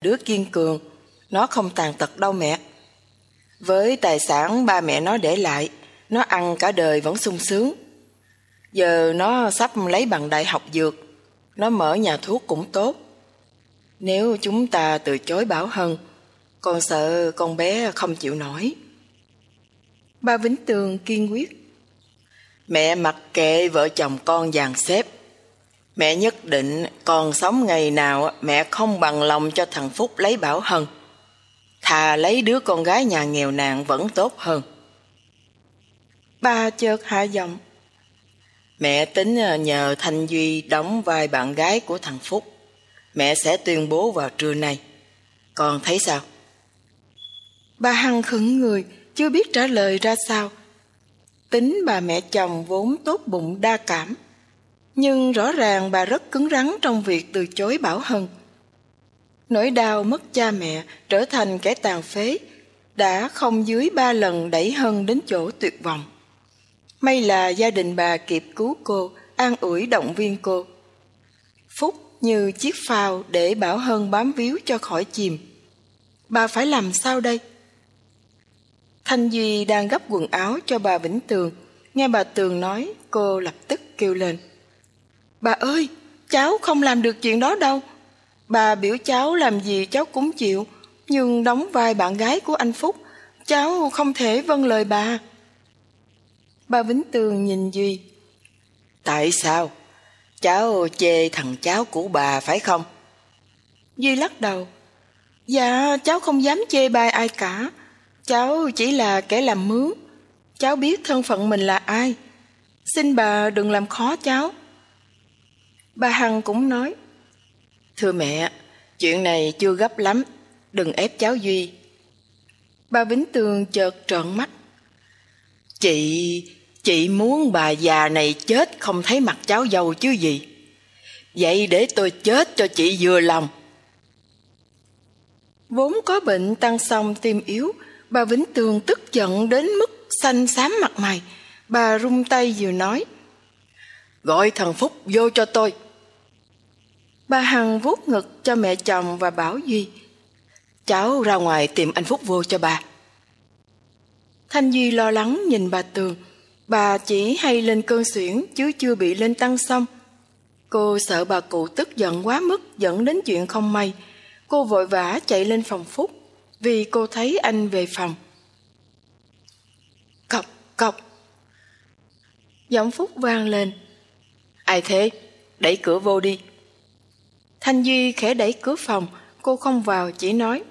đứa kiên cường, nó không tàn tật đâu mẹ. Với tài sản ba mẹ nó để lại, nó ăn cả đời vẫn sung sướng. Giờ nó sắp lấy bằng đại học dược, nó mở nhà thuốc cũng tốt. Nếu chúng ta từ chối Bảo Hân, con sợ con bé không chịu nổi. Ba Vĩnh Tường kiên quyết. Mẹ mặc kệ vợ chồng con dàn xếp. Mẹ nhất định còn sống ngày nào mẹ không bằng lòng cho thằng Phúc lấy Bảo Hân. Thà lấy đứa con gái nhà nghèo nàn vẫn tốt hơn. Ba chợt hạ giọng. Mẹ tính ờ, nhờ Thanh Duy đóng vai bạn gái của thằng Phúc. Mẹ sẽ tuyên bố vào trưa nay. Con thấy sao? Bà Hằng khẩn người, chưa biết trả lời ra sao. Tính bà mẹ chồng vốn tốt bụng đa cảm. Nhưng rõ ràng bà rất cứng rắn trong việc từ chối Bảo Hân. Nỗi đau mất cha mẹ trở thành kẻ tàn phế đã không dưới ba lần đẩy Hân đến chỗ tuyệt vọng. May là gia đình bà kịp cứu cô, an ủi động viên cô. Phúc như chiếc phao để Bảo Hân bám víu cho khỏi chìm. Bà phải làm sao đây? Thanh Duy đang gấp quần áo cho bà Vĩnh Tường. Nghe bà Tường nói, cô lập tức kêu lên. Bà ơi, cháu không làm được chuyện đó đâu. Bà biểu cháu làm gì cháu cũng chịu, nhưng đóng vai bạn gái của anh Phúc, cháu không thể vâng lời bà. Bà Vĩnh Tường nhìn Duy. Tại sao? Cháu chê thằng cháu của bà phải không? Duy lắc đầu. Dạ, cháu không dám chê bai ai cả. Cháu chỉ là kẻ làm mướn. Cháu biết thân phận mình là ai. Xin bà đừng làm khó cháu. Bà Hằng cũng nói. Thưa mẹ, chuyện này chưa gấp lắm. Đừng ép cháu Duy. Bà Vĩnh Tường chợt trợn mắt. Chị, chị muốn bà già này chết không thấy mặt cháu dâu chứ gì. Vậy để tôi chết cho chị vừa lòng. Vốn có bệnh tăng song tim yếu, Bà Vĩnh Tường tức giận đến mức xanh xám mặt mày. Bà rung tay vừa nói. Gọi thằng Phúc vô cho tôi. Bà Hằng vuốt ngực cho mẹ chồng và bảo Duy. Cháu ra ngoài tìm anh Phúc vô cho bà. Thanh Duy lo lắng nhìn bà Tường. Bà chỉ hay lên cơn xuyển chứ chưa bị lên tăng xong. Cô sợ bà cụ tức giận quá mức dẫn đến chuyện không may. Cô vội vã chạy lên phòng Phúc vì cô thấy anh về phòng. Cọc, cọc. Giọng Phúc vang lên. Ai thế? Đẩy cửa vô đi. Thanh Duy khẽ đẩy cửa phòng, cô không vào chỉ nói.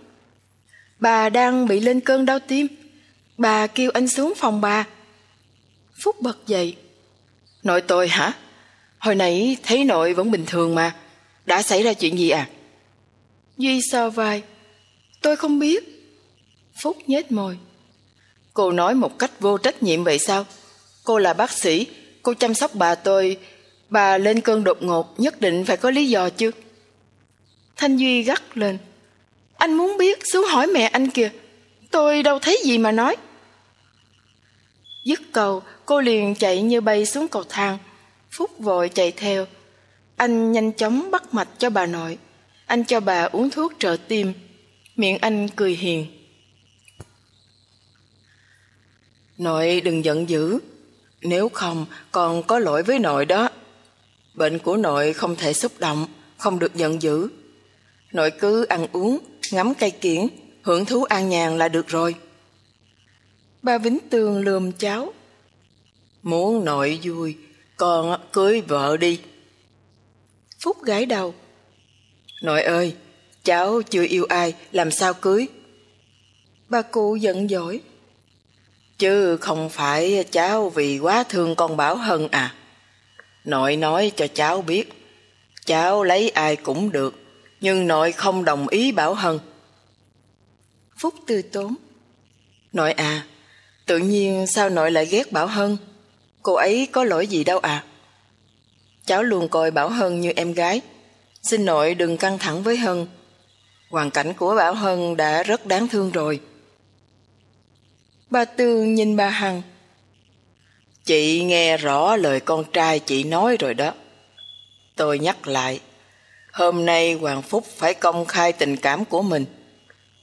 Bà đang bị lên cơn đau tim. Bà kêu anh xuống phòng bà. Phúc bật dậy. Nội tôi hả? Hồi nãy thấy nội vẫn bình thường mà. Đã xảy ra chuyện gì à? Duy so vai. Tôi không biết. Phúc nhếch môi. Cô nói một cách vô trách nhiệm vậy sao? Cô là bác sĩ, cô chăm sóc bà tôi, bà lên cơn đột ngột nhất định phải có lý do chứ. Thanh Duy gắt lên. Anh muốn biết xuống hỏi mẹ anh kìa. Tôi đâu thấy gì mà nói. Dứt cầu, cô liền chạy như bay xuống cầu thang. Phúc vội chạy theo. Anh nhanh chóng bắt mạch cho bà nội. Anh cho bà uống thuốc trợ tim Miệng anh cười hiền. Nội đừng giận dữ, nếu không còn có lỗi với nội đó. Bệnh của nội không thể xúc động, không được giận dữ. Nội cứ ăn uống, ngắm cây kiển, hưởng thú an nhàn là được rồi. Bà Vĩnh Tường lườm cháu. Muốn nội vui, con cưới vợ đi. Phúc gãi đầu. Nội ơi, Cháu chưa yêu ai, làm sao cưới? Bà cụ giận dỗi. Chứ không phải cháu vì quá thương con Bảo Hân à. Nội nói cho cháu biết, cháu lấy ai cũng được, nhưng nội không đồng ý Bảo Hân. Phúc từ tốn. Nội à, tự nhiên sao nội lại ghét Bảo Hân? Cô ấy có lỗi gì đâu à? Cháu luôn coi Bảo Hân như em gái. Xin nội đừng căng thẳng với Hân Hoàn cảnh của Bảo Hân đã rất đáng thương rồi. Bà Tường nhìn bà Hằng. Chị nghe rõ lời con trai chị nói rồi đó. Tôi nhắc lại, Hôm nay Hoàng Phúc phải công khai tình cảm của mình.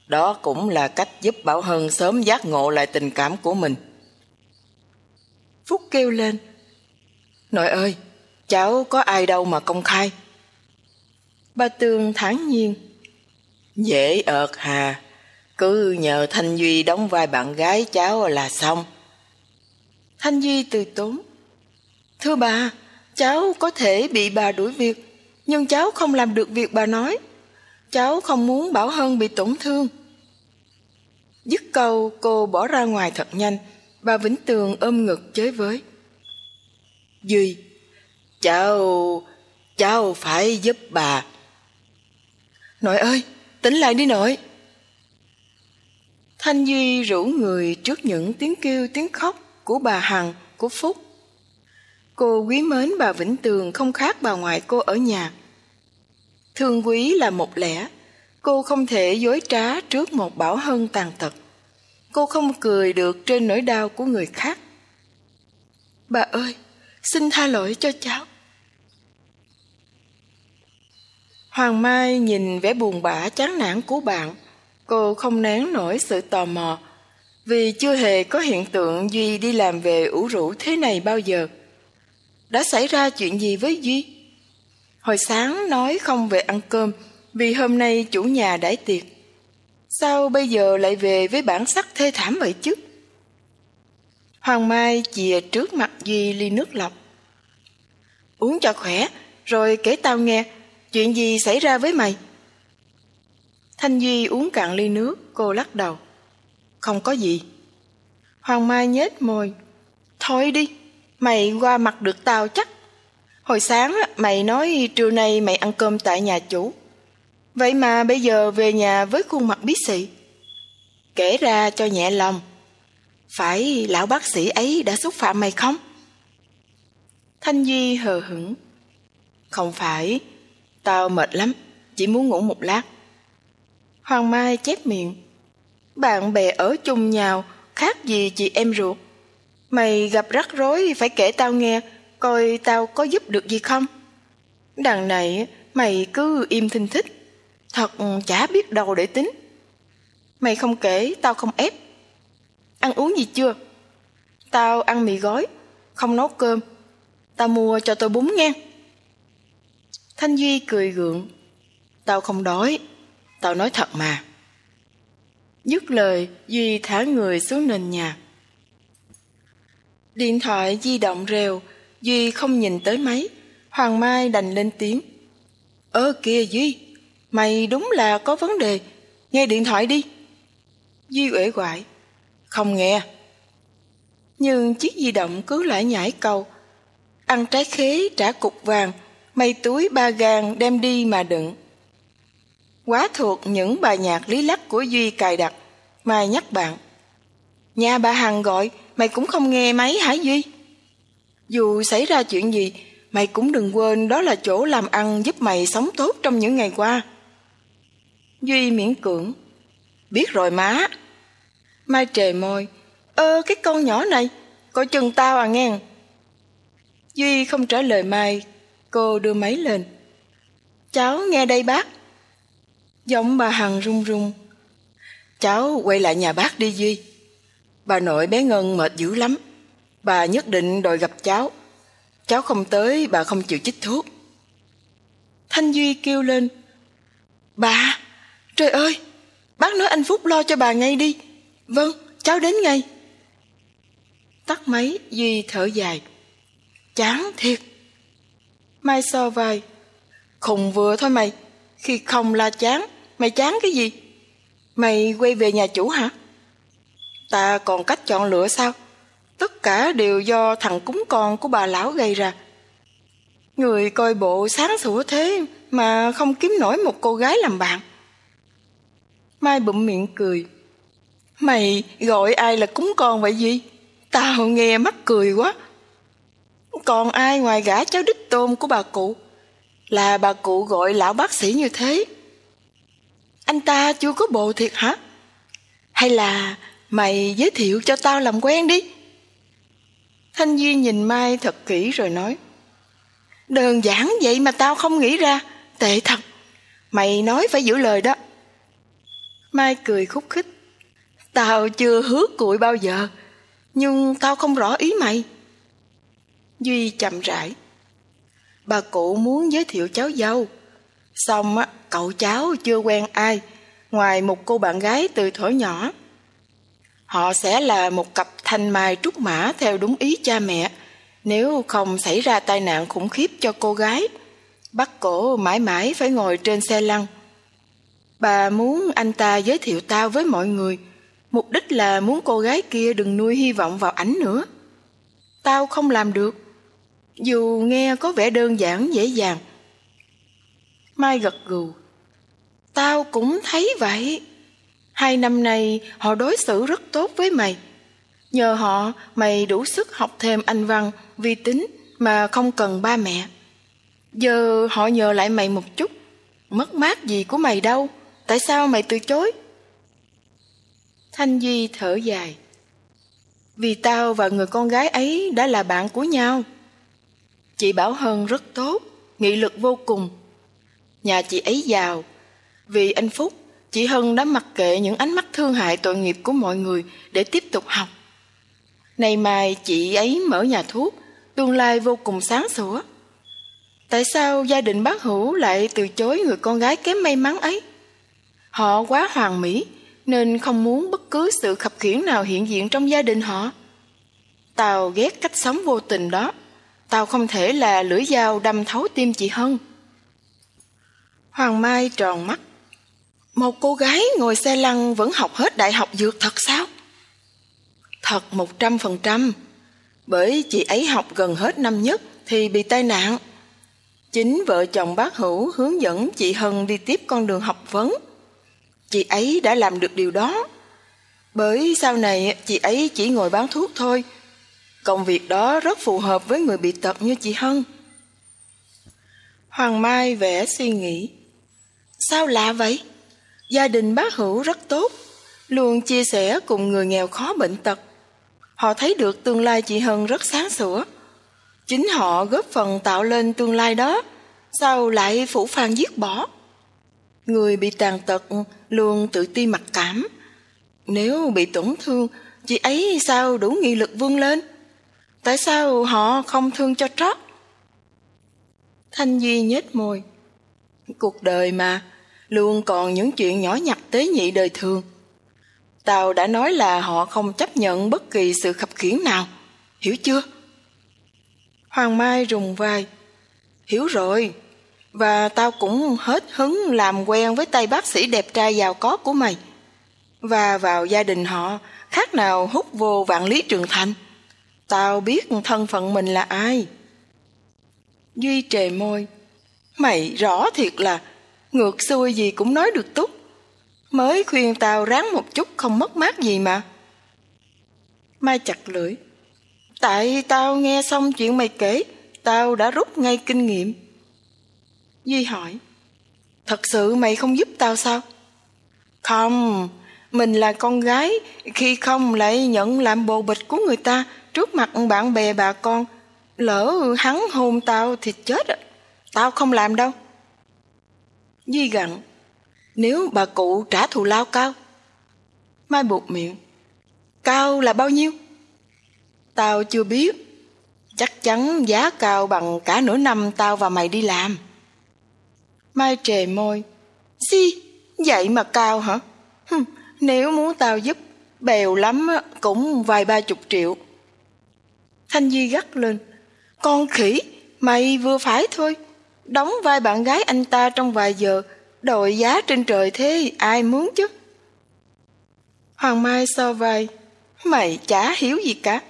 Đó cũng là cách giúp Bảo Hân sớm giác ngộ lại tình cảm của mình. Phúc kêu lên. Nội ơi, cháu có ai đâu mà công khai. ba tương thản nhiên. Dễ ợt hà, cứ nhờ Thanh Duy đóng vai bạn gái cháu là xong. Thanh Duy từ tốn. Thưa bà, cháu có thể bị bà đuổi việc, nhưng cháu không làm được việc bà nói. Cháu không muốn Bảo Hân bị tổn thương. Dứt câu cô bỏ ra ngoài thật nhanh, bà Vĩnh Tường ôm ngực chới với. Duy, cháu, cháu phải giúp bà. Nội ơi, tỉnh lại đi nội. Thanh Duy rủ người trước những tiếng kêu tiếng khóc của bà Hằng, của Phúc. Cô quý mến bà Vĩnh Tường không khác bà ngoại cô ở nhà. Thương quý là một lẽ, cô không thể dối trá trước một bảo hân tàn tật. Cô không cười được trên nỗi đau của người khác. Bà ơi, xin tha lỗi cho cháu. Hoàng Mai nhìn vẻ buồn bã chán nản của bạn. Cô không nén nổi sự tò mò, vì chưa hề có hiện tượng Duy đi làm về ủ rũ thế này bao giờ. Đã xảy ra chuyện gì với Duy? Hồi sáng nói không về ăn cơm vì hôm nay chủ nhà đãi tiệc. Sao bây giờ lại về với bản sắc thê thảm vậy chứ? Hoàng Mai chìa trước mặt Duy ly nước lọc. Uống cho khỏe, rồi kể tao nghe, chuyện gì xảy ra với mày? Thanh Duy uống cạn ly nước, cô lắc đầu. Không có gì. Hoàng Mai nhếch môi. Thôi đi, mày qua mặt được tao chắc. Hồi sáng mày nói trưa nay mày ăn cơm tại nhà chủ. Vậy mà bây giờ về nhà với khuôn mặt bí xị. Kể ra cho nhẹ lòng. Phải lão bác sĩ ấy đã xúc phạm mày không? Thanh Duy hờ hững. Không phải, tao mệt lắm, chỉ muốn ngủ một lát. Hoàng Mai chép miệng. Bạn bè ở chung nhau, khác gì chị em ruột. Mày gặp rắc rối phải kể tao nghe, coi tao có giúp được gì không. Đằng này mày cứ im thinh thích, thật chả biết đâu để tính. Mày không kể, tao không ép. Ăn uống gì chưa? Tao ăn mì gói, không nấu cơm. Tao mua cho tôi bún nghe. Thanh Duy cười gượng. Tao không đói, tao nói thật mà. Dứt lời, Duy thả người xuống nền nhà. Điện thoại di động rèo, Duy không nhìn tới máy. Hoàng Mai đành lên tiếng. Ơ kìa Duy, mày đúng là có vấn đề. Nghe điện thoại đi. Duy uể quại. Không nghe. Nhưng chiếc di động cứ lại nhảy câu. Ăn trái khế trả cục vàng, mây túi ba gan đem đi mà đựng. Quá thuộc những bài nhạc lý lắc của Duy cài đặt. Mai nhắc bạn. Nhà bà Hằng gọi, mày cũng không nghe máy hả Duy? Dù xảy ra chuyện gì, mày cũng đừng quên đó là chỗ làm ăn giúp mày sống tốt trong những ngày qua. Duy miễn cưỡng. Biết rồi má. Mai trề môi. Ơ cái con nhỏ này, coi chừng tao à nghe. Duy không trả lời Mai, cô đưa máy lên. Cháu nghe đây bác. Giọng bà Hằng run run. Cháu quay lại nhà bác đi Duy. Bà nội bé Ngân mệt dữ lắm. Bà nhất định đòi gặp cháu. Cháu không tới, bà không chịu chích thuốc. Thanh Duy kêu lên. Bà, trời ơi, bác nói anh Phúc lo cho bà ngay đi. Vâng, cháu đến ngay. Tắt máy, Duy thở dài. Chán thiệt. Mai so vai. Khùng vừa thôi mày. Khi không la chán, mày chán cái gì? Mày quay về nhà chủ hả? Ta còn cách chọn lựa sao? Tất cả đều do thằng cúng con của bà lão gây ra. Người coi bộ sáng sủa thế mà không kiếm nổi một cô gái làm bạn. Mai bụm miệng cười. Mày gọi ai là cúng con vậy gì? Tao nghe mắc cười quá. Còn ai ngoài gã cháu đích tôm của bà cụ? Là bà cụ gọi lão bác sĩ như thế. Anh ta chưa có bộ thiệt hả? Hay là mày giới thiệu cho tao làm quen đi? Thanh Duy nhìn Mai thật kỹ rồi nói Đơn giản vậy mà tao không nghĩ ra Tệ thật Mày nói phải giữ lời đó. Mai cười khúc khích. Tao chưa hứa cụi bao giờ, nhưng tao không rõ ý mày. Duy chậm rãi. Bà cụ muốn giới thiệu cháu dâu. Xong á, cậu cháu chưa quen ai, ngoài một cô bạn gái từ thuở nhỏ. Họ sẽ là một cặp thanh mai trúc mã theo đúng ý cha mẹ, nếu không xảy ra tai nạn khủng khiếp cho cô gái. Bắt cổ mãi mãi phải ngồi trên xe lăn. Bà muốn anh ta giới thiệu tao với mọi người, mục đích là muốn cô gái kia đừng nuôi hy vọng vào ảnh nữa. Tao không làm được, dù nghe có vẻ đơn giản dễ dàng. Mai gật gù. Tao cũng thấy vậy. Hai năm nay họ đối xử rất tốt với mày. Nhờ họ mày đủ sức học thêm anh văn, vi tính mà không cần ba mẹ. Giờ họ nhờ lại mày một chút. Mất mát gì của mày đâu. Tại sao mày từ chối? Thanh Duy thở dài. Vì tao và người con gái ấy đã là bạn của nhau. Chị Bảo Hân rất tốt, nghị lực vô cùng. Nhà chị ấy giàu. Vì anh Phúc, chị Hân đã mặc kệ những ánh mắt thương hại tội nghiệp của mọi người để tiếp tục học. Nay mai chị ấy mở nhà thuốc, tương lai vô cùng sáng sủa. Tại sao gia đình bác Hữu lại từ chối người con gái kém may mắn ấy? Họ quá hoàn mỹ nên không muốn bất cứ sự khập khiễng nào hiện diện trong gia đình họ. Tao ghét cách sống vô tình đó. Tao không thể là lưỡi dao đâm thấu tim chị Hân. Hoàng Mai tròn mắt. Một cô gái ngồi xe lăn vẫn học hết đại học dược thật sao? Thật một trăm phần trăm. Bởi chị ấy học gần hết năm nhất thì bị tai nạn. Chính vợ chồng bác Hữu hướng dẫn chị Hân đi tiếp con đường học vấn. Chị ấy đã làm được điều đó. Bởi sau này chị ấy chỉ ngồi bán thuốc thôi. Công việc đó rất phù hợp với người bị tật như chị Hân. Hoàng Mai vẽ suy nghĩ. Sao lạ vậy? Gia đình bác Hữu rất tốt, luôn chia sẻ cùng người nghèo khó bệnh tật. Họ thấy được tương lai chị Hân rất sáng sủa. Chính họ góp phần tạo lên tương lai đó, sao lại phủ phàng giết bỏ? Người bị tàn tật luôn tự ti mặc cảm. Nếu bị tổn thương, chị ấy sao đủ nghị lực vươn lên? Tại sao họ không thương cho trót? Thanh Duy nhếch môi. Cuộc đời mà, luôn còn những chuyện nhỏ nhặt tế nhị đời thường. Tao đã nói là họ không chấp nhận bất kỳ sự khập khiễng nào. Hiểu chưa? Hoàng Mai rùng vai. Hiểu rồi. Và tao cũng hết hứng làm quen với tay bác sĩ đẹp trai giàu có của mày. Và vào gia đình họ, khác nào hút vô vạn lý trường thành. Tao biết thân phận mình là ai. Duy trề môi. Mày rõ thiệt là ngược xuôi gì cũng nói được tốt. Mới khuyên tao ráng một chút không mất mát gì mà. Mai chặt lưỡi. Tại tao nghe xong chuyện mày kể, tao đã rút ngay kinh nghiệm. Duy hỏi. Thật sự mày không giúp tao sao? Không, mình là con gái, khi không lại nhận làm bồ bịch của người ta trước mặt bạn bè bà con. Lỡ hắn hôn tao thì chết à. Tao không làm đâu. Di gặn. Nếu bà cụ trả thù lao cao. Mai buộc miệng. Cao là bao nhiêu? Tao chưa biết. Chắc chắn giá cao bằng cả nửa năm tao và mày đi làm. Mai trề môi. Xi, vậy mà cao hả? Hừm, nếu muốn tao giúp, bèo lắm cũng vài ba chục triệu. Thanh Duy gắt lên. Con khỉ, mày vừa phải thôi. Đóng vai bạn gái anh ta trong vài giờ, đội giá trên trời thế ai muốn chứ? Hoàng Mai so vai. Mày chả hiểu gì cả.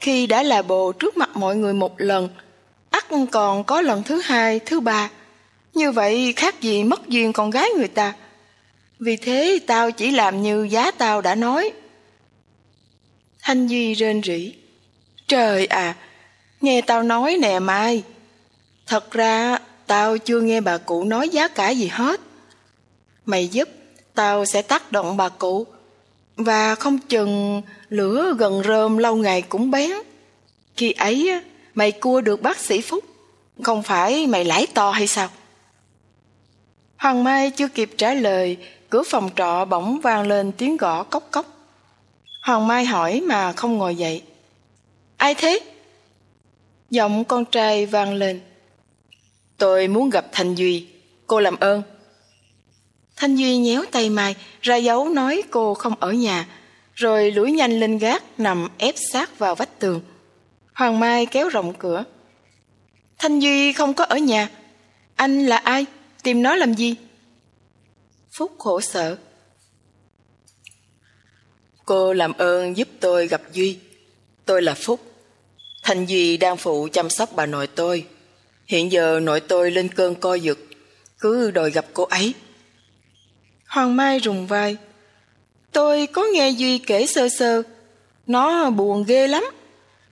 Khi đã là bồ trước mặt mọi người một lần, ắt còn có lần thứ hai, thứ ba. Như vậy khác gì mất duyên con gái người ta. Vì thế tao chỉ làm như giá tao đã nói. Thanh Duy rên rỉ. Trời à, nghe tao nói nè Mai. Thật ra tao chưa nghe bà cụ nói giá cả gì hết. Mày giúp, tao sẽ tác động bà cụ. Và không chừng lửa gần rơm lâu ngày cũng bén. Khi ấy mày cua được bác sĩ Phúc, không phải mày lãi to hay sao? Hoàng Mai chưa kịp trả lời, cửa phòng trọ bỗng vang lên tiếng gõ cốc cốc. Hoàng Mai hỏi mà không ngồi dậy. Ai thế? Giọng con trai vang lên. Tôi muốn gặp Thanh Duy, cô làm ơn. Thanh Duy nhéo tay Mai, ra dấu nói cô không ở nhà, rồi lủi nhanh lên gác nằm ép sát vào vách tường. Hoàng Mai kéo rộng cửa. Thanh Duy không có ở nhà. Anh là ai? Tìm nó làm gì? Phúc khổ sở. Cô làm ơn giúp tôi gặp Duy. Tôi là Phúc. Thanh Duy đang phụ chăm sóc bà nội tôi. Hiện giờ nội tôi lên cơn co giật, cứ đòi gặp cô ấy. Hoàng Mai rùng vai. Tôi có nghe Duy kể sơ sơ. Nó buồn ghê lắm.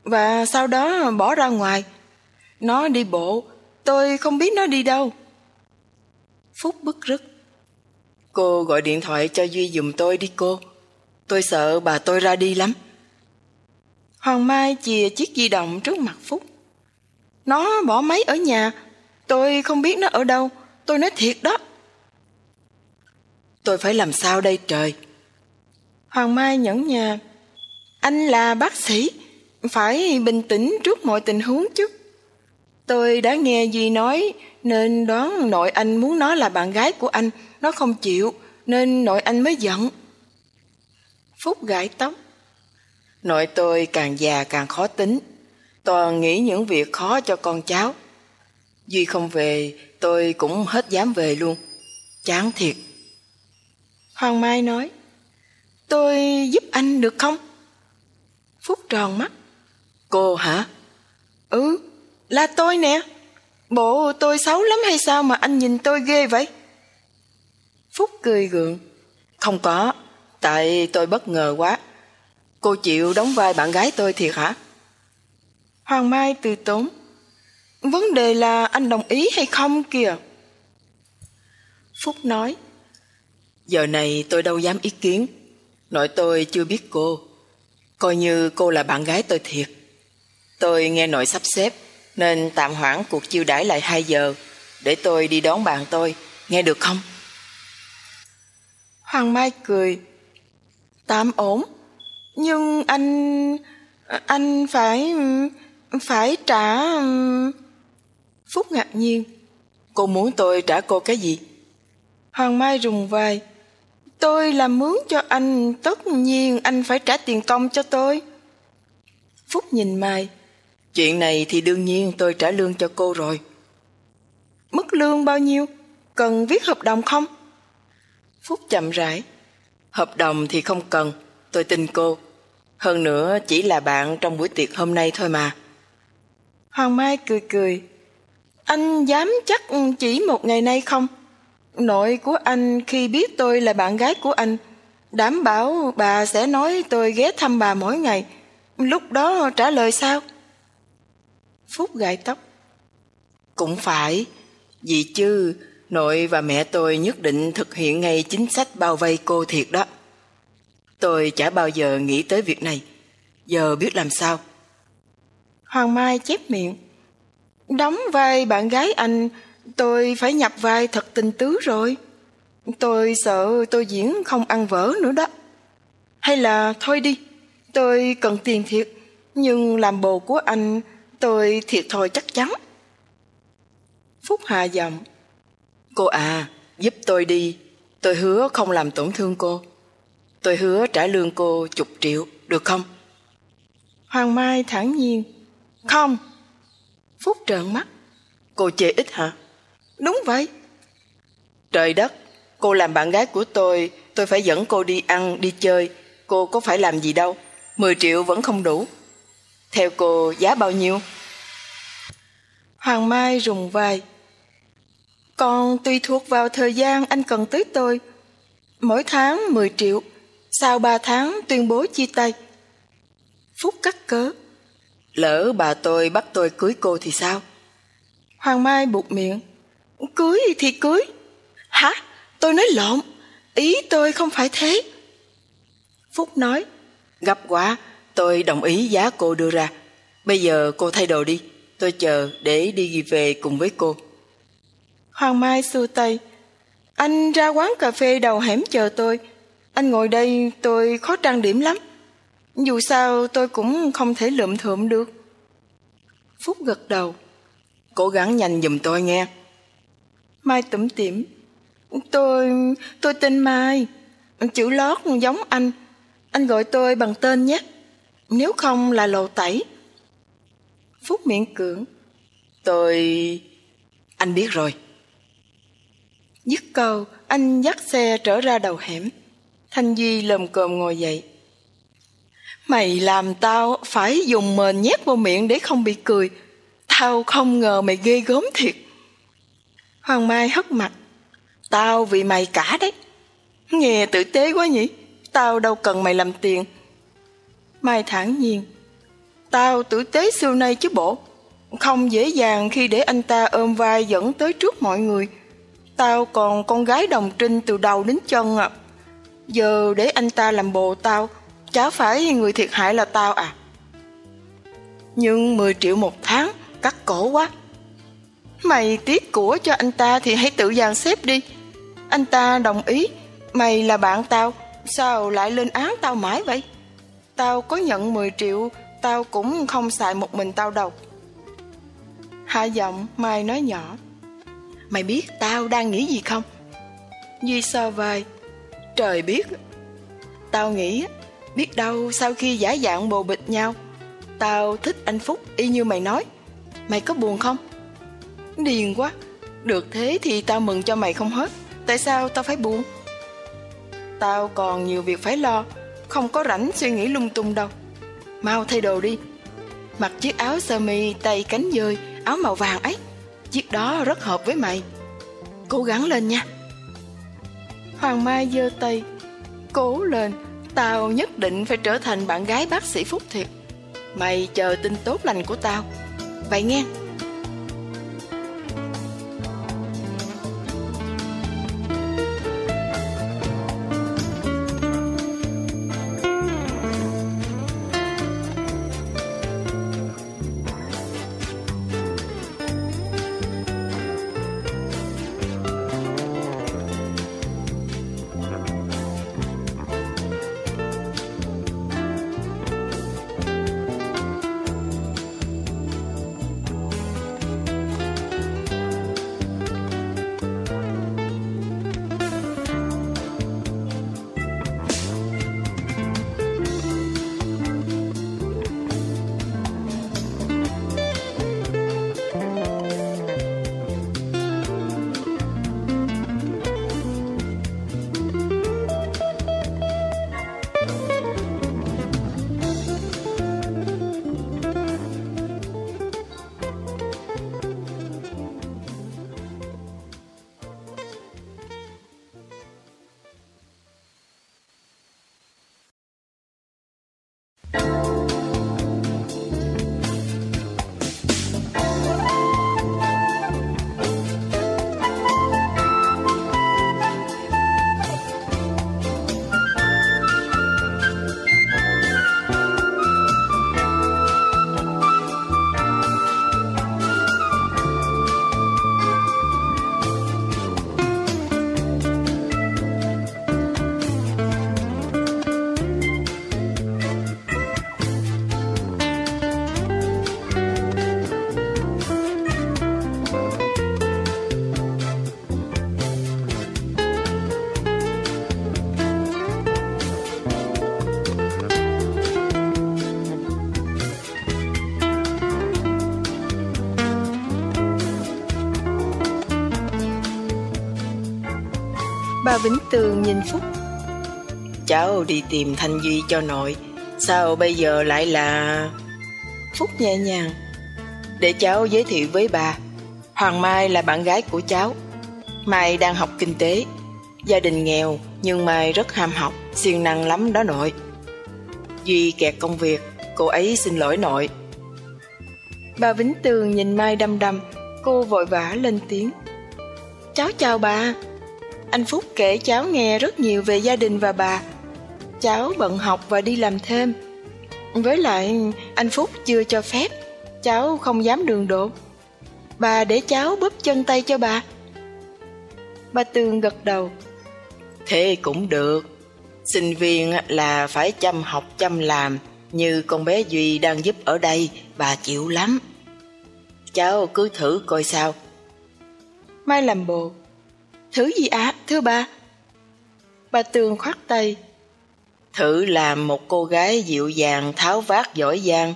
Và sau đó bỏ ra ngoài. Nó đi bộ. Tôi không biết nó đi đâu. Phúc bức rứt. Cô gọi điện thoại cho Duy giùm tôi đi cô. Tôi sợ bà tôi ra đi lắm. Hoàng Mai chìa chiếc di động trước mặt Phúc. Nó bỏ máy ở nhà. Tôi không biết nó ở đâu. Tôi nói thiệt đó. Tôi phải làm sao đây trời? Hoàng Mai nhẫn nhà. Anh là bác sĩ. Phải bình tĩnh trước mọi tình huống chứ. Tôi đã nghe Duy nói nên đoán nội anh muốn nó là bạn gái của anh. Nó không chịu nên nội anh mới giận. Phúc gãi tóc. Nội tôi càng già càng khó tính. Toàn nghĩ những việc khó cho con cháu. Duy không về, tôi cũng hết dám về luôn. Chán thiệt. Hoàng Mai nói, tôi giúp anh được không? Phúc tròn mắt. Cô hả? Ừ, là tôi nè. Bộ tôi xấu lắm hay sao mà anh nhìn tôi ghê vậy? Phúc cười gượng. Không có, tại tôi bất ngờ quá. Cô chịu đóng vai bạn gái tôi thiệt hả? Hoàng Mai từ tốn. Vấn đề là anh đồng ý hay không kìa? Phúc nói. Giờ này tôi đâu dám ý kiến. Nội tôi chưa biết cô. Coi như cô là bạn gái tôi thiệt. Tôi nghe nội sắp xếp nên tạm hoãn cuộc chiêu đãi lại 2 giờ để tôi đi đón bạn tôi. Nghe được không? Hoàng Mai cười. Tạm ổn. Nhưng anh... Anh phải... Phải trả... Phúc ngạc nhiên. Cô muốn tôi trả cô cái gì? Hoàng Mai rùng vai. Tôi làm mướn cho anh, tất nhiên anh phải trả tiền công cho tôi. Phúc nhìn Mai. Chuyện này thì đương nhiên tôi trả lương cho cô rồi. Mức lương bao nhiêu? Cần viết hợp đồng không? Phúc chậm rãi. Hợp đồng thì không cần, tôi tin cô. Hơn nữa chỉ là bạn trong buổi tiệc hôm nay thôi mà. Hoàng Mai cười cười. Anh dám chắc chỉ một ngày nay không? Nội của anh khi biết tôi là bạn gái của anh, đảm bảo bà sẽ nói tôi ghé thăm bà mỗi ngày. Lúc đó trả lời sao? Phúc gãi tóc. Cũng phải, vì chứ nội và mẹ tôi nhất định thực hiện ngay chính sách bao vây cô thiệt đó. Tôi chả bao giờ nghĩ tới việc này. Giờ biết làm sao? Hoàng Mai chép miệng. Đóng vai bạn gái anh Tôi phải nhập vai thật tình tứ rồi. Tôi sợ tôi diễn không ăn vỡ nữa đó. Hay là thôi đi, tôi cần tiền thiệt, nhưng làm bồ của anh tôi thiệt thôi chắc chắn. Phúc Hà giọng. Cô à, giúp tôi đi, tôi hứa không làm tổn thương cô. Tôi hứa trả lương cô chục triệu, được không? Hoàng Mai thản nhiên. Không. Phúc trợn mắt. Cô chê ít hả? Đúng vậy. Trời đất, cô làm bạn gái của tôi, tôi phải dẫn cô đi ăn, đi chơi. Cô có phải làm gì đâu, 10 triệu vẫn không đủ. Theo cô giá bao nhiêu? Hoàng Mai rùng vai. Còn tùy thuộc vào thời gian anh cần tới tôi. Mỗi tháng 10 triệu, sau 3 tháng tuyên bố chia tay. Phúc cắt cớ. Lỡ bà tôi bắt tôi cưới cô thì sao? Hoàng Mai buộc miệng. Cưới thì cưới. Hả? Tôi nói lộn. Ý tôi không phải thế. Phúc nói. Gấp quá, tôi đồng ý giá cô đưa ra. Bây giờ cô thay đồ đi. Tôi chờ để đi về cùng với cô. Hoàng Mai xua tay. Anh ra quán cà phê đầu hẻm chờ tôi. Anh ngồi đây tôi khó trang điểm lắm. Dù sao tôi cũng không thể lượm thượm được. Phúc gật đầu. Cố gắng nhanh giùm tôi nghe. Mai tủm tỉm. Tôi... tôi tên Mai. Chữ lót giống anh. Anh gọi tôi bằng tên nhé. Nếu không là lộ tẩy. Phúc miễn cưỡng. Tôi... Anh biết rồi. Dứt câu, anh dắt xe trở ra đầu hẻm. Thanh Duy lồm cồm ngồi dậy. Mày làm tao phải dùng mền nhét vào miệng để không bị cười. Tao không ngờ mày ghê gớm thiệt. Hoàng Mai hất mặt. Tao vì mày cả đấy. Nghe tử tế quá nhỉ? Tao đâu cần mày làm tiền. Mai thản nhiên. Tao tử tế xưa nay chứ bộ. Không dễ dàng khi để anh ta ôm vai dẫn tới trước mọi người. Tao còn con gái đồng trinh từ đầu đến chân à. Giờ để anh ta làm bồ tao, chả phải người thiệt hại là tao à. Nhưng 10 triệu một tháng, cắt cổ quá. Mày tiếc của cho anh ta thì hãy tự dàn xếp đi. Anh ta đồng ý, mày là bạn tao, sao lại lên án tao mãi vậy? Tao có nhận 10 triệu, tao cũng không xài một mình tao đâu. Hạ giọng, Mai nói nhỏ. Mày biết tao đang nghĩ gì không? Duy so vai. Trời biết. Tao nghĩ, biết đâu sau khi giả dạng bồ bịch nhau, tao thích anh Phúc y như mày nói. Mày có buồn không? Điền quá. Được thế thì tao mừng cho mày không hết. Tại sao tao phải buồn? Tao còn nhiều việc phải lo, không có rảnh suy nghĩ lung tung đâu. Mau thay đồ đi. Mặc chiếc áo sơ mi tay cánh dơi, áo màu vàng ấy. Chiếc đó rất hợp với mày. Cố gắng lên nha. Hoàng Mai giơ tay. Cố lên, tao nhất định phải trở thành bạn gái bác sĩ Phúc thiệt. Mày chờ tin tốt lành của tao. Vậy nghe. Vĩnh Tường nhìn Phúc. Cháu đi tìm Thanh Duy cho nội. Sao bây giờ lại là... Phúc nhẹ nhàng. Để cháu giới thiệu với bà. Hoàng Mai là bạn gái của cháu. Mai đang học kinh tế. Gia đình nghèo Nhưng Mai rất ham học siêng năng lắm đó nội. Duy kẹt công việc Cô ấy xin lỗi nội. Bà Vĩnh Tường nhìn Mai đăm đăm. Cô vội vã lên tiếng. Cháu chào bà anh Phúc kể cháu nghe rất nhiều về gia đình và bà. Cháu bận học và đi làm thêm. Với lại, anh Phúc chưa cho phép, cháu không dám đường đột. Bà để cháu bóp chân tay cho bà. Bà Tường gật đầu. Thế cũng được. Sinh viên là phải chăm học chăm làm, như con bé Duy đang giúp ở đây, bà chịu lắm. Cháu cứ thử coi sao. Mai làm bộ. Thử gì ạ, thưa bà? Bà Tường khoát tay. Thử làm một cô gái dịu dàng tháo vát giỏi giang.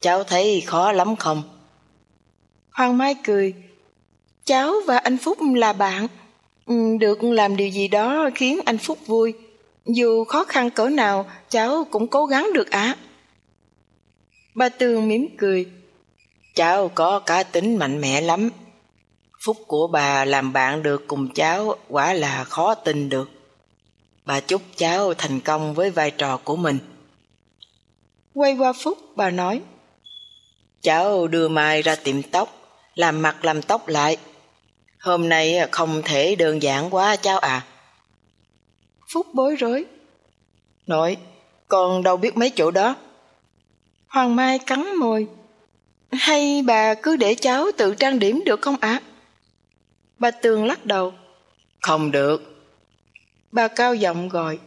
Cháu thấy khó lắm không? Hoàng Mai cười. Cháu và anh Phúc là bạn. Ừ, được làm điều gì đó khiến anh Phúc vui. Dù khó khăn cỡ nào, cháu cũng cố gắng được ạ. Bà Tường mỉm cười. Cháu có cá tính mạnh mẽ lắm. Phúc của bà làm bạn được cùng cháu quả là khó tin được. Bà chúc cháu thành công với vai trò của mình. Quay qua Phúc, bà nói. Cháu đưa Mai ra tiệm tóc, làm mặt làm tóc lại. Hôm nay không thể đơn giản quá cháu à. Phúc bối rối. Nội, con đâu biết mấy chỗ đó. Hoàng Mai cắn môi. Hay bà cứ để cháu tự trang điểm được không ạ? Bà Tường lắc đầu. Không được. Bà cao giọng gọi.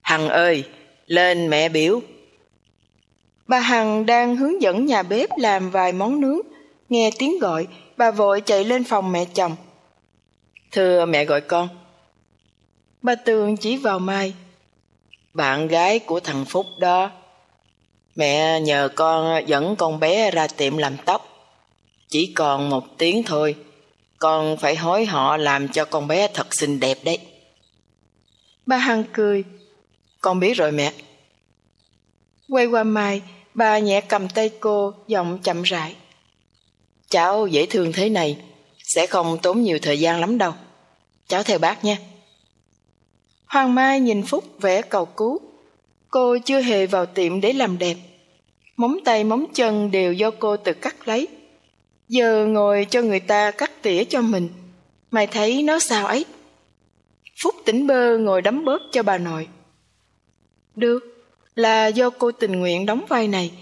Hằng ơi, lên mẹ biểu. Bà Hằng đang hướng dẫn nhà bếp làm vài món nướng. Nghe tiếng gọi, bà vội chạy lên phòng mẹ chồng. Thưa mẹ gọi con. Bà Tường chỉ vào Mai. Bạn gái của thằng Phúc đó. Mẹ nhờ con dẫn con bé ra tiệm làm tóc. Chỉ còn một tiếng thôi. Con phải hối họ làm cho con bé thật xinh đẹp đấy. Bà Hằng cười. Con biết rồi mẹ. Quay qua Mai, bà nhẹ cầm tay cô, giọng chậm rãi. Cháu dễ thương thế này, sẽ không tốn nhiều thời gian lắm đâu. Cháu theo bác nha. Hoàng Mai nhìn Phúc vẽ cầu cứu. Cô chưa hề vào tiệm để làm đẹp. Móng tay móng chân đều do cô tự cắt lấy. Giờ ngồi cho người ta cắt tỉa cho mình. Mày thấy nó sao ấy? Phúc tỉnh bơ ngồi đấm bóp cho bà nội. Được, là do cô tình nguyện đóng vai này.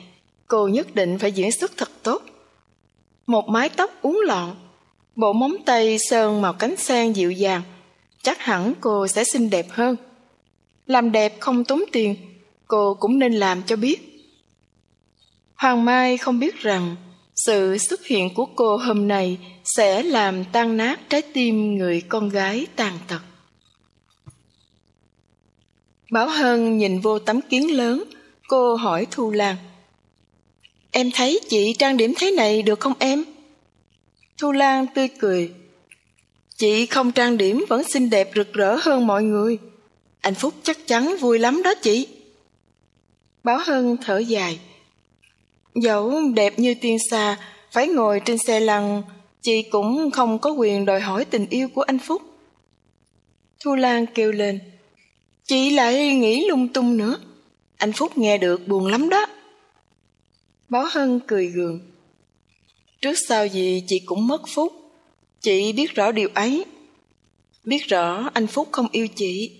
Cô nhất định phải diễn xuất thật tốt. Một mái tóc uốn lọn, bộ móng tay sơn màu cánh sen dịu dàng, chắc hẳn cô sẽ xinh đẹp hơn. Làm đẹp không tốn tiền, cô cũng nên làm cho biết. Hoàng Mai không biết rằng sự xuất hiện của cô hôm nay sẽ làm tan nát trái tim người con gái tàn tật. Bảo Hân nhìn vô tấm kiến lớn, cô hỏi Thu Lan. Em thấy chị trang điểm thế này được không em? Thu Lan tươi cười. Chị không trang điểm vẫn xinh đẹp rực rỡ hơn mọi người. Anh Phúc chắc chắn vui lắm đó chị. Bảo Hân thở dài. Dẫu đẹp như tiên xa, phải ngồi trên xe lăn, chị cũng không có quyền đòi hỏi tình yêu của anh Phúc. Thu Lan kêu lên. Chị lại nghĩ lung tung nữa. Anh Phúc nghe được buồn lắm đó. Báo Hân cười gượng. Trước sau gì chị cũng mất Phúc. Chị biết rõ điều ấy. Biết rõ anh Phúc không yêu chị.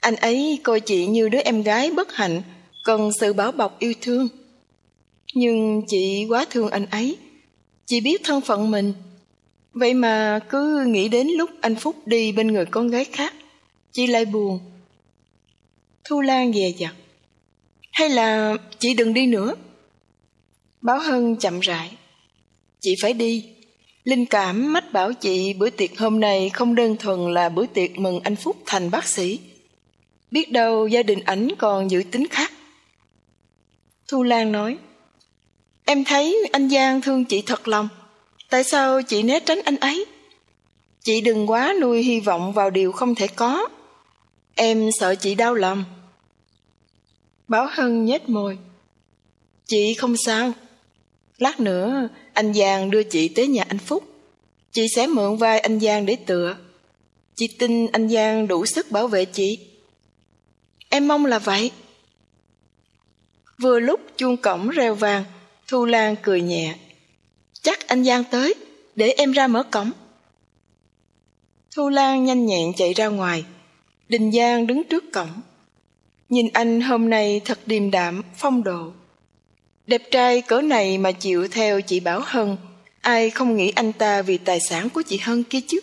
Anh ấy coi chị như đứa em gái bất hạnh, cần sự bảo bọc yêu thương. Nhưng chị quá thương anh ấy. Chị biết thân phận mình. Vậy mà cứ nghĩ đến lúc anh Phúc đi bên người con gái khác, chị lại buồn. Thu Lan dè dặt. Hay là chị đừng đi nữa? Báo Hân chậm rãi. Chị phải đi. Linh cảm mách bảo chị bữa tiệc hôm nay không đơn thuần là bữa tiệc mừng anh Phúc thành bác sĩ. Biết đâu gia đình ảnh còn giữ tính khác. Thu Lan nói, Em thấy anh Giang thương chị thật lòng. Tại sao chị né tránh anh ấy? Chị đừng quá nuôi hy vọng vào điều không thể có. Em sợ chị đau lòng. Bảo Hân nhếch môi. Chị không sao. Lát nữa anh Giang đưa chị tới nhà anh Phúc. Chị sẽ mượn vai anh Giang để tựa. Chị tin anh Giang đủ sức bảo vệ chị. Em mong là vậy. Vừa lúc chuông cổng reo vàng, Thu Lan cười nhẹ. Chắc anh Giang tới, để em ra mở cổng. Thu Lan nhanh nhẹn chạy ra ngoài. Đình Giang đứng trước cổng. Nhìn anh hôm nay thật điềm đạm, phong độ. Đẹp trai cỡ này mà chịu theo chị Bảo Hân, ai không nghĩ anh ta vì tài sản của chị Hân kia chứ?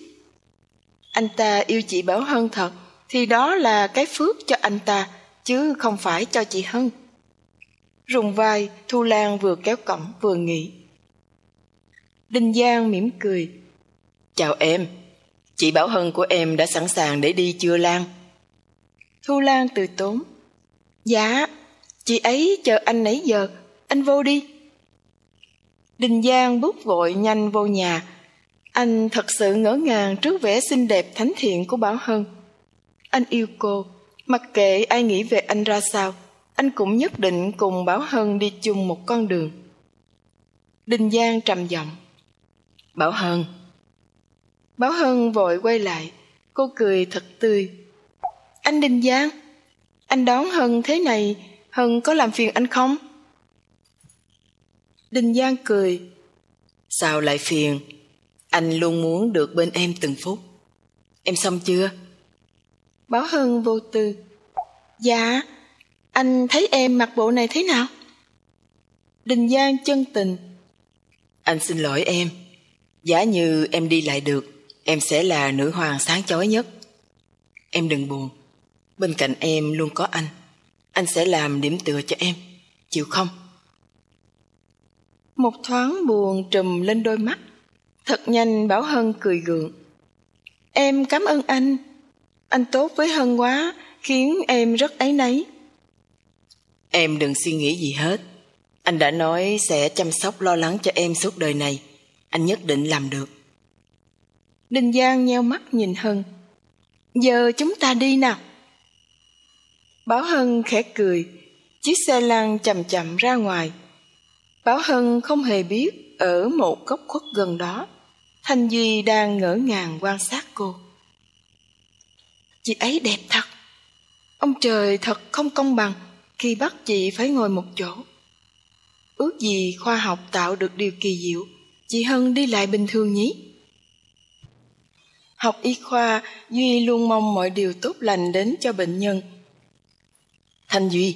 Anh ta yêu chị Bảo Hân thật thì đó là cái phước cho anh ta chứ không phải cho chị Hân. Rùng vai, Thu Lan vừa kéo cổng vừa nghĩ. Đinh Giang mỉm cười. Chào em, chị Bảo Hân của em đã sẵn sàng để đi chưa Lan? Thu Lan từ tốn. Dạ, chị ấy chờ anh nãy giờ, anh vô đi. Đình Giang bước vội nhanh vô nhà. Anh thật sự ngỡ ngàng trước vẻ xinh đẹp thánh thiện của Bảo Hân. Anh yêu cô, mặc kệ ai nghĩ về anh ra sao, anh cũng nhất định cùng Bảo Hân đi chung một con đường. Đình Giang trầm giọng. Bảo Hân. Bảo Hân vội quay lại, cô cười thật tươi. Anh Đình Giang, anh đón Hân thế này, Hân có làm phiền anh không? Đình Giang cười. Sao lại phiền? Anh luôn muốn được bên em từng phút. Em xong chưa? Bảo Hân vô tư. Dạ, anh thấy em mặc bộ này thế nào? Đình Giang chân tình. Anh xin lỗi em. Giả như em đi lại được, em sẽ là nữ hoàng sáng chói nhất. Em đừng buồn. Bên cạnh em luôn có anh. Anh sẽ làm điểm tựa cho em. Chịu không? Một thoáng buồn trùm lên đôi mắt. Thật nhanh Bảo Hân cười gượng. Em cảm ơn anh. Anh tốt với Hân quá, khiến em rất áy náy. Em đừng suy nghĩ gì hết. Anh đã nói sẽ chăm sóc lo lắng cho em suốt đời này. Anh nhất định làm được. Đinh Giang nheo mắt nhìn Hân. Giờ chúng ta đi nào. Bảo Hân khẽ cười, chiếc xe lăn chậm chậm ra ngoài. Bảo Hân không hề biết ở một góc khuất gần đó, Thanh Duy đang ngỡ ngàng quan sát cô. Chị ấy đẹp thật. Ông trời thật không công bằng khi bắt chị phải ngồi một chỗ. Ước gì khoa học tạo được điều kỳ diệu, chị Hân đi lại bình thường nhí. Học y khoa, Duy luôn mong mọi điều tốt lành đến cho bệnh nhân. Thanh Duy,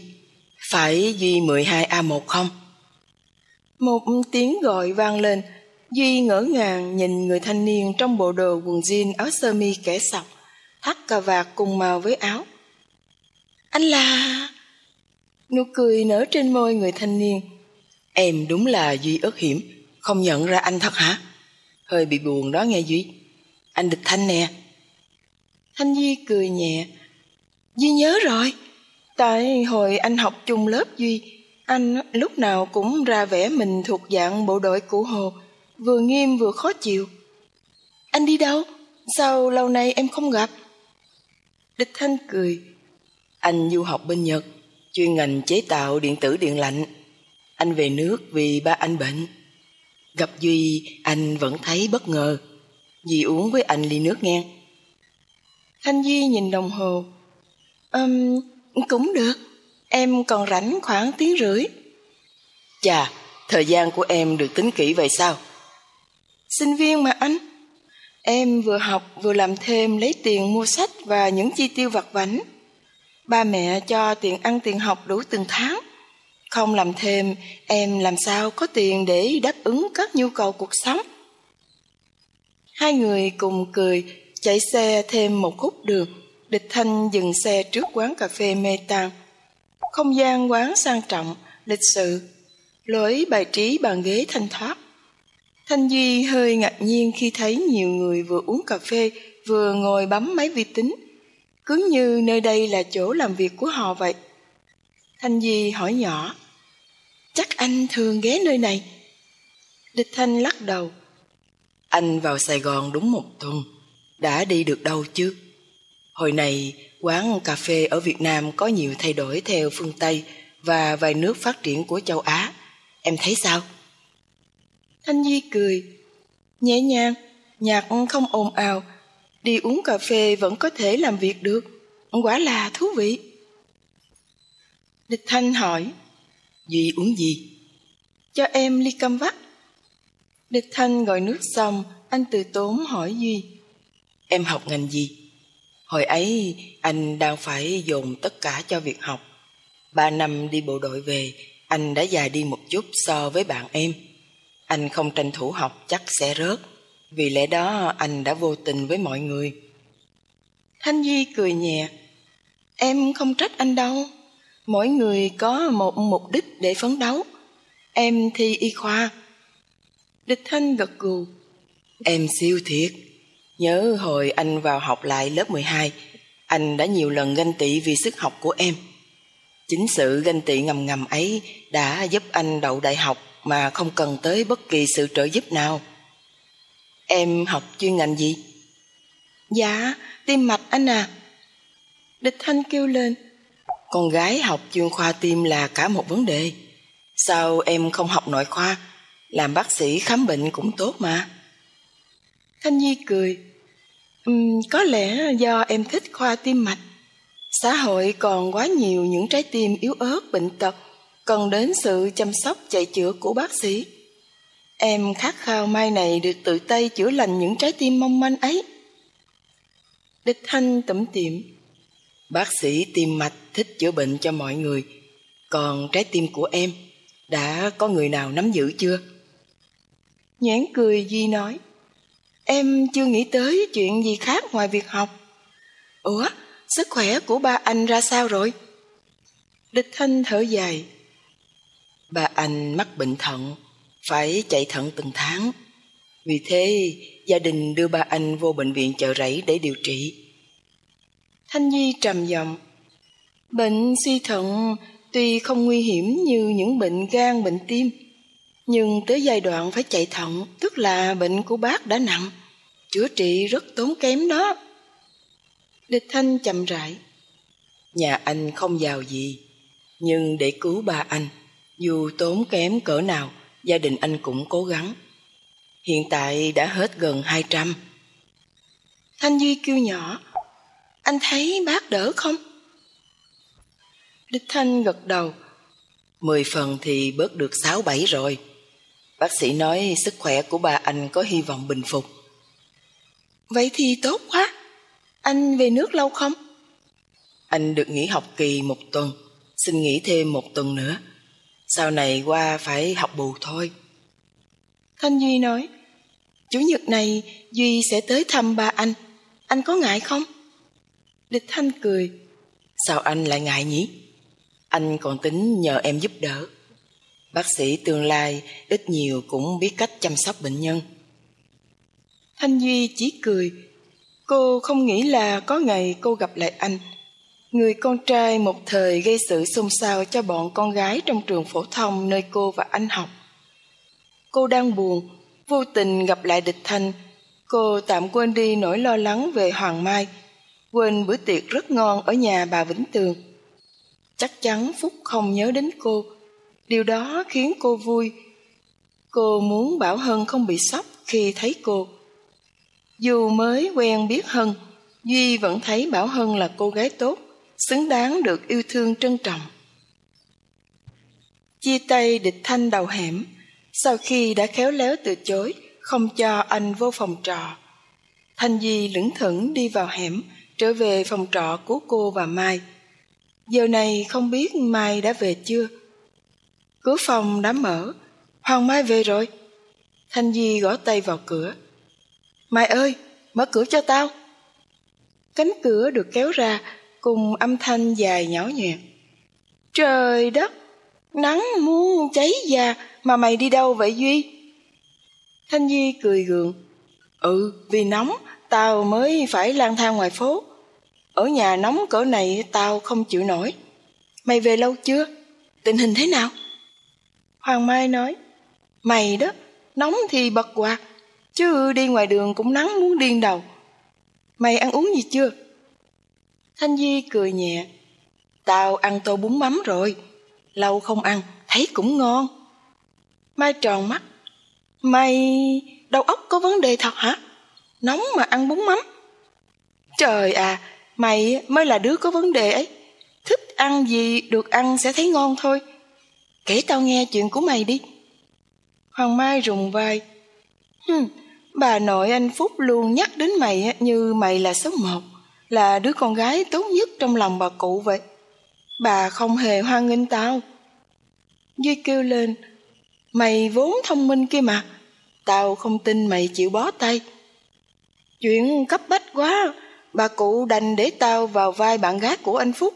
phải Duy 12A1 không? Một tiếng gọi vang lên, Duy ngỡ ngàng nhìn người thanh niên trong bộ đồ quần jean áo sơ mi kẻ sọc, thắt cà vạt cùng màu với áo. Anh là... Nụ cười nở trên môi người thanh niên. Em đúng là Duy ớt hiểm, không nhận ra anh thật hả? Hơi bị buồn đó nghe Duy. Anh Địch Thanh nè. Thanh Duy cười nhẹ. Duy nhớ rồi. Tại hồi anh học chung lớp Duy, anh lúc nào cũng ra vẻ mình thuộc dạng bộ đội cụ Hồ, vừa nghiêm vừa khó chịu. Anh đi đâu? Sao lâu nay em không gặp? Địch Thanh cười. Anh du học bên Nhật, chuyên ngành chế tạo điện tử điện lạnh. Anh về nước vì ba anh bệnh. Gặp Duy, anh vẫn thấy bất ngờ. Duy uống với anh ly nước nghe. Thanh Duy nhìn đồng hồ. Um, cũng được. Em còn rảnh khoảng tiếng rưỡi. Chà, thời gian của em được tính kỹ vậy sao? Sinh viên mà anh. Em vừa học vừa làm thêm lấy tiền mua sách và những chi tiêu vặt vảnh. Ba mẹ cho tiền ăn tiền học đủ từng tháng. Không làm thêm, em làm sao có tiền để đáp ứng các nhu cầu cuộc sống. Hai người cùng cười, chạy xe thêm một khúc đường. Địch Thanh dừng xe trước quán cà phê Mê Tan. Không gian quán sang trọng, lịch sự, lối bài trí bàn ghế thanh thoát. Thanh Duy hơi ngạc nhiên khi thấy nhiều người vừa uống cà phê vừa ngồi bấm máy vi tính. Cứ như nơi đây là chỗ làm việc của họ vậy. Thanh di hỏi nhỏ. Chắc anh thường ghé nơi này. Địch Thanh lắc đầu. Anh vào Sài Gòn đúng một tuần. Đã đi được đâu chứ? Hồi này, quán cà phê ở Việt Nam có nhiều thay đổi theo phương Tây và vài nước phát triển của châu Á. Em thấy sao? Thanh di cười. Nhẹ nhàng, nhạc không ồn ào. Đi uống cà phê vẫn có thể làm việc được. Quả là thú vị. Địch Thanh hỏi. Duy uống gì? Cho em ly cam vắt. Địch Thanh gọi nước xong, anh từ tốn hỏi Duy. Em học ngành gì? Hồi ấy anh đang phải dồn tất cả cho việc học. Ba năm đi bộ đội về, anh đã già đi một chút so với bạn em. Anh không tranh thủ học chắc sẽ rớt. Vì lẽ đó anh đã vô tình với mọi người. Thanh Duy cười nhẹ. Em không trách anh đâu. Mỗi người có một mục đích để phấn đấu. Em thi y khoa. Địch Thanh gật gù. Em siêu thiệt. Nhớ hồi anh vào học lại lớp 12, anh đã nhiều lần ganh tị vì sức học của em. Chính sự ganh tị ngầm ngầm ấy đã giúp anh đậu đại học mà không cần tới bất kỳ sự trợ giúp nào. Em học chuyên ngành gì? Dạ, tim mạch anh à. Địch Thanh kêu lên. Con gái học chuyên khoa tim là cả một vấn đề. Sao em không học nội khoa? Làm bác sĩ khám bệnh cũng tốt mà. Thanh Nhi cười. Um, có lẽ do em thích khoa tim mạch. Xã hội còn quá nhiều những trái tim yếu ớt, bệnh tật, cần đến sự chăm sóc chạy chữa của bác sĩ. Em khát khao mai này được tự tay chữa lành những trái tim mong manh ấy. Địch Thanh tẩm tiệm. Bác sĩ tim mạch thích chữa bệnh cho mọi người, còn trái tim của em đã có người nào nắm giữ chưa? Nhãn cười Di nói. Em chưa nghĩ tới chuyện gì khác ngoài việc học. Ủa, sức khỏe của ba anh ra sao rồi? Địch Thanh thở dài. Ba anh mắc bệnh thận, phải chạy thận từng tháng. Vì thế, gia đình đưa ba anh vô bệnh viện chợ rẫy để điều trị. Thanh Nhi trầm giọng. Bệnh suy thận tuy không nguy hiểm như những bệnh gan, bệnh tim, nhưng tới giai đoạn phải chạy thận, tức là bệnh của bác đã nặng, chữa trị rất tốn kém đó. Địch Thanh chậm rãi. Nhà anh không giàu gì, nhưng để cứu ba anh, dù tốn kém cỡ nào, gia đình anh cũng cố gắng. Hiện tại đã hết gần 200. Thanh Duy kêu nhỏ, anh thấy bác đỡ không? đức Thanh gật đầu. Mười phần thì bớt được sáu bảy rồi. Bác sĩ nói sức khỏe của bà anh có hy vọng bình phục. Vậy thì tốt quá. Anh về nước lâu không? Anh được nghỉ học kỳ một tuần, xin nghỉ thêm một tuần nữa. Sau này qua phải học bù thôi. Thanh Duy nói, Chủ nhật này Duy sẽ tới thăm ba anh. Anh có ngại không? Địch Thanh cười. Sao anh lại ngại nhỉ? Anh còn tính nhờ em giúp đỡ. Bác sĩ tương lai ít nhiều cũng biết cách chăm sóc bệnh nhân. Thanh Duy chỉ cười. Cô không nghĩ là có ngày cô gặp lại anh. Người con trai một thời gây sự xôn xao cho bọn con gái trong trường phổ thông nơi cô và anh học. Cô đang buồn, vô tình gặp lại địch thanh. Cô tạm quên đi nỗi lo lắng về Hoàng Mai, quên bữa tiệc rất ngon ở nhà bà Vĩnh Tường. Chắc chắn Phúc không nhớ đến cô, Điều đó khiến cô vui. Cô muốn Bảo Hân không bị sốc khi thấy cô. Dù mới quen biết Hân, Duy vẫn thấy Bảo Hân là cô gái tốt, xứng đáng được yêu thương trân trọng. Chia tay địch thanh đầu hẻm, sau khi đã khéo léo từ chối, không cho anh vô phòng trọ. Thanh di lững thững đi vào hẻm, trở về phòng trọ của cô và Mai. Giờ này không biết Mai đã về chưa? Cửa phòng đã mở. Hoàng Mai về rồi. Thanh Di gõ tay vào cửa. Mai ơi, mở cửa cho tao. Cánh cửa được kéo ra cùng âm thanh dài nhỏ nhẹ. Trời đất, nắng muốn cháy da mà mày đi đâu vậy Duy? Thanh duy cười gượng. Ừ, vì nóng, tao mới phải lang thang ngoài phố. Ở nhà nóng cỡ này tao không chịu nổi. Mày về lâu chưa? Tình hình thế nào? Hoàng Mai nói, mày đó, nóng thì bật quạt, chứ đi ngoài đường cũng nắng muốn điên đầu. Mày ăn uống gì chưa? Thanh Di cười nhẹ, tao ăn tô bún mắm rồi, lâu không ăn, thấy cũng ngon. Mai tròn mắt, mày đầu óc có vấn đề thật hả? Nóng mà ăn bún mắm. Trời à, mày mới là đứa có vấn đề ấy. Thích ăn gì được ăn sẽ thấy ngon thôi. Kể tao nghe chuyện của mày đi. Hoàng Mai rùng vai. Hừm, bà nội anh Phúc luôn nhắc đến mày như mày là số một, là đứa con gái tốt nhất trong lòng bà cụ vậy. Bà không hề hoan nghênh tao. Duy kêu lên, mày vốn thông minh kia mà, tao không tin mày chịu bó tay. Chuyện cấp bách quá, bà cụ đành để tao vào vai bạn gái của anh Phúc.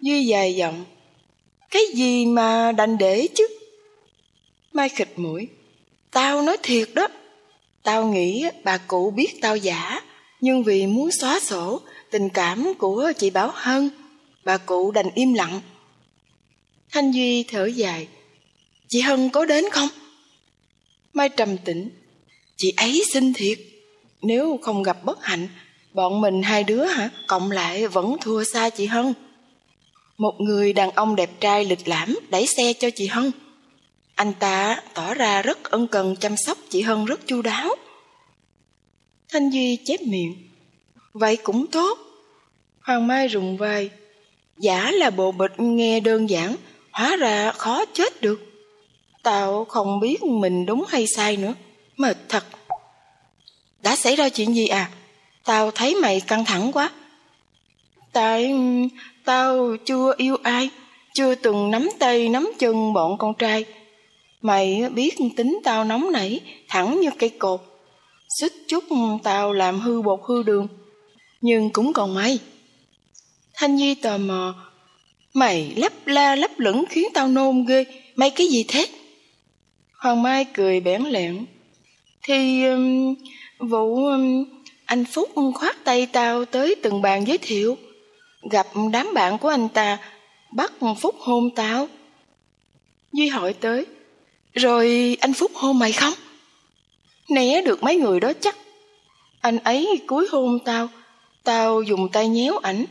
Duy dài giọng, cái gì mà đành để chứ? Mai khịt mũi, tao nói thiệt đó. Tao nghĩ bà cụ biết tao giả, nhưng vì muốn xóa sổ tình cảm của chị Bảo Hân, bà cụ đành im lặng. Thanh Duy thở dài, chị Hân có đến không? Mai trầm tĩnh, chị ấy xinh thiệt, nếu không gặp bất hạnh, bọn mình hai đứa hả, cộng lại vẫn thua xa chị Hân. Một người đàn ông đẹp trai lịch lãm đẩy xe cho chị Hân. Anh ta tỏ ra rất ân cần chăm sóc chị Hân rất chu đáo. Thanh Duy chép miệng. Vậy cũng tốt. Hoàng Mai rùng vai. Giả là bộ bịch nghe đơn giản, hóa ra khó chết được. Tao không biết mình đúng hay sai nữa. Mệt thật. Đã xảy ra chuyện gì à? Tao thấy mày căng thẳng quá. Tại tao chưa yêu ai, chưa từng nắm tay nắm chân bọn con trai. Mày biết tính tao nóng nảy, thẳng như cây cột. Xích chút tao làm hư bột hư đường. Nhưng cũng còn may. Thanh Nhi tò mò. Mày lấp la lấp lửng khiến tao nôn ghê. Mày cái gì thế? Hoàng Mai cười bẽn lẽn. Thì um, vụ um, anh Phúc khoát tay tao tới từng bàn giới thiệu. Gặp đám bạn của anh ta, bắt Phúc hôn tao. Duy hỏi tới, rồi anh Phúc hôn mày không? Né được mấy người đó chắc. Anh ấy cúi hôn tao, tao dùng tay nhéo ảnh.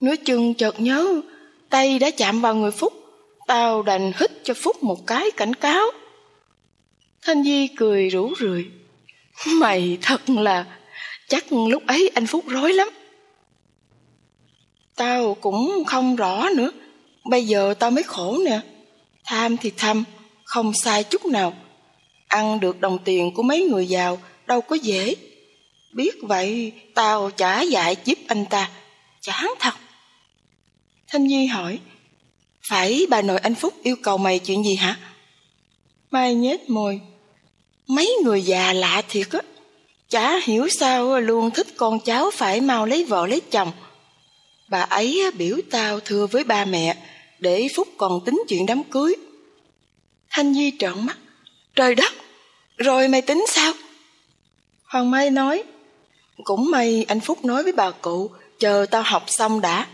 Nửa chừng chợt nhớ, tay đã chạm vào người Phúc. Tao đành hít cho Phúc một cái cảnh cáo. Thanh Di cười rủ rượi. Mày thật là, chắc lúc ấy anh Phúc rối lắm. Tao cũng không rõ nữa. Bây giờ tao mới khổ nè. Tham thì tham, không sai chút nào. Ăn được đồng tiền của mấy người giàu đâu có dễ. Biết vậy tao trả dạy giúp anh ta. Chán thật. Thanh Nhi hỏi, phải bà nội anh Phúc yêu cầu mày chuyện gì hả? Mai nhếch môi. Mấy người già lạ thiệt á. Chả hiểu sao luôn thích con cháu phải mau lấy vợ lấy chồng. Bà ấy biểu tao thưa với ba mẹ để Phúc còn tính chuyện đám cưới. Thanh Nhi trợn mắt. Trời đất, rồi mày tính sao? Hoàng Mai nói, cũng may anh Phúc nói với bà cụ, chờ tao học xong đã.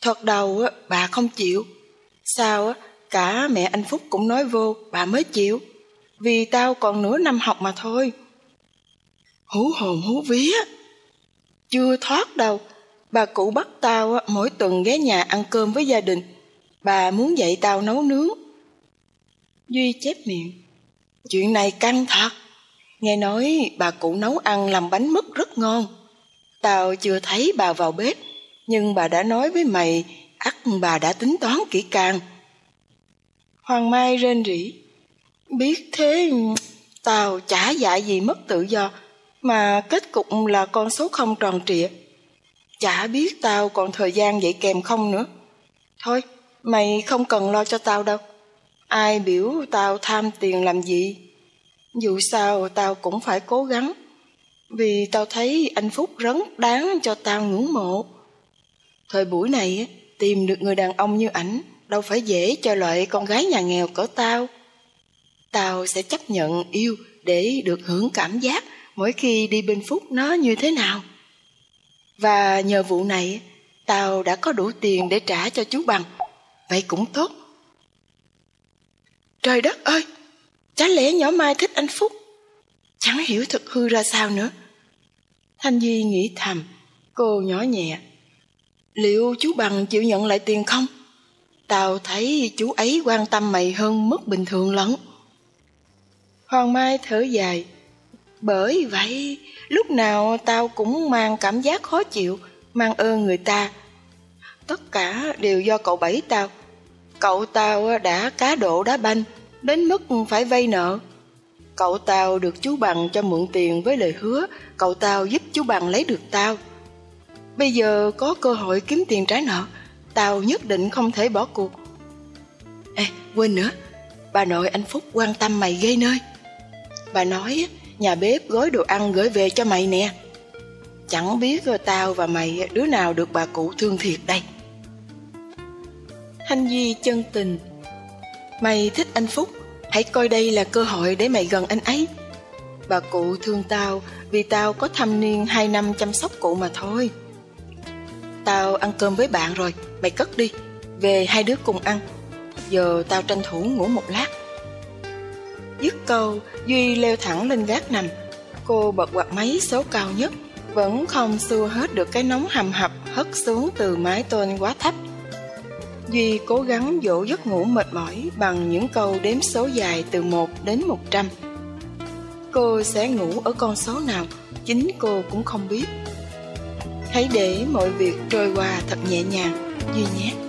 Thoạt đầu bà không chịu, sao cả mẹ anh Phúc cũng nói vô, bà mới chịu. Vì tao còn nửa năm học mà thôi. Hú hồn hú vía. Chưa thoát đâu, bà cụ bắt tao mỗi tuần ghé nhà ăn cơm với gia đình. Bà muốn dạy tao nấu nướng. Duy chép miệng. Chuyện này căng thật. Nghe nói bà cụ nấu ăn làm bánh mứt rất ngon. Tao chưa thấy bà vào bếp, nhưng bà đã nói với mày ắt bà đã tính toán kỹ càng. Hoàng Mai rên rỉ. Biết thế, tao chả dạy gì mất tự do, mà kết cục là con số không tròn trịa. Chả biết tao còn thời gian dạy kèm không nữa. Thôi, mày không cần lo cho tao đâu. Ai biểu tao tham tiền làm gì? Dù sao tao cũng phải cố gắng. Vì tao thấy anh Phúc rấn đáng cho tao ngưỡng mộ. Thời buổi này, tìm được người đàn ông như ảnh đâu phải dễ cho loại con gái nhà nghèo cỡ tao. Tao sẽ chấp nhận yêu để được hưởng cảm giác mỗi khi đi bên Phúc nó như thế nào. Và nhờ vụ này, tao đã có đủ tiền để trả cho chú bằng. Vậy cũng tốt. Trời đất ơi! Chả lẽ nhỏ Mai thích anh Phúc? Chẳng hiểu thật hư ra sao nữa. Thanh Di nghĩ thầm, cô nhỏ nhẹ. Liệu chú Bằng chịu nhận lại tiền không? Tao thấy chú ấy quan tâm mày hơn mức bình thường lắm. Hoàng Mai thở dài. Bởi vậy, lúc nào tao cũng mang cảm giác khó chịu, mang ơn người ta. Tất cả đều do cậu bảy tao. Cậu tao đã cá độ đá banh, đến mức phải vay nợ. Cậu tao được chú Bằng cho mượn tiền với lời hứa cậu tao giúp chú Bằng lấy được tao. Bây giờ có cơ hội kiếm tiền trả nợ, tao nhất định không thể bỏ cuộc. Ê, quên nữa, bà nội anh Phúc quan tâm mày ghê nơi. Bà nói nhà bếp gói đồ ăn gửi về cho mày nè. Chẳng biết tao và mày đứa nào được bà cụ thương thiệt đây Thanh di chân tình Mày thích anh Phúc Hãy coi đây là cơ hội để mày gần anh ấy. Bà cụ thương tao Vì tao có thâm niên hai năm chăm sóc cụ mà thôi. Tao ăn cơm với bạn rồi, Mày cất đi. Về hai đứa cùng ăn. Giờ tao tranh thủ ngủ một lát. Dứt câu, Duy leo thẳng lên gác nằm. Cô bật quạt máy số cao nhất. Vẫn không xua hết được cái nóng hầm hập Hất xuống từ mái tôn quá thấp. Duy cố gắng dỗ giấc ngủ mệt mỏi Bằng những câu đếm số dài từ 1 đến 100 Cô sẽ ngủ ở con số nào, Chính cô cũng không biết. Hãy để mọi việc trôi qua thật nhẹ nhàng, Duy nhé.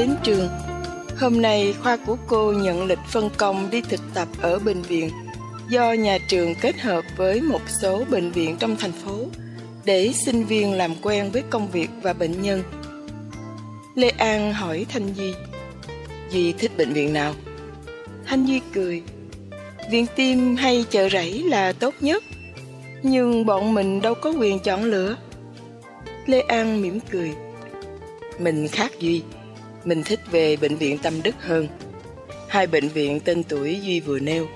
Đến trường Hôm nay, khoa của cô nhận lịch phân công đi thực tập ở bệnh viện, do nhà trường kết hợp với một số bệnh viện trong thành phố để sinh viên làm quen với công việc và bệnh nhân. Lê An hỏi Thanh Duy Duy thích bệnh viện nào? Thanh Duy cười, Viện tim hay chợ rẫy là tốt nhất, Nhưng bọn mình đâu có quyền chọn lựa Lê An mỉm cười, mình khác Duy mình thích về bệnh viện Tâm Đức hơn. Hai bệnh viện tên tuổi Duy vừa nêu,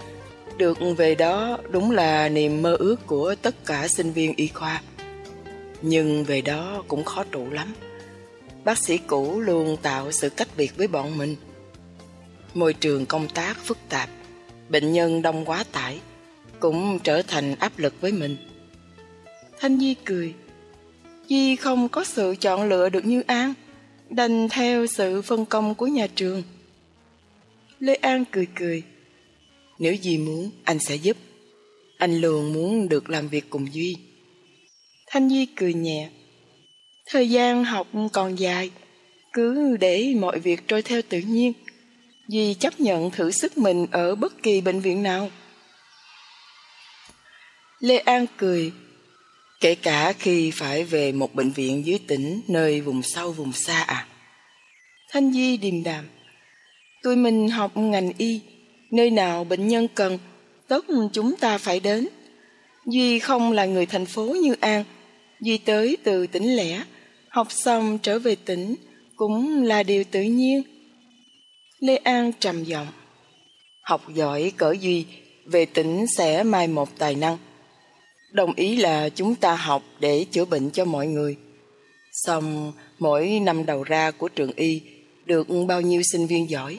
Được về đó đúng là niềm mơ ước của tất cả sinh viên y khoa. Nhưng về đó cũng khó trụ lắm. Bác sĩ cũ luôn tạo sự cách biệt với bọn mình. Môi trường công tác phức tạp, Bệnh nhân đông quá tải, Cũng trở thành áp lực với mình. Thanh Di cười Di không có sự chọn lựa được như An đành theo sự phân công của nhà trường. Lê An cười cười. Nếu Duy muốn, anh sẽ giúp. Anh luôn muốn được làm việc cùng Duy. Thanh Duy cười nhẹ. Thời gian học còn dài, cứ để mọi việc trôi theo tự nhiên. Duy chấp nhận thử sức mình ở bất kỳ bệnh viện nào. Lê An cười, Kể cả khi phải về một bệnh viện dưới tỉnh nơi vùng sâu vùng xa à? Thanh Di điềm đạm. Tụi mình học ngành y, nơi nào bệnh nhân cần, tất chúng ta phải đến. Duy không là người thành phố như An, Duy tới từ tỉnh lẻ, học xong trở về tỉnh cũng là điều tự nhiên. Lê An trầm giọng. Học giỏi cỡ Duy, về tỉnh sẽ mai một tài năng đồng ý là chúng ta học để chữa bệnh cho mọi người. Xong, mỗi năm đầu ra của trường y được bao nhiêu sinh viên giỏi.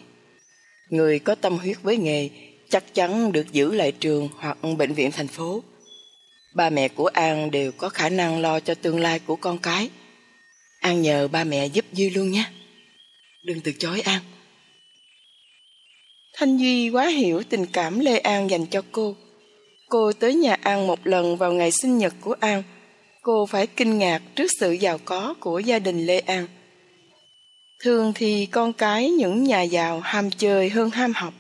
Người có tâm huyết với nghề chắc chắn được giữ lại trường hoặc bệnh viện thành phố. Ba mẹ của An đều có khả năng lo cho tương lai của con cái. An nhờ ba mẹ giúp Duy luôn nhé. Đừng từ chối An. Thanh Duy quá hiểu tình cảm Lê An dành cho cô. Cô tới nhà An một lần vào ngày sinh nhật của An. Cô phải kinh ngạc trước sự giàu có của gia đình Lê An. Thường thì con cái những nhà giàu ham chơi hơn ham học.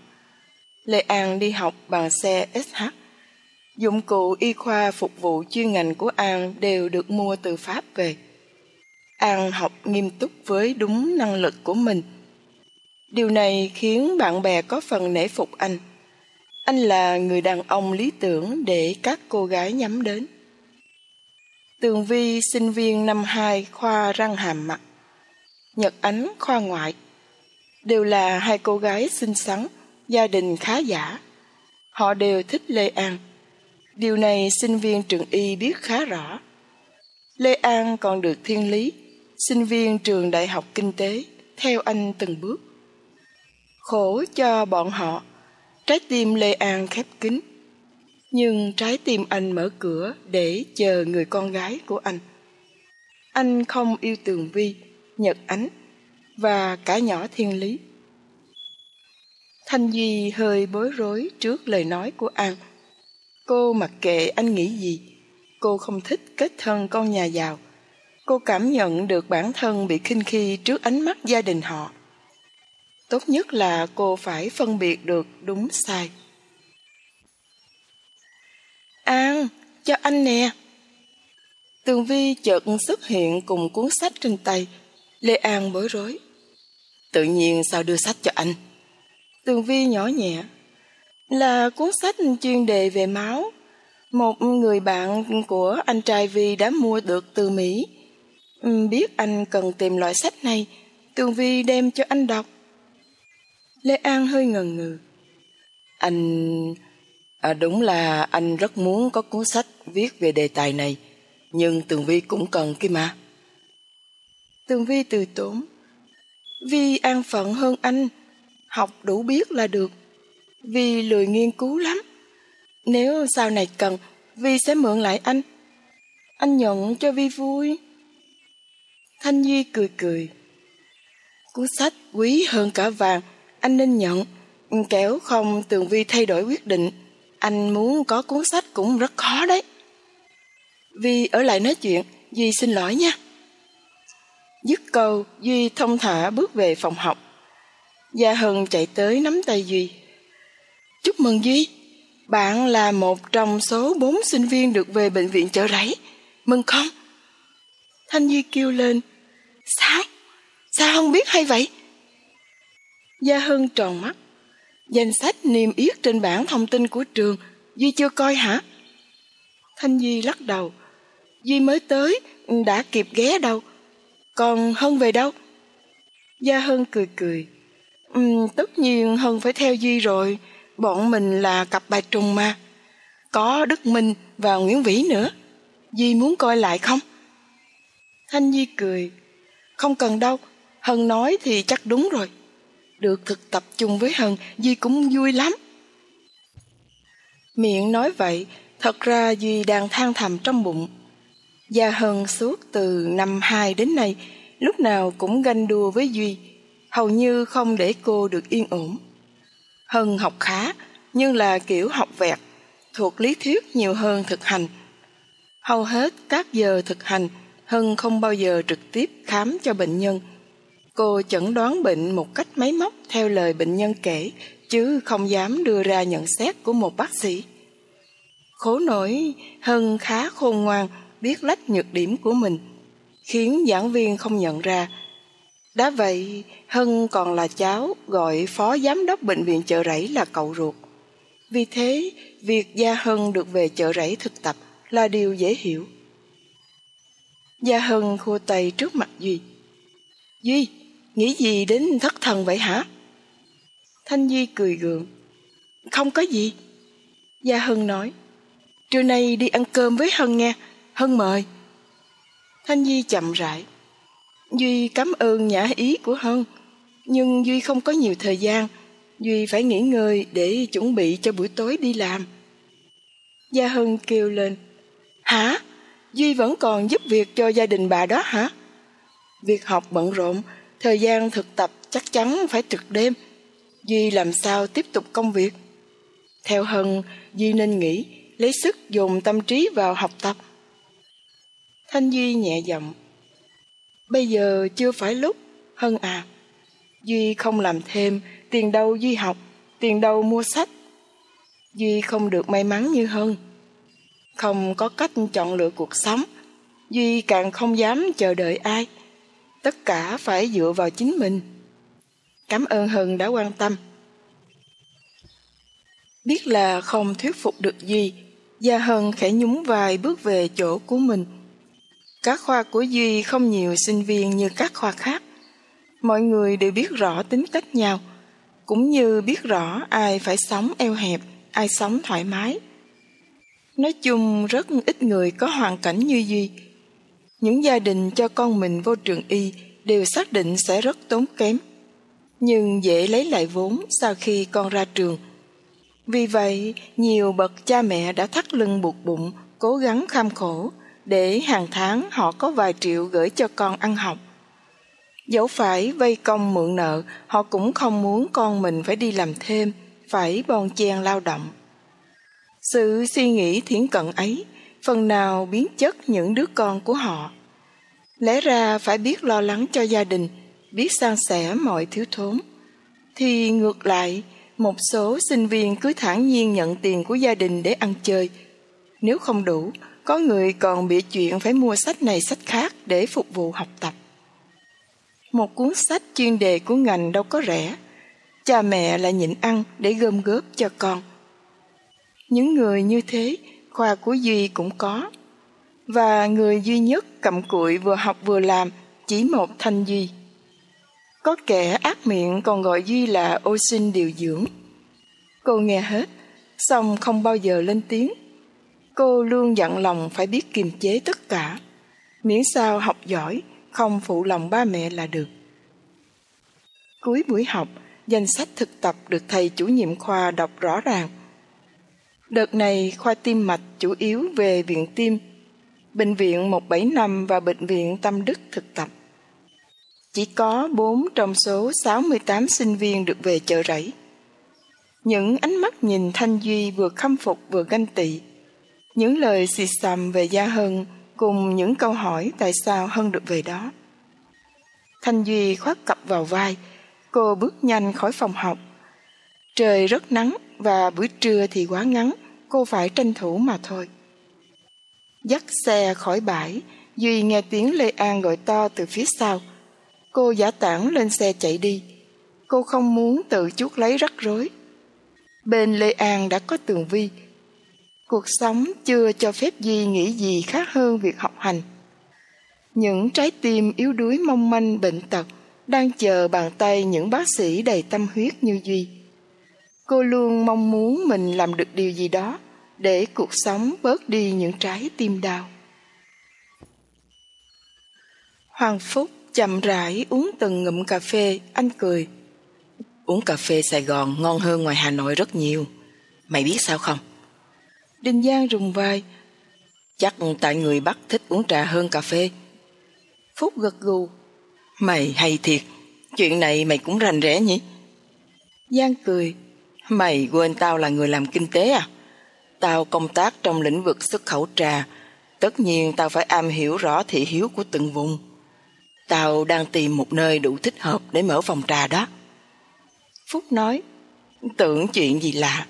Lê An đi học bằng xe SH. Dụng cụ y khoa phục vụ chuyên ngành của An đều được mua từ Pháp về. An học nghiêm túc với đúng năng lực của mình. Điều này khiến bạn bè có phần nể phục anh. Anh là người đàn ông lý tưởng để các cô gái nhắm đến. Tường Vi sinh viên năm 2 khoa răng hàm mặt. Nhật Ánh khoa ngoại. Đều là hai cô gái xinh xắn, gia đình khá giả. Họ đều thích Lê An. Điều này sinh viên trường y biết khá rõ. Lê An còn được thiên lý, sinh viên trường đại học kinh tế, theo anh từng bước. Khổ cho bọn họ, trái tim Lê An khép kín. Nhưng trái tim anh mở cửa để chờ người con gái của anh. Anh không yêu Tường Vi, Nhật Ánh và cả nhỏ Thiên Lý. Thanh Duy hơi bối rối trước lời nói của An. Cô mặc kệ anh nghĩ gì, cô không thích kết thân con nhà giàu. Cô cảm nhận được bản thân bị khinh khi trước ánh mắt gia đình họ. Tốt nhất là cô phải phân biệt được đúng sai. An, cho anh nè. Tường Vi chợt xuất hiện cùng cuốn sách trên tay. Lê An bối rối. Tự nhiên sao đưa sách cho anh? Tường Vi nhỏ nhẹ. Là cuốn sách chuyên đề về máu. Một người bạn của anh trai Vi đã mua được từ Mỹ. Biết anh cần tìm loại sách này, Tường Vi đem cho anh đọc. Lê An hơi ngần ngừ. Anh... À, đúng là anh rất muốn có cuốn sách viết về đề tài này, nhưng Tường Vi cũng cần kia mà. Tường Vi từ tốn. Vi an phận hơn anh, học đủ biết là được. Vi lười nghiên cứu lắm. Nếu sau này cần, Vi sẽ mượn lại anh. Anh nhận cho Vi vui. Thanh Duy cười cười. Cuốn sách quý hơn cả vàng, anh nên nhận. Kéo không Tường Vi thay đổi quyết định. Anh muốn có cuốn sách cũng rất khó đấy. Vi ở lại nói chuyện, Duy xin lỗi nha. Dứt câu, Duy thông thả bước về phòng học. Gia Hân chạy tới nắm tay Duy. Chúc mừng Duy, bạn là một trong số bốn sinh viên được về bệnh viện chợ rẫy. Mừng không? Thanh Duy kêu lên. Sao? Sao không biết hay vậy? Gia Hân tròn mắt. Danh sách niêm yết trên bảng thông tin của trường, Duy chưa coi hả? Thanh Duy lắc đầu. Duy mới tới, đã kịp ghé đâu. Còn Hân về đâu? Gia Hân cười cười. Um, tất nhiên Hân phải theo Duy rồi. Bọn mình là cặp bài trùng mà. Có Đức Minh và Nguyễn Vĩ nữa. Duy muốn coi lại không? Thanh Duy cười. Không cần đâu. Hân nói thì chắc đúng rồi. Được thực tập chung với Hân, Duy cũng vui lắm. Miệng nói vậy, thật ra Duy đang than thầm trong bụng. Gia Hân suốt từ năm 2 đến nay, lúc nào cũng ganh đua với Duy, hầu như không để cô được yên ổn. Hân học khá, nhưng là kiểu học vẹt, thuộc lý thuyết nhiều hơn thực hành. Hầu hết các giờ thực hành, Hân không bao giờ trực tiếp khám cho bệnh nhân. Cô chẩn đoán bệnh một cách máy móc theo lời bệnh nhân kể, chứ không dám đưa ra nhận xét của một bác sĩ. Khổ nổi, Hân khá khôn ngoan, biết lách nhược điểm của mình, khiến giảng viên không nhận ra. Đã vậy, Hân còn là cháu gọi phó giám đốc bệnh viện chợ rẫy là cậu ruột. Vì thế, việc Gia Hân được về chợ rẫy thực tập là điều dễ hiểu. Gia Hân khua tay trước mặt Duy. Duy, nghĩ gì đến thất thần vậy hả? Thanh Duy cười gượng. Không có gì. Gia Hân nói. Trưa nay đi ăn cơm với Hân nghe, Hân mời. Thanh Duy chậm rãi. Duy cảm ơn nhã ý của Hân, nhưng Duy không có nhiều thời gian. Duy phải nghỉ ngơi để chuẩn bị cho buổi tối đi làm. Gia Hân kêu lên. Hả? Duy vẫn còn giúp việc cho gia đình bà đó hả? Việc học bận rộn, thời gian thực tập chắc chắn phải trực đêm. Duy làm sao tiếp tục công việc? Theo Hân, Duy nên nghĩ, lấy sức dùng tâm trí vào học tập. Thanh Duy nhẹ giọng. Bây giờ chưa phải lúc, Hân à. Duy không làm thêm, tiền đâu Duy học, tiền đâu mua sách. Duy không được may mắn như Hân. Không có cách chọn lựa cuộc sống, Duy càng không dám chờ đợi ai. Tất cả phải dựa vào chính mình. Cảm ơn Hân đã quan tâm. Biết là không thuyết phục được Duy, Gia Hân khẽ nhún vai bước về chỗ của mình. Các khoa của Duy không nhiều sinh viên như các khoa khác. Mọi người đều biết rõ tính cách nhau, cũng như biết rõ ai phải sống eo hẹp, ai sống thoải mái. Nói chung rất ít người có hoàn cảnh như Duy. Những gia đình cho con mình vô trường y đều xác định sẽ rất tốn kém, nhưng dễ lấy lại vốn sau khi con ra trường. Vì vậy, nhiều bậc cha mẹ đã thắt lưng buộc bụng, cố gắng kham khổ, để hàng tháng họ có vài triệu gửi cho con ăn học. Dẫu phải vay công mượn nợ, họ cũng không muốn con mình phải đi làm thêm, phải bon chen lao động. Sự suy nghĩ thiển cận ấy phần nào biến chất những đứa con của họ. Lẽ ra phải biết lo lắng cho gia đình, biết san sẻ mọi thiếu thốn. Thì ngược lại, một số sinh viên cứ thản nhiên nhận tiền của gia đình để ăn chơi. Nếu không đủ, có người còn bị chuyện phải mua sách này sách khác để phục vụ học tập. Một cuốn sách chuyên đề của ngành đâu có rẻ. Cha mẹ lại nhịn ăn để gom góp cho con. Những người như thế, khoa của Duy cũng có. Và người duy nhất cầm cụi vừa học vừa làm chỉ một Thanh Duy. Có kẻ ác miệng còn gọi Duy là ô sinh điều dưỡng. Cô nghe hết, xong không bao giờ lên tiếng. Cô luôn dặn lòng phải biết kiềm chế tất cả, miễn sao học giỏi, không phụ lòng ba mẹ là được. Cuối buổi học, danh sách thực tập được thầy chủ nhiệm khoa đọc rõ ràng. Đợt này khoa tim mạch chủ yếu về viện tim, bệnh viện 175 và bệnh viện Tâm Đức thực tập. Chỉ có 4 trong số 68 sinh viên được về chợ rẫy. Những ánh mắt nhìn Thanh Duy vừa khâm phục vừa ganh tị. Những lời xì xầm về Gia Hân cùng những câu hỏi tại sao Hân được về đó. Thanh Duy khoác cặp vào vai, cô bước nhanh khỏi phòng học. Trời rất nắng và buổi trưa thì quá ngắn, cô phải tranh thủ mà thôi. Dắt xe khỏi bãi, Duy nghe tiếng Lê An gọi to từ phía sau. Cô giả tản lên xe chạy đi. Cô không muốn tự chuốc lấy rắc rối. Bên Lê An đã có tường vi. Cuộc sống chưa cho phép Duy nghĩ gì khác hơn việc học hành. Những trái tim yếu đuối mong manh bệnh tật đang chờ bàn tay những bác sĩ đầy tâm huyết như Duy. Cô luôn mong muốn mình làm được điều gì đó để cuộc sống bớt đi những trái tim đau. Hoàng Phúc chậm rãi uống từng ngụm cà phê, anh cười. Uống cà phê Sài Gòn ngon hơn ngoài Hà Nội rất nhiều. Mày biết sao không? Đinh Giang rùng vai. Chắc tại người Bắc thích uống trà hơn cà phê. Phúc gật gù. Mày hay thiệt, chuyện này mày cũng rành rẽ nhỉ? Giang cười. Mày quên tao là người làm kinh tế à? Tao công tác trong lĩnh vực xuất khẩu trà. Tất nhiên tao phải am hiểu rõ thị hiếu của từng vùng. Tao đang tìm một nơi đủ thích hợp để mở phòng trà đó. Phúc nói, tưởng chuyện gì lạ.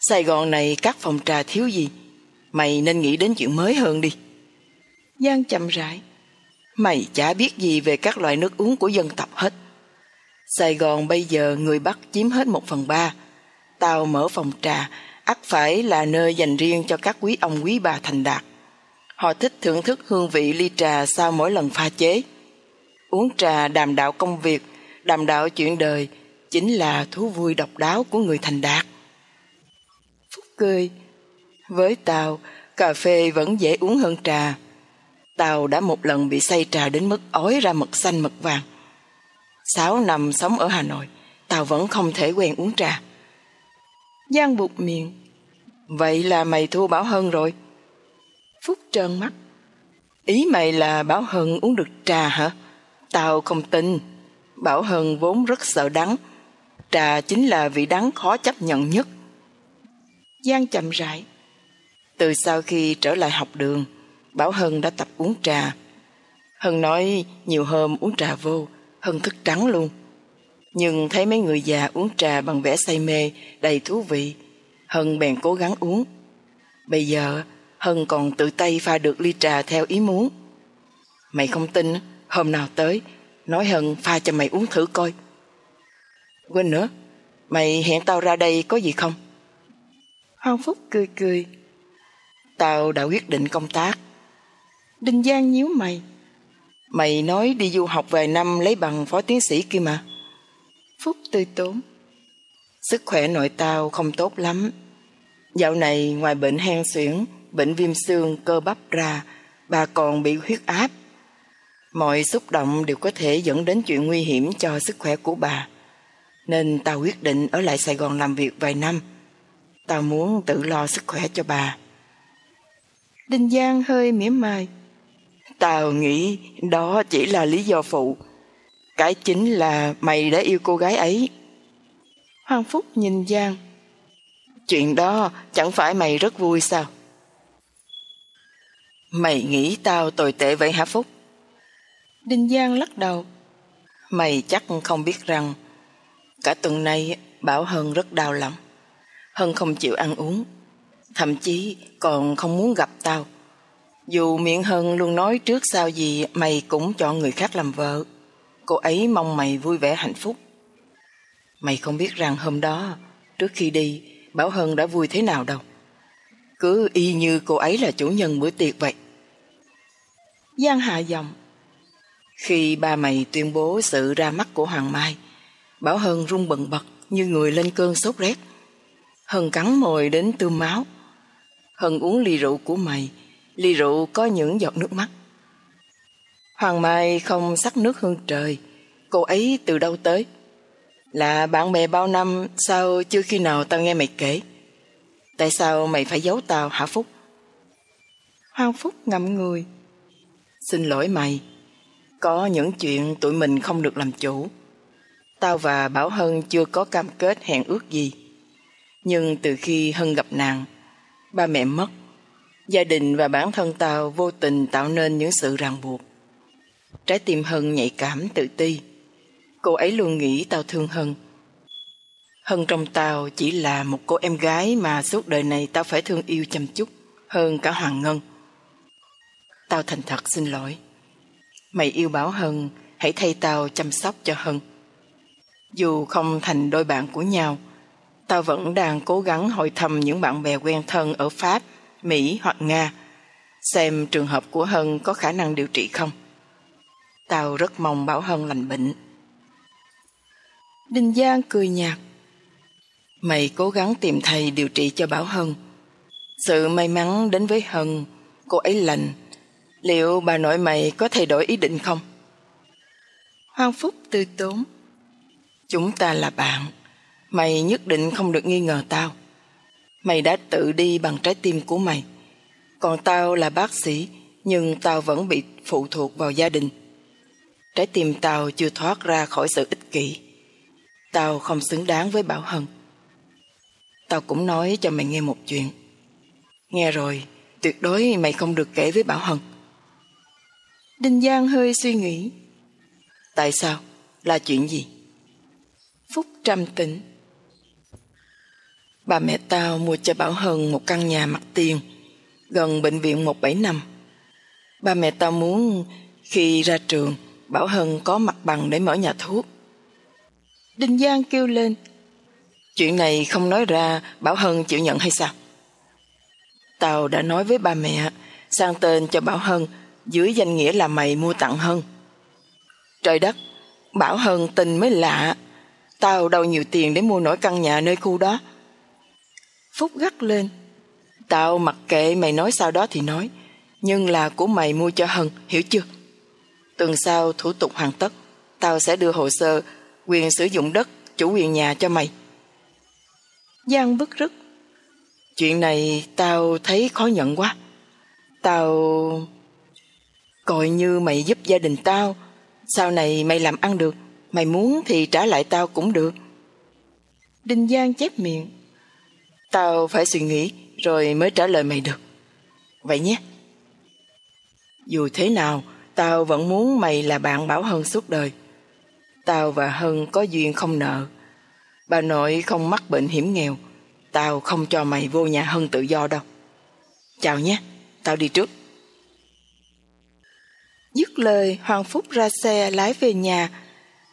Sài Gòn này các phòng trà thiếu gì. Mày nên nghĩ đến chuyện mới hơn đi. Giang chậm rãi. Mày chả biết gì về các loại nước uống của dân tộc hết. Sài Gòn bây giờ người Bắc chiếm hết một phần ba. Tao mở phòng trà, ắt phải là nơi dành riêng cho các quý ông quý bà thành đạt. Họ thích thưởng thức hương vị ly trà sau mỗi lần pha chế. Uống trà đàm đạo công việc, đàm đạo chuyện đời, chính là thú vui độc đáo của người thành đạt. Phúc cười. Với tao, cà phê vẫn dễ uống hơn trà. Tao đã một lần bị say trà đến mức ói ra mật xanh mật vàng. Sáu năm sống ở Hà Nội, tao vẫn không thể quen uống trà. Giang buộc miệng. Vậy là mày thua Bảo Hân rồi. Phúc trơn mắt. Ý mày là Bảo Hân uống được trà hả? Tao không tin. Bảo Hân vốn rất sợ đắng. Trà chính là vị đắng khó chấp nhận nhất. Giang chậm rãi. Từ sau khi trở lại học đường, Bảo Hân đã tập uống trà. Hân nói nhiều hôm uống trà vô, Hân thức trắng luôn. Nhưng thấy mấy người già uống trà bằng vẻ say mê, đầy thú vị, Hân bèn cố gắng uống. Bây giờ, Hân còn tự tay pha được ly trà theo ý muốn. Mày không tin, hôm nào tới, nói Hân pha cho mày uống thử coi. Quên nữa, mày hẹn tao ra đây có gì không? Hoàng Phúc cười cười. Tao đã quyết định công tác. Đinh Giang nhíu mày. Mày nói đi du học vài năm lấy bằng phó tiến sĩ kia mà. Phúc tươi tốn. Sức khỏe nội tao không tốt lắm. Dạo này ngoài bệnh hen suyễn, bệnh viêm xương, cơ bắp ra, bà còn bị huyết áp. Mọi xúc động đều có thể dẫn đến chuyện nguy hiểm cho sức khỏe của bà. Nên tao quyết định ở lại Sài Gòn làm việc vài năm. Tao muốn tự lo sức khỏe cho bà. Đinh Giang hơi mỉm mai. Tao nghĩ đó chỉ là lý do phụ. Cái chính là mày đã yêu cô gái ấy. Hoàng Phúc nhìn Giang. Chuyện đó chẳng phải mày rất vui sao? Mày nghĩ tao tồi tệ vậy hả Phúc? Đinh Giang lắc đầu. Mày chắc không biết rằng cả tuần nay Bảo Hân rất đau lòng. Hân không chịu ăn uống, thậm chí còn không muốn gặp tao. Dù miệng Hân luôn nói trước sau gì mày cũng chọn người khác làm vợ. Cô ấy mong mày vui vẻ hạnh phúc. Mày không biết rằng hôm đó, trước khi đi, Bảo Hân đã vui thế nào đâu. Cứ y như cô ấy là chủ nhân bữa tiệc vậy. Giang hạ giọng. Khi ba mày tuyên bố sự ra mắt của Hoàng Mai, Bảo Hân run bần bật như người lên cơn sốt rét. Hân cắn môi đến tươm máu. Hân uống ly rượu của mày, ly rượu có những giọt nước mắt. Hoàng Mai không sắc nước hương trời, cô ấy từ đâu tới? Là bạn bè bao năm sao chưa khi nào tao nghe mày kể? Tại sao mày phải giấu tao hả Phúc? Hoàng Phúc ngậm người. Xin lỗi mày, có những chuyện tụi mình không được làm chủ. Tao và Bảo Hân chưa có cam kết hẹn ước gì. Nhưng từ khi Hân gặp nàng, ba mẹ mất, gia đình và bản thân tao vô tình tạo nên những sự ràng buộc. Trái tim Hân nhạy cảm tự ti. Cô ấy luôn nghĩ tao thương Hân. Hân trong tao chỉ là một cô em gái mà suốt đời này tao phải thương yêu chăm chút hơn cả Hoàng Ngân. Tao thành thật xin lỗi. Mày yêu Bảo Hân, hãy thay tao chăm sóc cho Hân. Dù không thành đôi bạn của nhau, tao vẫn đang cố gắng hội thăm những bạn bè quen thân ở Pháp, Mỹ hoặc Nga, xem trường hợp của Hân có khả năng điều trị không. Tao rất mong Bảo Hân lành bệnh. Đinh Giang cười nhạt. Mày cố gắng tìm thầy điều trị cho Bảo Hân. Sự may mắn đến với Hân, cô ấy lành. Liệu bà nội mày có thay đổi ý định không? Hoàng Phúc từ tốn. Chúng ta là bạn. Mày nhất định không được nghi ngờ tao. Mày đã tự đi bằng trái tim của mày. Còn tao là bác sĩ, nhưng tao vẫn bị phụ thuộc vào gia đình. Trái tim tao chưa thoát ra khỏi sự ích kỷ. Tao không xứng đáng với Bảo Hân. Tao cũng nói cho mày nghe một chuyện. Nghe rồi, tuyệt đối mày không được kể với Bảo Hân. Đinh Giang hơi suy nghĩ. Tại sao? Là chuyện gì? Phúc trầm tĩnh. Bà mẹ tao mua cho Bảo Hân một căn nhà mặt tiền, gần bệnh viện 175. Ba mẹ tao muốn khi ra trường, Bảo Hân có mặt bằng để mở nhà thuốc. Đinh Giang kêu lên. Chuyện này không nói ra, Bảo Hân chịu nhận hay sao? Tao đã nói với ba mẹ, sang tên cho Bảo Hân dưới danh nghĩa là mày mua tặng Hân. Trời đất, Bảo Hân tình mới lạ. Tao đâu nhiều tiền để mua nổi căn nhà nơi khu đó. Phúc gắt lên. Tao mặc kệ mày nói sao đó thì nói, nhưng là của mày mua cho Hân, hiểu chưa? Tuần sau thủ tục hoàn tất, tao sẽ đưa hồ sơ quyền sử dụng đất chủ quyền nhà cho mày. Giang bức rứt. Chuyện này tao thấy khó nhận quá. Tao... Coi như mày giúp gia đình tao. Sau này mày làm ăn được. Mày muốn thì trả lại tao cũng được. Đinh Giang chép miệng. Tao phải suy nghĩ rồi mới trả lời mày được. Vậy nhé. Dù thế nào, tao vẫn muốn mày là bạn Bảo Hân suốt đời. Tao và Hân có duyên không nợ. Bà nội không mắc bệnh hiểm nghèo. Tao không cho mày vô nhà Hân tự do đâu. Chào nhé, tao đi trước. Dứt lời, Hoàng Phúc ra xe lái về nhà.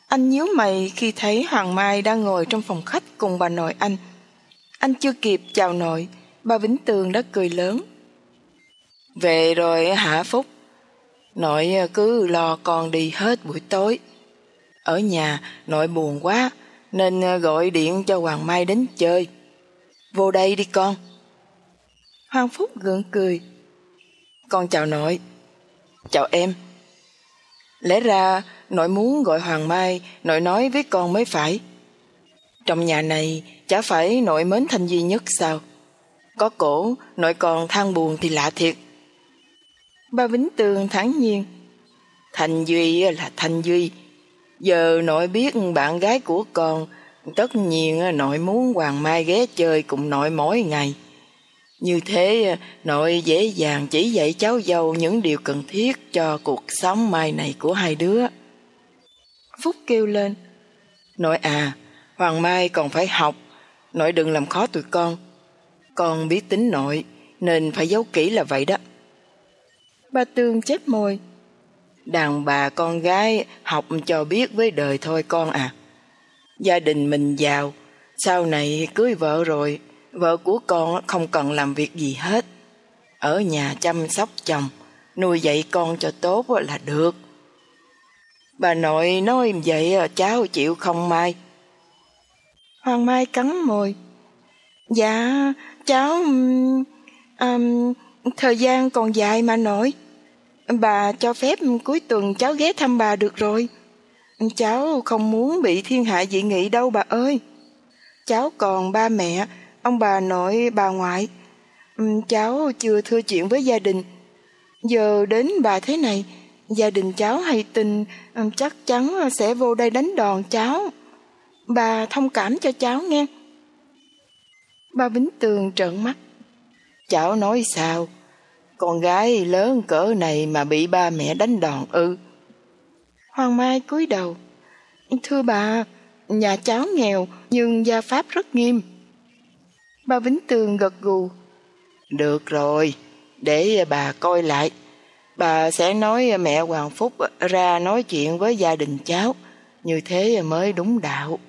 Anh nhíu mày khi thấy Hoàng Mai đang ngồi trong phòng khách cùng bà nội anh. Anh chưa kịp chào nội, bà Vĩnh Tường đã cười lớn. Về rồi hả Phúc? Nội cứ lo con đi hết buổi tối. Ở nhà nội buồn quá nên gọi điện cho Hoàng Mai đến chơi. Vô đây đi con. Hoàng Phúc gượng cười. Con chào nội. Chào em. Lẽ ra nội muốn gọi Hoàng Mai nội nói với con mới phải. Trong nhà này chả phải nội mến Thanh Duy nhất sao? Có cổ nội còn than buồn thì lạ thiệt. Bà Vĩnh Tường thẳng nhiên. Thanh Duy là Thanh Duy. Giờ nội biết bạn gái của con, tất nhiên nội muốn Hoàng Mai ghé chơi cùng nội mỗi ngày. Như thế nội dễ dàng chỉ dạy cháu dâu những điều cần thiết cho cuộc sống mai này của hai đứa. Phúc kêu lên. Nội à, Hoàng Mai còn phải học, nội đừng làm khó tụi con. Con biết tính nội, nên phải giấu kỹ là vậy đó. Bà Tường chép môi. Đàn bà con gái học cho biết với đời thôi con à. Gia đình mình giàu, sau này cưới vợ rồi, vợ của con không cần làm việc gì hết. Ở nhà chăm sóc chồng, nuôi dạy con cho tốt là được. Bà nội nói vậy cháu chịu không mai. Hoàng Mai cắn môi. Dạ, cháu... Um, thời gian còn dài mà nội. Bà cho phép cuối tuần cháu ghé thăm bà được rồi. Cháu không muốn bị thiên hạ dị nghị đâu bà ơi. Cháu còn ba mẹ, ông bà nội, bà ngoại. Cháu chưa thưa chuyện với gia đình. Giờ đến bà thế này, gia đình cháu hay tin chắc chắn sẽ vô đây đánh đòn cháu. Bà thông cảm cho cháu nghe. Bà Vĩnh Tường trợn mắt. Cháu nói sao? Con gái lớn cỡ này mà bị ba mẹ đánh đòn ư? Hoàng Mai cúi đầu. Thưa bà, nhà cháu nghèo nhưng gia pháp rất nghiêm. Bà Vĩnh Tường gật gù. Được rồi, để bà coi lại. Bà sẽ nói mẹ Hoàng Phúc ra nói chuyện với gia đình cháu. Như thế mới đúng đạo.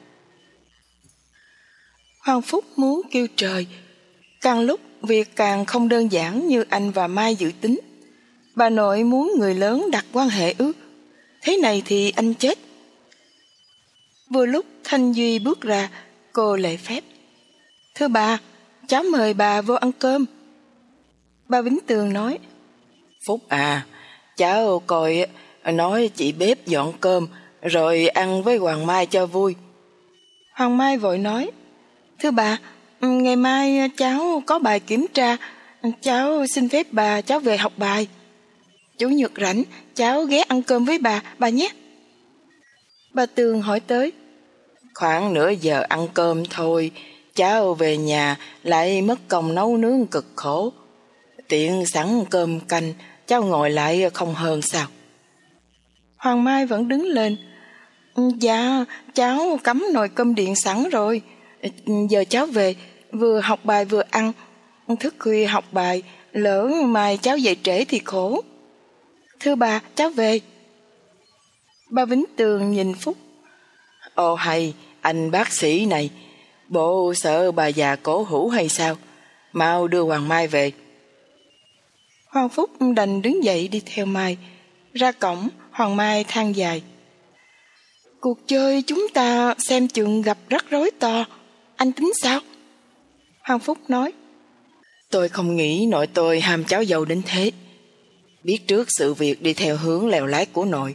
Hoàng Phúc muốn kêu trời. Càng lúc việc càng không đơn giản như anh và Mai dự tính. Bà nội muốn người lớn đặt quan hệ ước. Thế này thì anh chết. Vừa lúc Thanh Duy bước ra, cô lệ phép. Thưa bà, cháu mời bà vô ăn cơm. Bà Vĩnh Tường nói. Phúc à, cháu coi nói chị bếp dọn cơm rồi ăn với Hoàng Mai cho vui. Hoàng Mai vội nói. Thưa bà, ngày mai cháu có bài kiểm tra, cháu xin phép bà cháu về học bài. Chủ nhật rảnh, cháu ghé ăn cơm với bà, bà nhé. Bà Tường hỏi tới. Khoảng nửa giờ ăn cơm thôi, cháu về nhà lại mất công nấu nướng cực khổ. Tiện sẵn cơm canh, cháu ngồi lại không hơn sao? Hoàng Mai vẫn đứng lên. Dạ, cháu cắm nồi cơm điện sẵn rồi. Giờ cháu về, vừa học bài vừa ăn. Thức khuya học bài, lỡ mai cháu dậy trễ thì khổ. Thưa bà, cháu về. Bà Vĩnh Tường nhìn Phúc. Ồ hay, anh bác sĩ này, bộ sợ bà già cổ hủ hay sao? Mau đưa Hoàng Mai về. Hoàng Phúc đành đứng dậy đi theo Mai. Ra cổng, Hoàng Mai than dài. Cuộc chơi chúng ta xem chừng gặp rắc rối to. Anh tính sao? Hoàng Phúc nói. Tôi không nghĩ nội tôi ham cháu giàu đến thế. Biết trước sự việc đi theo hướng lèo lái của nội,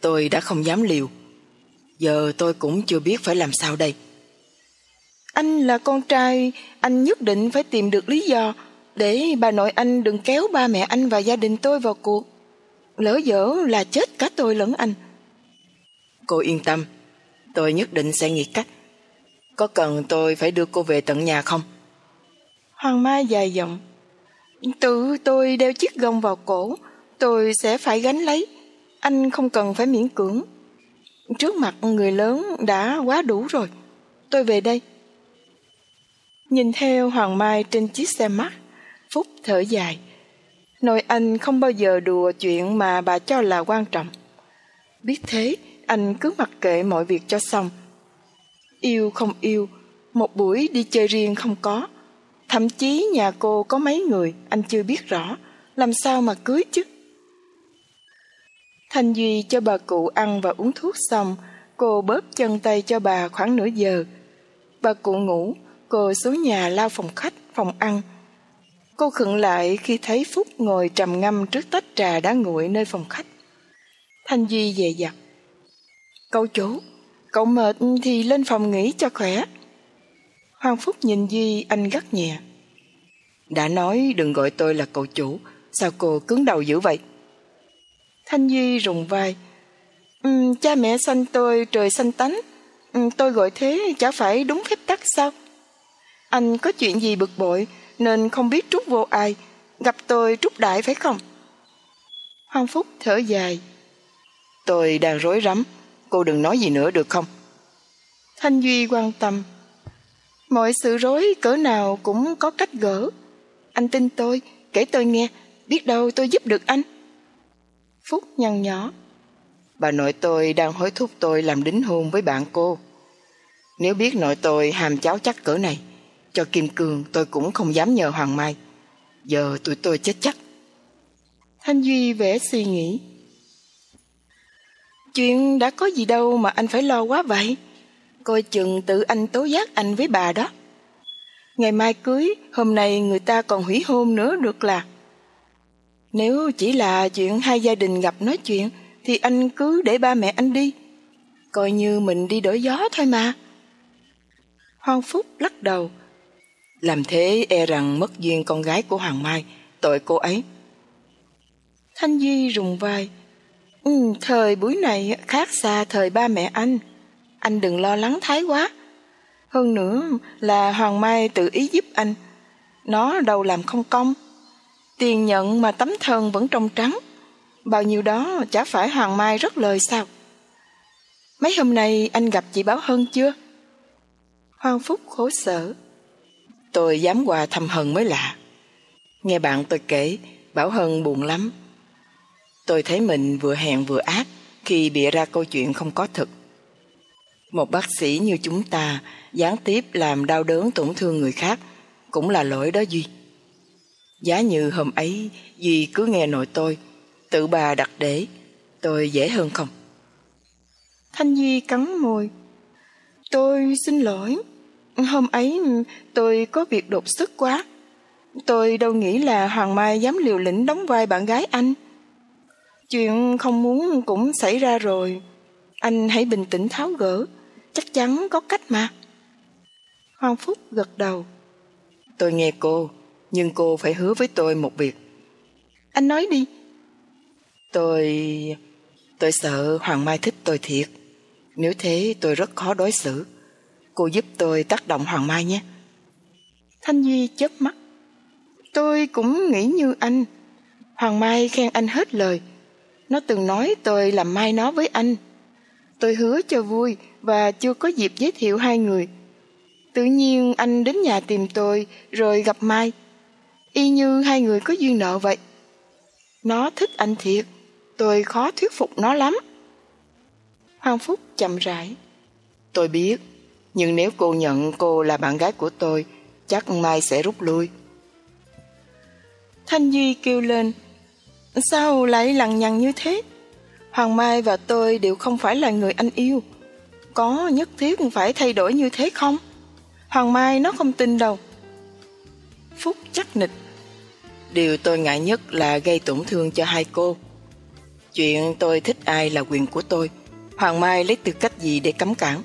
tôi đã không dám liều. Giờ tôi cũng chưa biết phải làm sao đây. Anh là con trai, anh nhất định phải tìm được lý do để bà nội anh đừng kéo ba mẹ anh và gia đình tôi vào cuộc. Lỡ dở là chết cả tôi lẫn anh. Cô yên tâm, tôi nhất định sẽ nghĩ cách. Có cần tôi phải đưa cô về tận nhà không? Hoàng Mai dài giọng. Tự tôi đeo chiếc gông vào cổ, tôi sẽ phải gánh lấy. Anh không cần phải miễn cưỡng. Trước mặt người lớn đã quá đủ rồi. Tôi về đây. Nhìn theo Hoàng Mai trên chiếc xe mắt, Phúc thở dài. Nội anh không bao giờ đùa chuyện mà bà cho là quan trọng. Biết thế, anh cứ mặc kệ mọi việc cho xong. Yêu không yêu, một buổi đi chơi riêng không có. Thậm chí nhà cô có mấy người anh chưa biết rõ, làm sao mà cưới chứ? Thanh Duy cho bà cụ ăn và uống thuốc xong, cô bóp chân tay cho bà khoảng nửa giờ. Bà cụ ngủ, cô xuống nhà lao phòng khách, phòng ăn. Cô khựng lại khi thấy Phúc ngồi trầm ngâm trước tách trà đã nguội nơi phòng khách. Thanh Duy dè dặt. Cậu chủ, cậu mệt thì lên phòng nghỉ cho khỏe. Hoàng Phúc nhìn Duy anh gắt nhẹ. Đã nói đừng gọi tôi là cậu chủ, sao cô cứng đầu dữ vậy? Thanh Duy rùng vai. Um, cha mẹ sanh tôi trời sanh tánh. Um, tôi gọi thế chả phải đúng phép tắc sao? Anh có chuyện gì bực bội nên không biết trút vô ai. Gặp tôi trút đại phải không? Hoàng Phúc thở dài. Tôi đang rối rắm. Cô đừng nói gì nữa được không? Thanh Duy quan tâm. Mọi sự rối cỡ nào cũng có cách gỡ. Anh tin tôi, kể tôi nghe, biết đâu tôi giúp được anh. Phúc nhăn nhó. Bà nội tôi đang hối thúc tôi làm đính hôn với bạn cô. Nếu biết nội tôi hàm cháu chắc cỡ này, cho Kim Cương tôi cũng không dám nhờ Hoàng Mai. Giờ tụi tôi chết chắc. Thanh Duy vẽ suy nghĩ. Chuyện đã có gì đâu mà anh phải lo quá vậy. Coi chừng tự anh tố giác anh với bà đó. Ngày mai cưới, hôm nay người ta còn hủy hôn nữa được là. Nếu chỉ là chuyện hai gia đình gặp nói chuyện, thì anh cứ để ba mẹ anh đi. Coi như mình đi đổi gió thôi mà. Hoàng Phúc lắc đầu. Làm thế e rằng mất duyên con gái của Hoàng Mai, tội cô ấy. Thanh Duy rùng vai. Ừ, thời buổi này khác xa thời ba mẹ anh. Anh đừng lo lắng thái quá. Hơn nữa là Hoàng Mai tự ý giúp anh. Nó đâu làm không công. Tiền nhận mà tấm thân vẫn trong trắng. Bao nhiêu đó chả phải Hoàng Mai rất lời sao? Mấy hôm nay anh gặp chị Báo Hân chưa? Hoàng Phúc khổ sở. Tôi dám qua thăm Hân mới lạ. Nghe bạn tôi kể, Bảo Hân buồn lắm. Tôi thấy mình vừa hèn vừa ác khi bịa ra câu chuyện không có thực. Một bác sĩ như chúng ta gián tiếp làm đau đớn tổn thương người khác cũng là lỗi đó Duy. Giá như hôm ấy Duy cứ nghe nội tôi, tự bà đặt để, tôi dễ hơn không? Thanh Duy cắn môi. Tôi xin lỗi. Hôm ấy tôi có việc đột xuất quá. Tôi đâu nghĩ là Hoàng Mai dám liều lĩnh đóng vai bạn gái anh. Chuyện không muốn cũng xảy ra rồi. Anh hãy bình tĩnh tháo gỡ. Chắc chắn có cách mà. Hoàng Phúc gật đầu. Tôi nghe cô, nhưng cô phải hứa với tôi một việc. Anh nói đi. Tôi... tôi sợ Hoàng Mai thích tôi thiệt. Nếu thế tôi rất khó đối xử. Cô giúp tôi tác động Hoàng Mai nhé. Thanh Duy chớp mắt. Tôi cũng nghĩ như anh. Hoàng Mai khen anh hết lời. Nó từng nói tôi làm mai nó với anh. Tôi hứa cho vui và chưa có dịp giới thiệu hai người. Tự nhiên anh đến nhà tìm tôi rồi gặp Mai. Y như hai người có duyên nợ vậy. Nó thích anh thiệt, tôi khó thuyết phục nó lắm. Hoàng Phúc chậm rãi. Tôi biết, nhưng nếu cô nhận cô là bạn gái của tôi, chắc Mai sẽ rút lui. Thanh Duy kêu lên, sao lại lằng nhằng như thế? Hoàng Mai và tôi đều không phải là người anh yêu. Có nhất thiết phải thay đổi như thế không? Hoàng Mai nó không tin đâu. Phúc chắc nịch. Điều tôi ngại nhất là gây tổn thương cho hai cô. Chuyện tôi thích ai là quyền của tôi. Hoàng Mai lấy tư cách gì để cấm cản?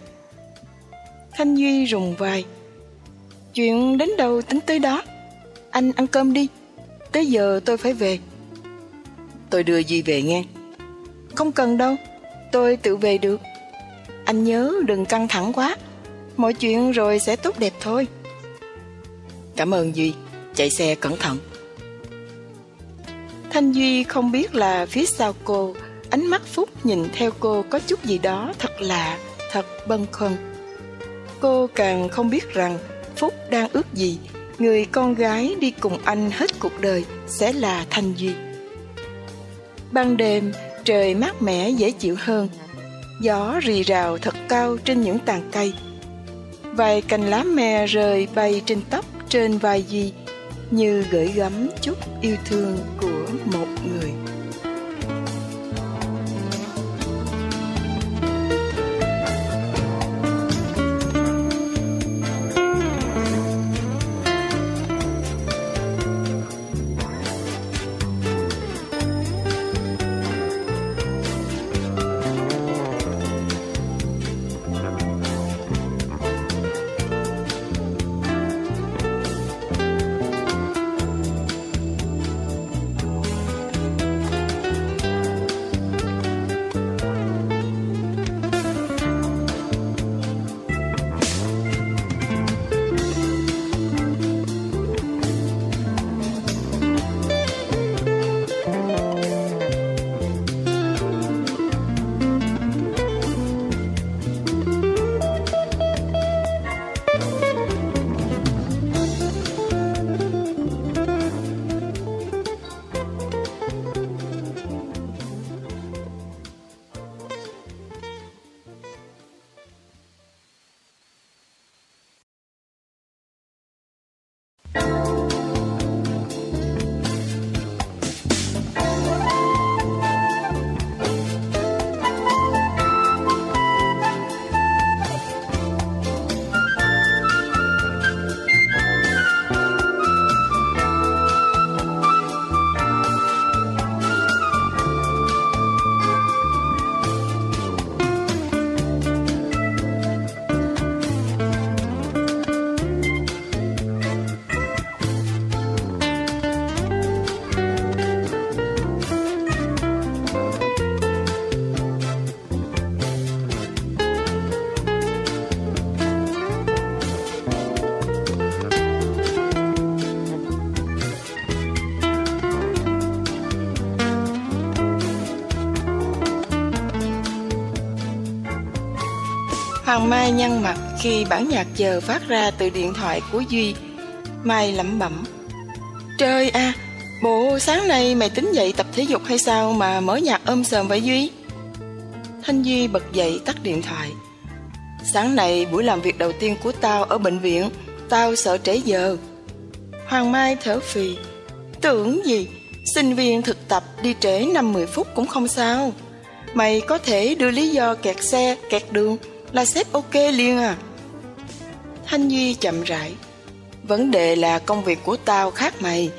Thanh Duy rùng vai. Chuyện đến đâu tính tới đó. Anh ăn cơm đi. Tới giờ tôi phải về. Tôi đưa Duy về nghe. Không cần đâu. Tôi tự về được. Anh nhớ đừng căng thẳng quá. Mọi chuyện rồi sẽ tốt đẹp thôi. Cảm ơn Duy. Chạy xe cẩn thận. Thanh Duy không biết là phía sau cô, ánh mắt Phúc nhìn theo cô có chút gì đó thật lạ, thật bâng khuâng. Cô càng không biết rằng Phúc đang ước gì, người con gái đi cùng anh hết cuộc đời sẽ là Thanh Duy. Ban đêm, trời mát mẻ dễ chịu hơn, gió rì rào thật cao trên những tàn cây. Vài cành lá me rơi bay trên tóc trên vai di, như gửi gắm chút yêu thương của một người Hoàng Mai nhăn mặt khi bản nhạc chờ phát ra từ điện thoại của Duy. Mai lẩm bẩm. Trời à, bộ sáng nay mày tính dậy tập thể dục hay sao mà mở nhạc ôm sờm vậy Duy? Thanh Duy bật dậy tắt điện thoại. Sáng nay buổi làm việc đầu tiên của tao ở bệnh viện, tao sợ trễ giờ. Hoàng Mai thở phì. Tưởng gì, sinh viên thực tập đi trễ 5-10 phút cũng không sao. Mày có thể đưa lý do kẹt xe, kẹt đường là sếp ok liền à. Thanh duy chậm rãi. Vấn đề là công việc của tao khác mày.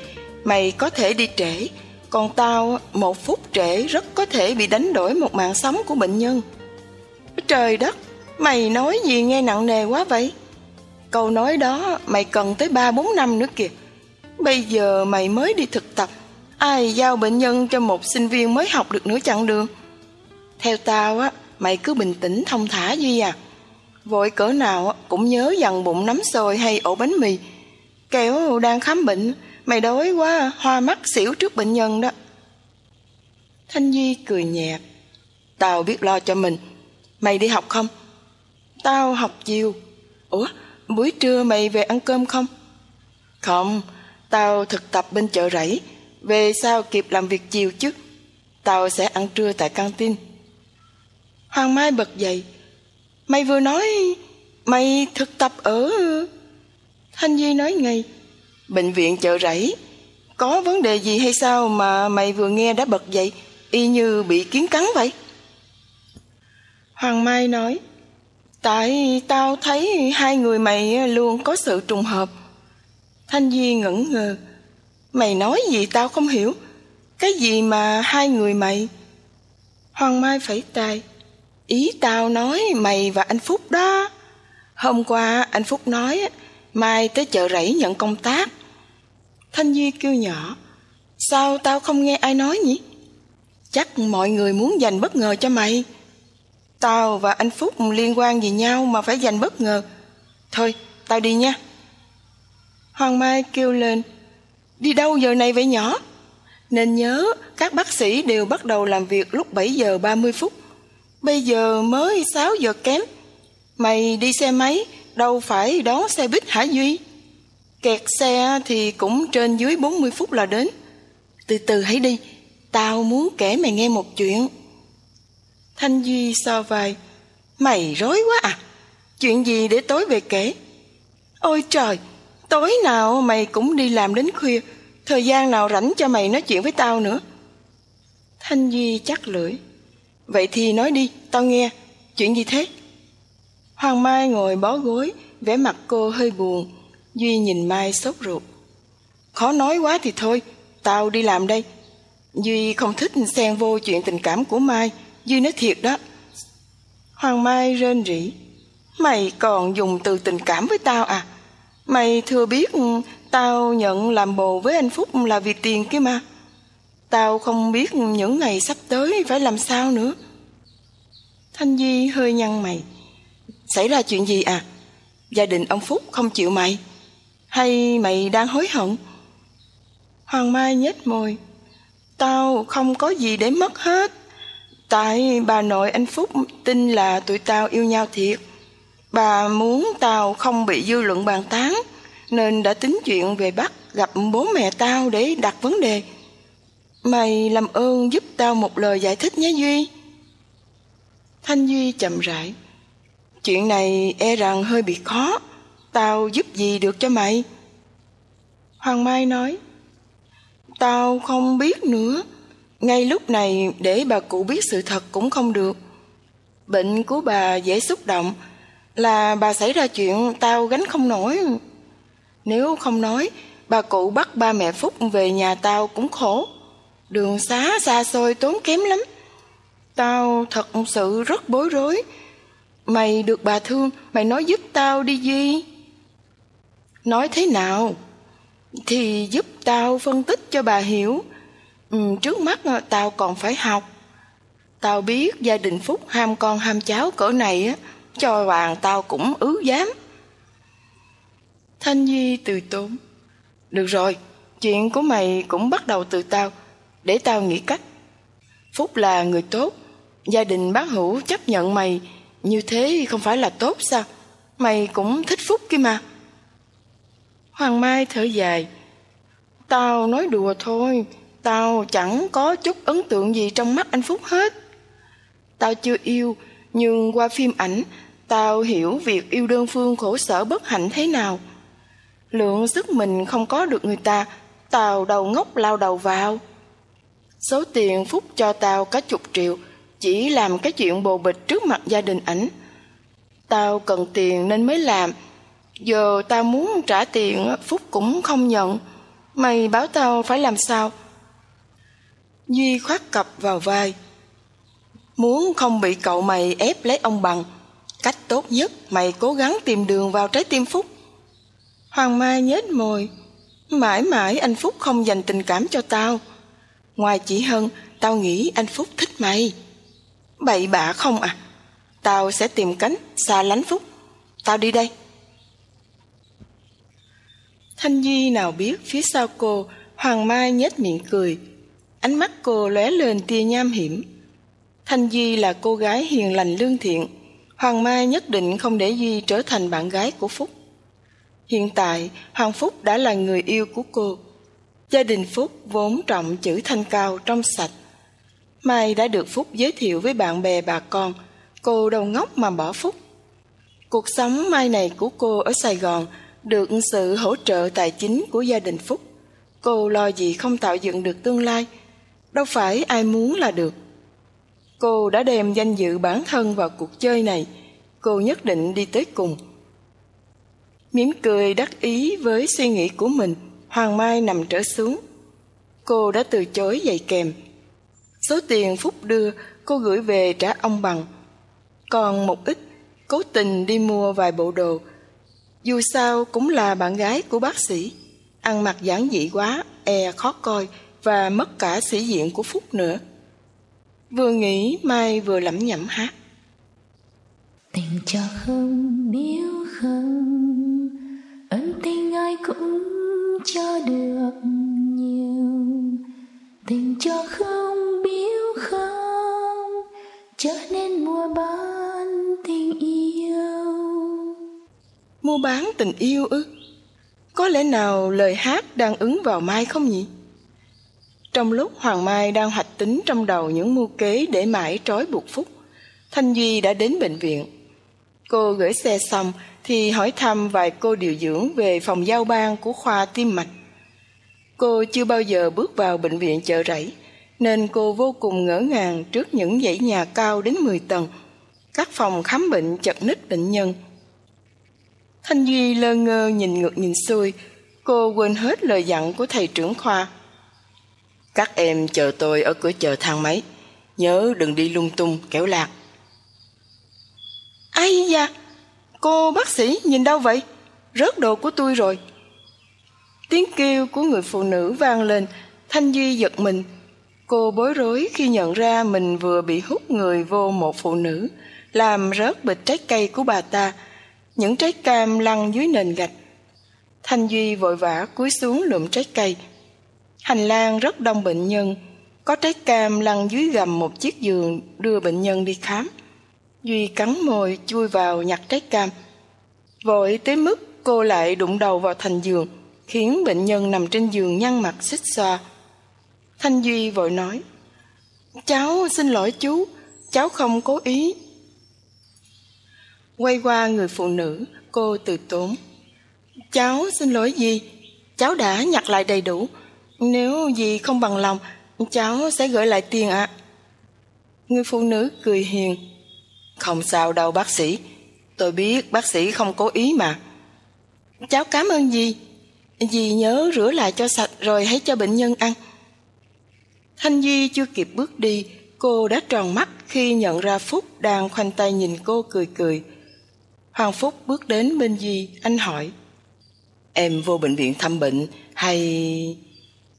Mày có thể đi trễ, còn tao một phút trễ rất có thể bị đánh đổi một mạng sống của bệnh nhân. Trời đất, mày nói gì nghe nặng nề quá vậy? Câu nói đó mày cần tới ba bốn năm nữa kìa. Bây giờ mày mới đi thực tập, ai giao bệnh nhân cho một sinh viên mới học được nửa chặng đường. Theo tao á mày cứ bình tĩnh thông thả Duy à. Vội cỡ nào cũng nhớ dằn bụng nắm xôi hay ổ bánh mì. Kéo đang khám bệnh, mày đói quá, hoa mắt xỉu trước bệnh nhân đó. Thanh Duy cười nhạt. Tao biết lo cho mình. Mày đi học không? Tao học chiều. Ủa, buổi trưa mày về ăn cơm không? Không, tao thực tập bên chợ rẫy. Về sao kịp làm việc chiều chứ? Tao sẽ ăn trưa tại căng tin. Hoàng Mai bật dậy. Mày vừa nói mày thực tập ở... Thanh Duy nói ngay. Bệnh viện chợ rẫy. Có vấn đề gì hay sao mà mày vừa nghe đã bật dậy, y như bị kiến cắn vậy? Hoàng Mai nói. Tại tao thấy hai người mày luôn có sự trùng hợp. Thanh Duy ngẩn ngơ. Mày nói gì tao không hiểu. Cái gì mà hai người mày? Hoàng Mai phẩy tay. Ý tao nói mày và anh Phúc đó. Hôm qua anh Phúc nói mai tới chợ rẫy nhận công tác. Thanh Duy kêu nhỏ, sao tao không nghe ai nói nhỉ? Chắc mọi người muốn dành bất ngờ cho mày. Tao và anh Phúc liên quan gì nhau mà phải dành bất ngờ. Thôi, tao đi nha. Hoàng Mai kêu lên, đi đâu giờ này vậy nhỏ? Nên nhớ các bác sĩ đều bắt đầu làm việc lúc 7 giờ 30 phút. Bây giờ mới 6 giờ kém. Mày đi xe máy, đâu phải đón xe buýt hả Duy? Kẹt xe thì cũng trên dưới 40 phút là đến. Từ từ hãy đi, tao muốn kể mày nghe một chuyện. Thanh Duy so vai, mày rối quá à, chuyện gì để tối về kể? Ôi trời, tối nào mày cũng đi làm đến khuya, thời gian nào rảnh cho mày nói chuyện với tao nữa. Thanh Duy chắc lưỡi, vậy thì nói đi, tao nghe, chuyện gì thế? Hoàng Mai ngồi bó gối, vẻ mặt cô hơi buồn, Duy nhìn Mai sốt ruột. Khó nói quá thì thôi, tao đi làm đây. Duy không thích xen vô chuyện tình cảm của Mai, Duy nói thiệt đó. Hoàng Mai rên rỉ. Mày còn dùng từ tình cảm với tao à? Mày thừa biết ừ, tao nhận làm bồ với anh Phúc là vì tiền kia mà. Tao không biết những ngày sắp tới phải làm sao nữa. Thanh Duy hơi nhăn mày. Xảy ra chuyện gì à? Gia đình ông Phúc không chịu mày? Hay mày đang hối hận? Hoàng Mai nhếch môi. Tao không có gì để mất hết. Tại bà nội anh Phúc tin là tụi tao yêu nhau thiệt. Bà muốn tao không bị dư luận bàn tán, nên đã tính chuyện về Bắc gặp bố mẹ tao để đặt vấn đề. Mày làm ơn giúp tao một lời giải thích nhé Duy. Thanh Duy chậm rãi. Chuyện này e rằng hơi bị khó. Tao giúp gì được cho mày? Hoàng Mai nói. Tao không biết nữa. Ngay lúc này để bà cụ biết sự thật cũng không được. Bệnh của bà dễ xúc động là bà xảy ra chuyện tao gánh không nổi. Nếu không nói, bà cụ bắt ba mẹ Phúc về nhà tao cũng khổ. Đường xá xa xôi tốn kém lắm. Tao thật sự rất bối rối. Mày được bà thương, mày nói giúp tao đi Duy. Nói thế nào? Thì giúp tao phân tích cho bà hiểu ừ, trước mắt ờ, tao còn phải học tao biết gia đình phúc ham con ham cháu cỡ này á cho hoàng tao cũng ứ dám thanh duy từ tốn được rồi chuyện của mày cũng bắt đầu từ tao để tao nghĩ cách phúc là người tốt gia đình bác hữu chấp nhận mày như thế không phải là tốt sao mày cũng thích phúc kia mà hoàng mai thở dài tao nói đùa thôi Tao chẳng có chút ấn tượng gì trong mắt anh Phúc hết. Tao chưa yêu, nhưng qua phim ảnh, tao hiểu việc yêu đơn phương khổ sở bất hạnh thế nào. Lượng sức mình không có được người ta, tao đầu ngốc lao đầu vào. Số tiền Phúc cho tao cả chục triệu, chỉ làm cái chuyện bồ bịch trước mặt gia đình ảnh. Tao cần tiền nên mới làm. Giờ tao muốn trả tiền, Phúc cũng không nhận. Mày báo tao phải làm sao? Duy khoát cặp vào vai. Muốn không bị cậu mày ép lấy ông bằng, cách tốt nhất mày cố gắng tìm đường vào trái tim Phúc. Hoàng Mai nhếch môi, mãi mãi anh Phúc không dành tình cảm cho tao. Ngoài chỉ hơn, tao nghĩ anh Phúc thích mày. Bậy bạ không à? Tao sẽ tìm cánh xa lánh Phúc. Tao đi đây. Thanh Duy nào biết phía sau cô, Hoàng Mai nhếch miệng cười, Ánh mắt cô lóe lên tia nham hiểm. Thanh Duy là cô gái hiền lành lương thiện. Hoàng Mai nhất định không để Duy trở thành bạn gái của Phúc. Hiện tại, Hoàng Phúc đã là người yêu của cô. Gia đình Phúc vốn trọng chữ thanh cao trong sạch. Mai đã được Phúc giới thiệu với bạn bè bà con. Cô đầu ngốc mà bỏ Phúc. Cuộc sống mai này của cô ở Sài Gòn được sự hỗ trợ tài chính của gia đình Phúc. Cô lo gì không tạo dựng được tương lai – đâu phải ai muốn là được cô đã đem danh dự bản thân vào cuộc chơi này cô nhất định đi tới cùng mỉm cười đắc ý với suy nghĩ của mình hoàng mai nằm trở xuống cô đã từ chối giày kèm số tiền phúc đưa cô gửi về trả ông bằng còn một ít cố tình đi mua vài bộ đồ. Dù sao cũng là bạn gái của bác sĩ, ăn mặc giản dị quá, e khó coi và mất cả sĩ diện của Phúc nữa. Vừa nghĩ Mai vừa lẩm nhẩm hát. Tình cho không biếu không, ân tình ai cũng cho được nhiều. Tình cho không biếu không, trở nên mua bán tình yêu. Mua bán tình yêu ư? Có lẽ nào lời hát đang ứng vào Mai không nhỉ? Trong lúc Hoàng Mai đang hoạch tính trong đầu những mưu kế để mãi trói buộc Phúc, Thanh Duy đã đến bệnh viện. Cô gửi xe xong thì hỏi thăm vài cô điều dưỡng về phòng giao ban của khoa tim mạch. Cô chưa bao giờ bước vào bệnh viện chợ rẫy, nên cô vô cùng ngỡ ngàng trước những dãy nhà cao đến 10 tầng, các phòng khám bệnh chật ních bệnh nhân. Thanh Duy lơ ngơ nhìn ngược nhìn xuôi, cô quên hết lời dặn của thầy trưởng khoa. Các em chờ tôi ở cửa chờ thang máy, nhớ đừng đi lung tung kéo lạc. Ai da, cô bác sĩ nhìn đâu vậy? Rớt đồ của tôi rồi. Tiếng kêu của người phụ nữ vang lên, Thanh Duy giật mình. Cô bối rối khi nhận ra mình vừa bị hút người vô một phụ nữ, làm rớt bịch trái cây của bà ta. Những trái cam lăn dưới nền gạch. Thanh Duy vội vã cúi xuống lượm trái cây. Hành lang rất đông bệnh nhân, có trái cam lăn dưới gầm một chiếc giường đưa bệnh nhân đi khám. Duy cắn môi chui vào nhặt trái cam. Vội tới mức cô lại đụng đầu vào thành giường, khiến bệnh nhân nằm trên giường nhăn mặt xích xoa. Thanh Duy vội nói, Cháu xin lỗi chú, cháu không cố ý. Quay qua người phụ nữ, cô từ tốn. Cháu xin lỗi gì? Cháu đã nhặt lại đầy đủ. Nếu gì không bằng lòng, cháu sẽ gửi lại tiền ạ. Người phụ nữ cười hiền. Không sao đâu bác sĩ, tôi biết bác sĩ không cố ý mà. Cháu cảm ơn gì? Dì nhớ rửa lại cho sạch rồi hãy cho bệnh nhân ăn. Thanh Duy chưa kịp bước đi, cô đã tròn mắt khi nhận ra Phúc đang khoanh tay nhìn cô cười cười. Hoàng Phúc bước đến bên Duy, anh hỏi. Em vô bệnh viện thăm bệnh hay...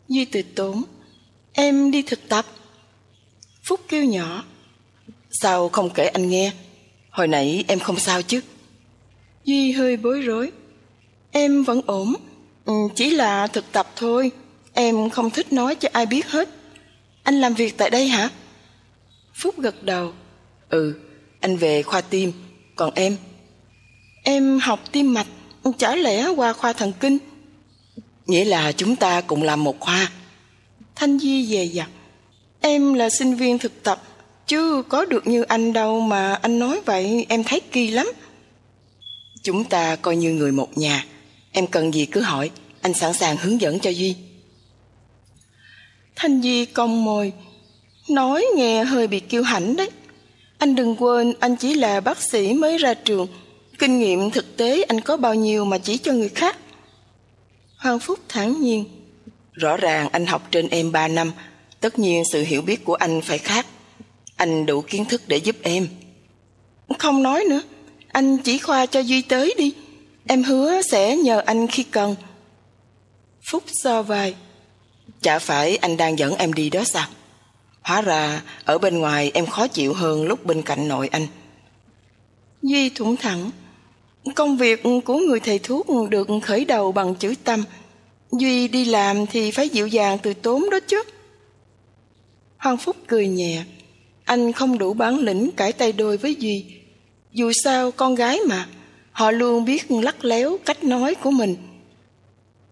Duy từ tốn. Em đi thực tập. Phúc kêu nhỏ. Sao không kể anh nghe? Hồi nãy em không sao chứ? Duy hơi bối rối. Em vẫn ổn, ừ, chỉ là thực tập thôi. Em không thích nói cho ai biết hết. Anh làm việc tại đây hả? Phúc gật đầu. Ừ, anh về khoa tim, còn em? Em học tim mạch, chả lẽ qua khoa thần kinh? Nghĩa là chúng ta cùng làm một khoa. Thanh Di dè dặt. Em là sinh viên thực tập, chứ có được như anh đâu mà anh nói vậy em thấy kỳ lắm. Chúng ta coi như người một nhà. Em cần gì cứ hỏi, anh sẵn sàng hướng dẫn cho Duy. Thanh duy cong môi, nói nghe hơi bị kiêu hãnh đấy. Anh đừng quên anh chỉ là bác sĩ mới ra trường, kinh nghiệm thực tế anh có bao nhiêu mà chỉ cho người khác. Hoàng Phúc thản nhiên. Rõ ràng anh học trên em 3 năm, tất nhiên sự hiểu biết của anh phải khác. Anh đủ kiến thức để giúp em. Không nói nữa, anh chỉ khoa cho Duy tới đi. Em hứa sẽ nhờ anh khi cần. Phúc so vai. Chả phải anh đang dẫn em đi đó sao? Hóa ra ở bên ngoài em khó chịu hơn lúc bên cạnh nội anh. Duy thủng thẳng. Công việc của người thầy thuốc được khởi đầu bằng chữ tâm. Duy đi làm thì phải dịu dàng từ tốn đó chứ. Hoàng Phúc cười nhẹ. Anh không đủ bản lĩnh cãi tay đôi với Duy. Dù sao con gái mà, họ luôn biết lắc léo cách nói của mình.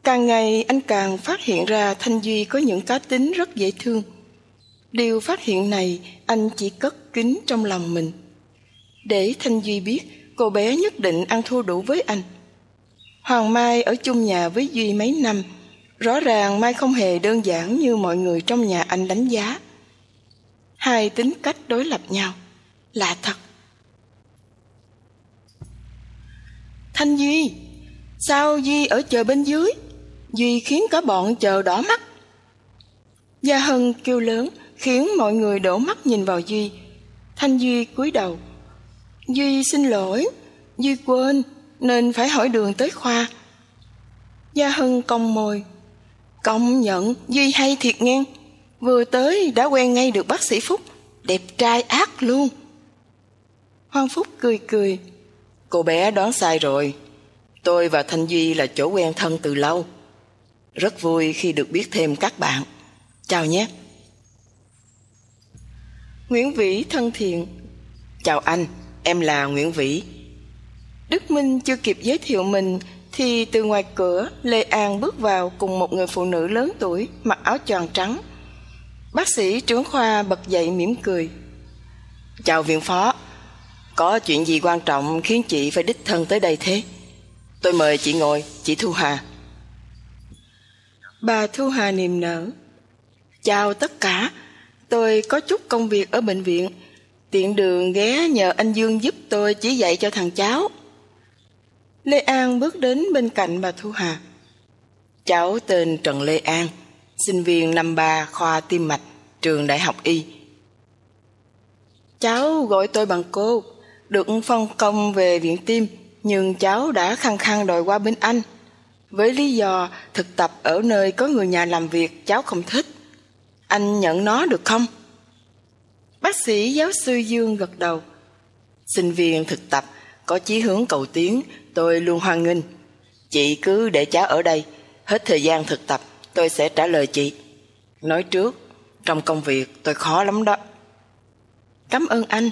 Càng ngày anh càng phát hiện ra Thanh Duy có những cá tính rất dễ thương. Điều phát hiện này anh chỉ cất kín trong lòng mình. Để Thanh Duy biết cô bé nhất định ăn thua đủ với anh. Hoàng Mai ở chung nhà với Duy mấy năm, rõ ràng Mai không hề đơn giản như mọi người trong nhà anh đánh giá. Hai tính cách đối lập nhau, lạ thật. Thanh Duy, sao Duy ở chờ bên dưới? Duy khiến cả bọn chờ đỏ mắt. Gia Hân kêu lớn khiến mọi người đổ mắt nhìn vào Duy. Thanh Duy cúi đầu. Duy xin lỗi, Duy quên, nên phải hỏi đường tới khoa. Gia Hân cong môi. Công nhận Duy hay thiệt nghe. Vừa tới đã quen ngay được bác sĩ Phúc, đẹp trai ác luôn. Hoàng Phúc cười cười. Cô bé đoán sai rồi. Tôi và Thanh Duy là chỗ quen thân từ lâu. Rất vui khi được biết thêm các bạn. Chào nhé. Nguyễn Vĩ thân thiện. Chào anh, em là Nguyễn Vĩ. Đức Minh chưa kịp giới thiệu mình thì từ ngoài cửa Lê An bước vào cùng một người phụ nữ lớn tuổi mặc áo choàng trắng. Bác sĩ trưởng khoa bật dậy mỉm cười. Chào viện phó, có chuyện gì quan trọng khiến chị phải đích thân tới đây thế? Tôi mời chị ngồi, chị Thu Hà. Bà Thu Hà niềm nở. Chào tất cả, tôi có chút công việc ở bệnh viện. Tiện đường ghé nhờ anh Dương giúp tôi chỉ dạy cho thằng cháu. Lê An bước đến bên cạnh bà Thu Hà. Cháu tên Trần Lê An, sinh viên năm ba khoa tim mạch, trường Đại học Y. Cháu gọi tôi bằng cô, được phân công về viện tim, nhưng cháu đã khăng khăng đòi qua bên anh. Với lý do thực tập ở nơi có người nhà làm việc cháu không thích. Anh nhận nó được không? Bác sĩ giáo sư Dương gật đầu. Sinh viên thực tập có chí hướng cầu tiến, tôi luôn hoan nghênh. Chị cứ để cháu ở đây, hết thời gian thực tập tôi sẽ trả lời chị. Nói trước, trong công việc tôi khó lắm đó. Cảm ơn anh.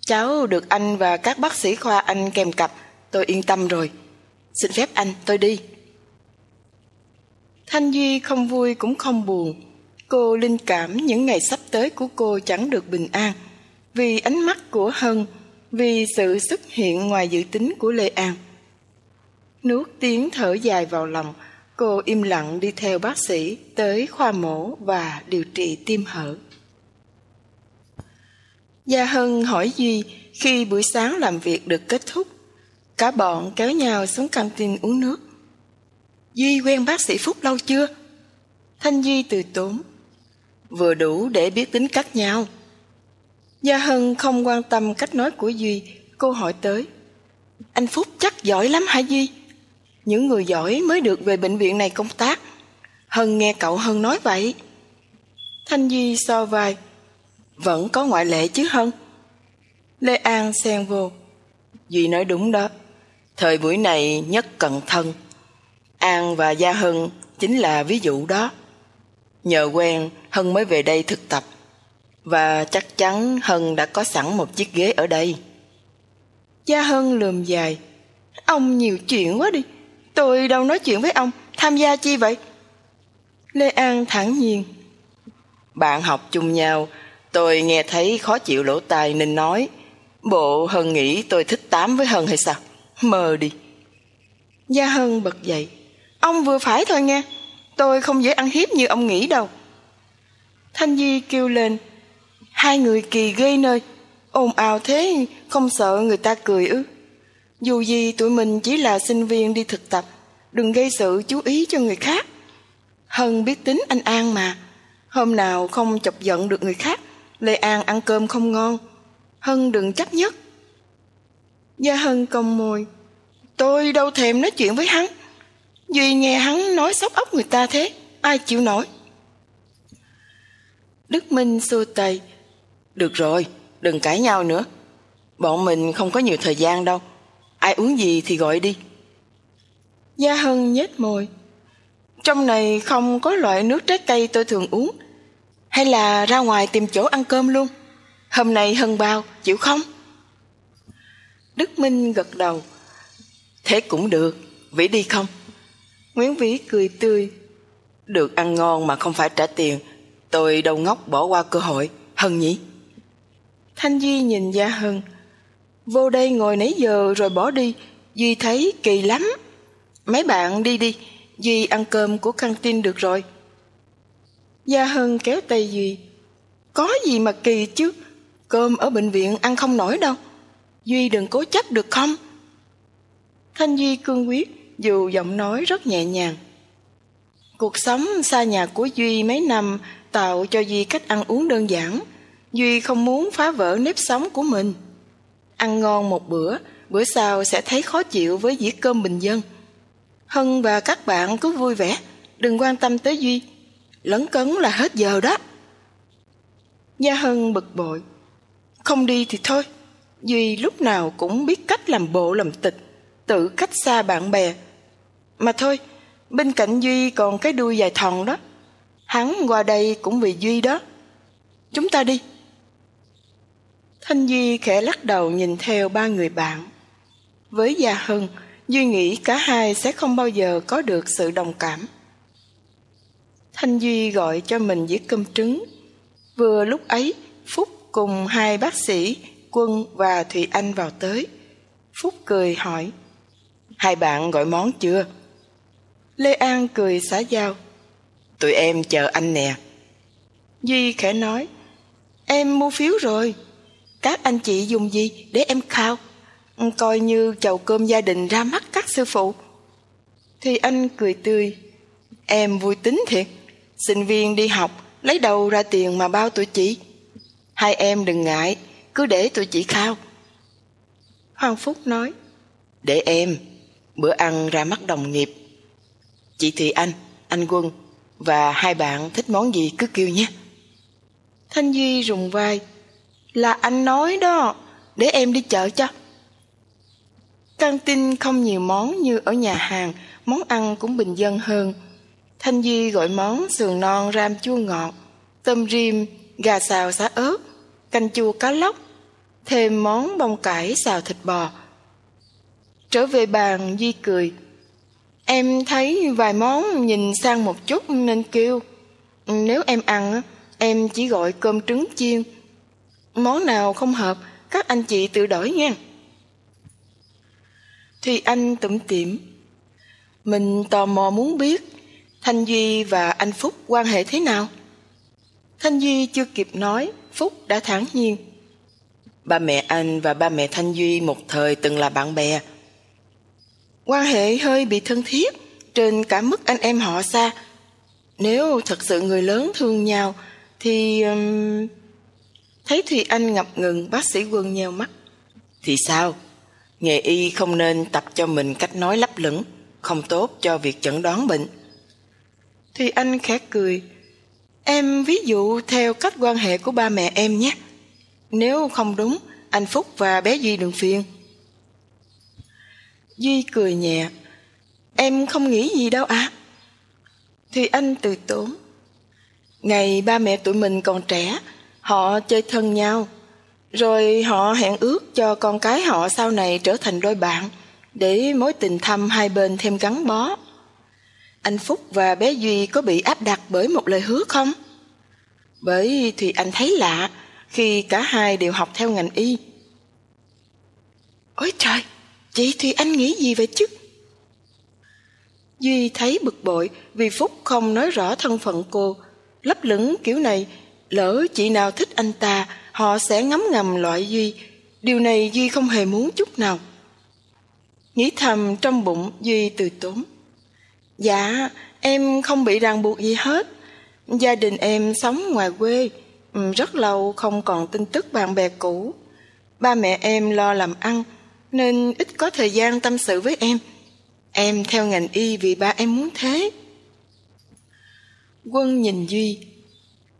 Cháu được anh và các bác sĩ khoa anh kèm cặp, tôi yên tâm rồi. Xin phép anh, tôi đi. Thanh Duy không vui cũng không buồn. Cô linh cảm những ngày sắp tới của cô chẳng được bình an. Vì ánh mắt của Hân, vì sự xuất hiện ngoài dự tính của Lê An. Nuốt tiếng thở dài vào lòng, cô im lặng đi theo bác sĩ tới khoa mổ và điều trị tim hở. Gia Hân hỏi Duy khi buổi sáng làm việc được kết thúc. Cả bọn kéo nhau xuống căng tin uống nước. Duy quen bác sĩ Phúc lâu chưa? Thanh Duy từ tốn. Vừa đủ để biết tính cách nhau. Gia Hân không quan tâm cách nói của Duy, cô hỏi tới. Anh Phúc chắc giỏi lắm hả Duy? Những người giỏi mới được về bệnh viện này công tác. Hân nghe cậu Hân nói vậy. Thanh Duy so vai. Vẫn có ngoại lệ chứ Hân. Lê An xen vô. Duy nói đúng đó. Thời buổi này nhất cần thân. An và Gia Hân chính là ví dụ đó. Nhờ quen, Hân mới về đây thực tập. Và chắc chắn Hân đã có sẵn một chiếc ghế ở đây. Gia Hân lườm dài. Ông nhiều chuyện quá đi. Tôi đâu nói chuyện với ông, tham gia chi vậy? Lê An thẳng nhiên. Bạn học chung nhau, tôi nghe thấy khó chịu lỗ tai nên nói. Bộ Hân nghĩ tôi thích tám với Hân hay sao? Mơ đi. Gia Hân bật dậy. Ông vừa phải thôi nghe. Tôi không dễ ăn hiếp như ông nghĩ đâu. Thanh Di kêu lên. Hai người kỳ ghê nơi. ồn ào thế không sợ người ta cười ư. Dù gì tụi mình chỉ là sinh viên đi thực tập, đừng gây sự chú ý cho người khác. Hân biết tính anh An mà, hôm nào không chọc giận được người khác, Lê An ăn cơm không ngon. Hân đừng chấp nhất. Gia Hân cong môi, tôi đâu thèm nói chuyện với hắn. Duy nghe hắn nói sóc ốc người ta thế, ai chịu nổi. Đức Minh xua tay, được rồi, đừng cãi nhau nữa. Bọn mình không có nhiều thời gian đâu ai uống gì thì gọi đi. Gia hân nhếch môi. Trong này không có loại nước trái cây tôi thường uống. Hay là ra ngoài tìm chỗ ăn cơm luôn. Hôm nay hân bao chịu không? Đức minh gật đầu. Thế cũng được vĩ đi không? Nguyễn vĩ cười tươi. Được ăn ngon mà không phải trả tiền. Tôi đâu ngốc bỏ qua cơ hội. Hân nhỉ? Thanh duy nhìn gia hân Vô đây ngồi nãy giờ rồi bỏ đi, Duy thấy kỳ lắm. Mấy bạn đi đi, Duy ăn cơm của căng tin được rồi. Gia Hân kéo tay Duy. Có gì mà kỳ chứ, cơm ở bệnh viện ăn không nổi đâu. Duy đừng cố chấp được không? Thanh Duy cương quyết, dù giọng nói rất nhẹ nhàng. Cuộc sống xa nhà của Duy mấy năm tạo cho Duy cách ăn uống đơn giản. Duy không muốn phá vỡ nếp sống của mình. Ăn ngon một bữa, bữa sau sẽ thấy khó chịu với dĩa cơm bình dân. Hân và các bạn cứ vui vẻ, đừng quan tâm tới Duy. Lấn cấn là hết giờ đó. Gia Hân bực bội. Không đi thì thôi. Duy lúc nào cũng biết cách làm bộ làm tịch, tự cách xa bạn bè. Mà thôi, bên cạnh Duy còn cái đuôi dài thòn đó. Hắn qua đây cũng vì Duy đó. Chúng ta đi. Thanh Duy khẽ lắc đầu nhìn theo ba người bạn. Với Gia Hưng, Duy nghĩ cả hai sẽ không bao giờ có được sự đồng cảm. Thanh Duy gọi cho mình dĩa cơm trứng. Vừa lúc ấy, Phúc cùng hai bác sĩ, Quân và Thùy Anh vào tới. Phúc cười hỏi, Hai bạn gọi món chưa? Lê An cười xả giao, Tụi em chờ anh nè. Duy khẽ nói, Em mua phiếu rồi. Các anh chị dùng gì để em khao? Coi như chầu cơm gia đình ra mắt các sư phụ. Thì anh cười tươi, Em vui tính thiệt. Sinh viên đi học, lấy đầu ra tiền mà bao tụi chị. Hai em đừng ngại, cứ để tụi chị khao. Hoàng Phúc nói, Để em, bữa ăn ra mắt đồng nghiệp. Chị Thị Anh, anh Quân và hai bạn thích món gì cứ kêu nhé. Thanh Duy rùng vai, là anh nói đó, để em đi chợ cho. Căng tin không nhiều món như ở nhà hàng, món ăn cũng bình dân hơn. Thanh Duy gọi món sườn non ram chua ngọt, tôm rim, gà xào xá ớt, canh chua cá lóc, thêm món bông cải xào thịt bò. Trở về bàn Duy cười. Em thấy vài món nhìn sang một chút nên kêu. Nếu em ăn, em chỉ gọi cơm trứng chiên. Món nào không hợp, các anh chị tự đổi nha. Thì anh tủm tỉm. Mình tò mò muốn biết Thanh Duy và anh Phúc quan hệ thế nào? Thanh Duy chưa kịp nói, Phúc đã thản nhiên. Ba mẹ anh và ba mẹ Thanh Duy một thời từng là bạn bè. Quan hệ hơi bị thân thiết, trên cả mức anh em họ xa. Nếu thật sự người lớn thương nhau, thì... Um... Thấy Thùy Anh ngập ngừng, bác sĩ quân nheo mắt. Thì sao? Nghề y không nên tập cho mình cách nói lấp lửng, không tốt cho việc chẩn đoán bệnh. Thì anh khẽ cười. Em ví dụ theo cách quan hệ của ba mẹ em nhé. Nếu không đúng, anh Phúc và bé Duy đừng phiền. Duy cười nhẹ. Em không nghĩ gì đâu ạ. À? Thì anh từ tốn. Ngày ba mẹ tụi mình còn trẻ, họ chơi thân nhau. Rồi họ hẹn ước cho con cái họ sau này trở thành đôi bạn, để mối tình thâm hai bên thêm gắn bó. Anh Phúc và bé Duy có bị áp đặt bởi một lời hứa không? Bởi thì anh thấy lạ khi cả hai đều học theo ngành y. Ôi trời, chị thì anh nghĩ gì vậy chứ? Duy thấy bực bội vì Phúc không nói rõ thân phận cô. Lấp lửng kiểu này, lỡ chị nào thích anh ta, họ sẽ ngấm ngầm loại Duy. Điều này Duy không hề muốn chút nào. Nghĩ thầm trong bụng Duy từ tốn. Dạ, em không bị ràng buộc gì hết. Gia đình em sống ngoài quê, ừ, rất lâu không còn tin tức bạn bè cũ. Ba mẹ em lo làm ăn, nên ít có thời gian tâm sự với em. Em theo ngành y vì ba em muốn thế. Quân nhìn Duy.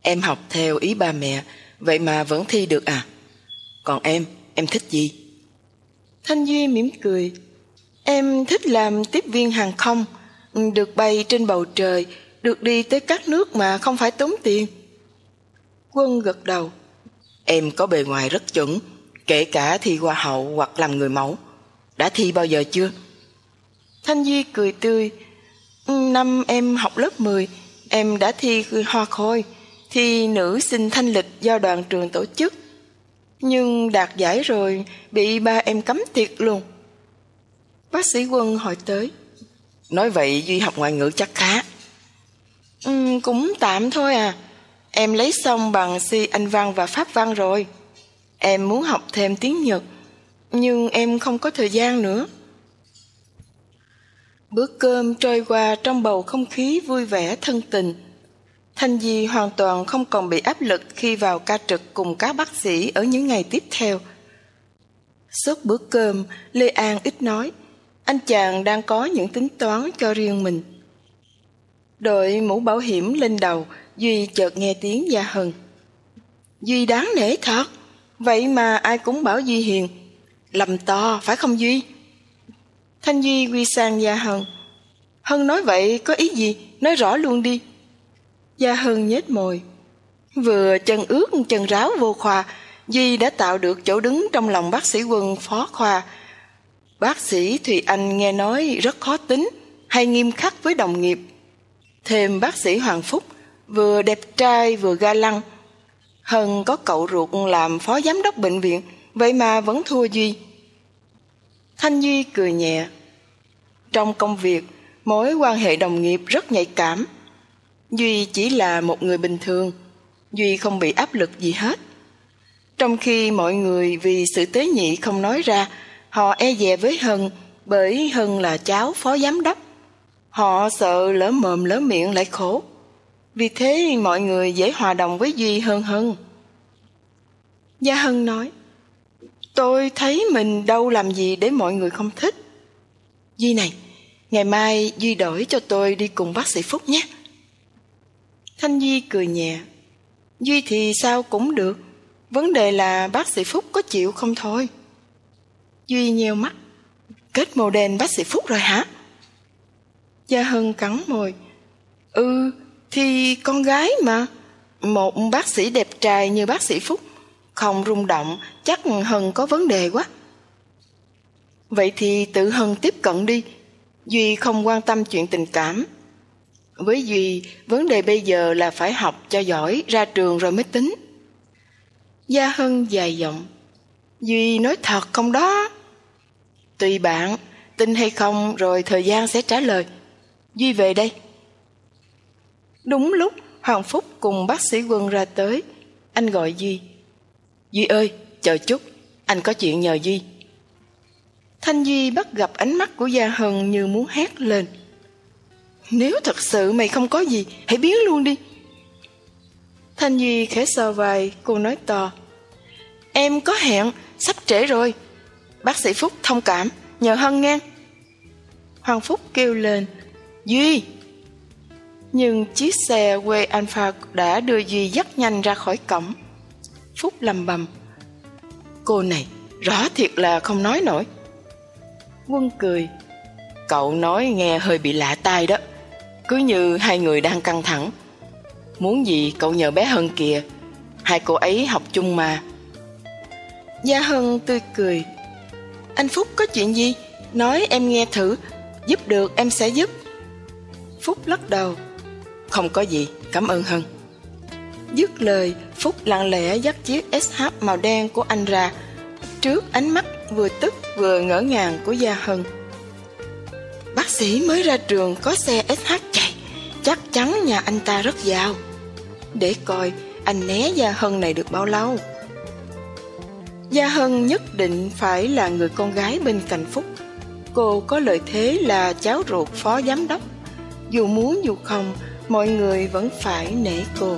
Em học theo ý ba mẹ, vậy mà vẫn thi được à? Còn em, em thích gì? Thanh Duy mỉm cười. Em thích làm tiếp viên hàng không, được bay trên bầu trời, được đi tới các nước mà không phải tốn tiền. Quân gật đầu. Em có bề ngoài rất chuẩn, kể cả thi hoa hậu hoặc làm người mẫu. Đã thi bao giờ chưa? Thanh Duy cười tươi. Năm em học lớp 10, em đã thi hoa khôi, thi nữ sinh thanh lịch do đoàn trường tổ chức. Nhưng đạt giải rồi, bị ba em cấm tiệt luôn. Bác sĩ Quân hỏi tới. Nói vậy Duy học ngoại ngữ chắc khá. Ừ, cũng tạm thôi à. Em lấy xong bằng si Anh văn và Pháp văn rồi. Em muốn học thêm tiếng Nhật, nhưng em không có thời gian nữa. Bữa cơm trôi qua trong bầu không khí vui vẻ thân tình. Thanh Di hoàn toàn không còn bị áp lực khi vào ca trực cùng các bác sĩ ở những ngày tiếp theo. Suốt bữa cơm, Lê An ít nói. Anh chàng đang có những tính toán cho riêng mình. Đội mũ bảo hiểm lên đầu, Duy chợt nghe tiếng Gia Hân. Duy đáng nể thật, vậy mà ai cũng bảo Duy hiền. Lầm to, phải không Duy? Thanh Duy quy sang Gia Hân. Hân nói vậy có ý gì? Nói rõ luôn đi. Gia Hân nhếch môi. Vừa chân ướt chân ráo vô khoa, Duy đã tạo được chỗ đứng trong lòng bác sĩ quân phó khoa. Bác sĩ Thùy Anh nghe nói rất khó tính, hay nghiêm khắc với đồng nghiệp. Thêm bác sĩ Hoàng Phúc, vừa đẹp trai vừa ga lăng. Hân có cậu ruột làm phó giám đốc bệnh viện, vậy mà vẫn thua Duy. Thanh Duy cười nhẹ. Trong công việc, mối quan hệ đồng nghiệp rất nhạy cảm. Duy chỉ là một người bình thường, Duy không bị áp lực gì hết. Trong khi mọi người vì sự tế nhị không nói ra, họ e dè với Hân bởi Hân là cháu phó giám đốc. Họ sợ lỡ mồm lỡ miệng lại khổ. Vì thế mọi người dễ hòa đồng với Duy hơn Hân. Gia Hân nói, tôi thấy mình đâu làm gì để mọi người không thích. Duy này, ngày mai Duy đổi cho tôi đi cùng bác sĩ Phúc nhé. Thanh Duy cười nhẹ. Duy thì sao cũng được. Vấn đề là bác sĩ Phúc có chịu không thôi. Duy nheo mắt. Kết màu đen bác sĩ Phúc rồi hả? Gia Hân cắn môi. Ừ thì con gái mà. Một bác sĩ đẹp trai như bác sĩ Phúc. Không rung động, Chắc Hân có vấn đề quá. Vậy thì tự Hân tiếp cận đi. Duy không quan tâm chuyện tình cảm với Duy, vấn đề bây giờ là phải học cho giỏi, ra trường rồi mới tính. Gia Hân dài giọng. Duy nói thật không đó? Tùy bạn, tin hay không rồi thời gian sẽ trả lời. Duy về đây. Đúng lúc Hoàng Phúc cùng bác sĩ Quân ra tới, anh gọi Duy. Duy ơi, chờ chút, anh có chuyện nhờ Duy. Thanh Duy bắt gặp ánh mắt của Gia Hân như muốn hét lên. Nếu thật sự mày không có gì, Hãy biến luôn đi. Thanh Duy khẽ sờ vai, Cô nói to. Em có hẹn, Sắp trễ rồi. Bác sĩ Phúc thông cảm, Nhờ Hân nghe. Hoàng Phúc kêu lên, Duy. Nhưng chiếc xe quê Alpha đã đưa Duy dắt nhanh ra khỏi cổng. Phúc lầm bầm, Cô này, rõ thiệt là không nói nổi. Quân cười, Cậu nói nghe hơi bị lạ tai đó cứ như hai người đang căng thẳng. Muốn gì cậu nhờ bé Hân kìa. Hai cô ấy học chung mà. Gia Hân tươi cười. Anh Phúc có chuyện gì? Nói em nghe thử. Giúp được em sẽ giúp. Phúc lắc đầu. Không có gì. Cảm ơn Hân. Dứt lời, Phúc lặng lẽ dắt chiếc SH màu đen của anh ra. Trước ánh mắt vừa tức vừa ngỡ ngàng của Gia Hân. Bác sĩ mới ra trường có xe SH Chắc chắn nhà anh ta rất giàu. Để coi anh né Gia Hân này được bao lâu. Gia Hân nhất định phải là người con gái bên cạnh Phúc. Cô có lợi thế là cháu ruột phó giám đốc. Dù muốn dù không, Mọi người vẫn phải nể cô.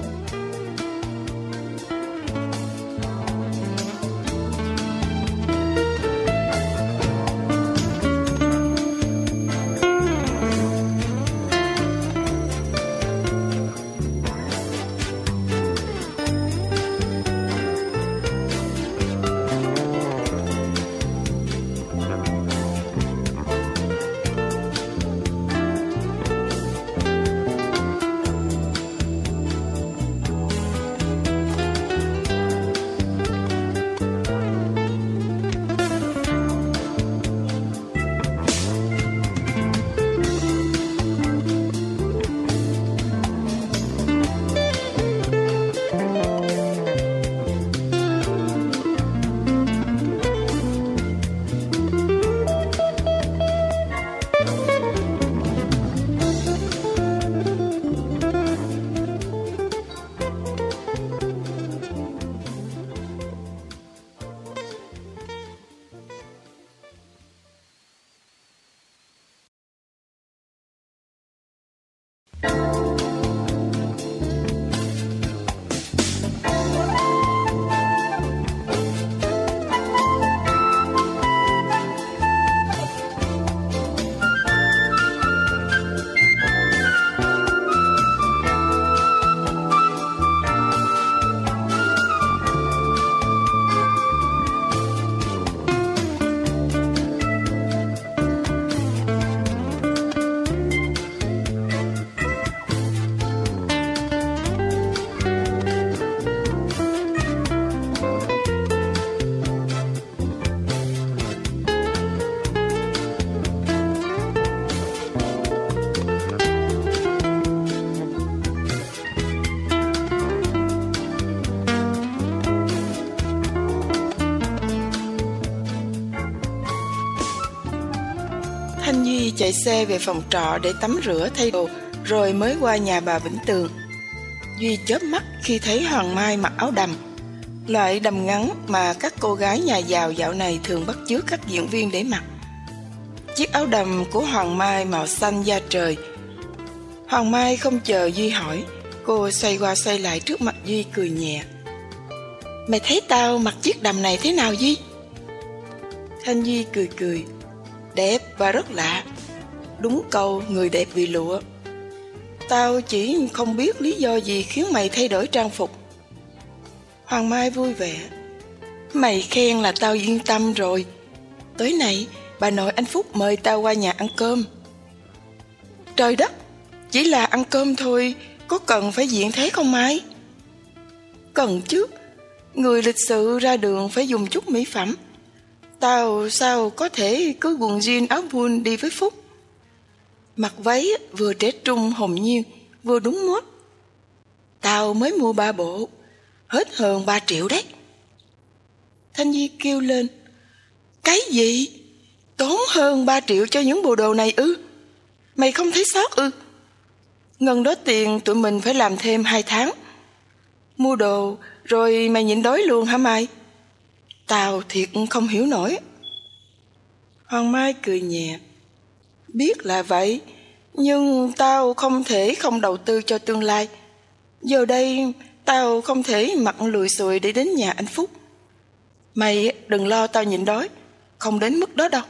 Chạy xe về phòng trọ để tắm rửa thay đồ rồi mới qua nhà bà Vĩnh Tường. Duy chớp mắt khi thấy Hoàng Mai mặc áo đầm. Loại đầm ngắn mà các cô gái nhà giàu dạo này thường bắt chước các diễn viên để mặc. Chiếc áo đầm của Hoàng Mai màu xanh da trời. Hoàng Mai không chờ Duy hỏi, cô xoay qua xoay lại trước mặt Duy cười nhẹ. Mày thấy tao mặc chiếc đầm này thế nào Duy? Thanh Duy cười cười, đẹp và rất lạ. Đúng câu người đẹp vì lụa. Tao chỉ không biết lý do gì khiến mày thay đổi trang phục. Hoàng Mai vui vẻ. Mày khen là tao yên tâm rồi. Tối nay, bà nội anh Phúc mời tao qua nhà ăn cơm. Trời đất, chỉ là ăn cơm thôi, có cần phải diện thế không Mai? Cần chứ, người lịch sự ra đường phải dùng chút mỹ phẩm. Tao sao có thể cứ quần jean áo buôn đi với Phúc? Mặc váy vừa trẻ trung hồn nhiên, vừa đúng mốt. Tao mới mua ba bộ, hết hơn ba triệu đấy. Thanh Di kêu lên, cái gì? Tốn hơn ba triệu cho những bộ đồ này ư? Mày không thấy sót ư? Ngân đó tiền tụi mình phải làm thêm hai tháng. Mua đồ rồi mày nhịn đói luôn hả Mai? Tao thiệt không hiểu nổi. Hoàng Mai cười nhẹ. Biết là vậy, nhưng tao không thể không đầu tư cho tương lai. Giờ đây, tao không thể mặc lùi xùi để đến nhà anh Phúc. Mày đừng lo tao nhịn đói, không đến mức đó đâu.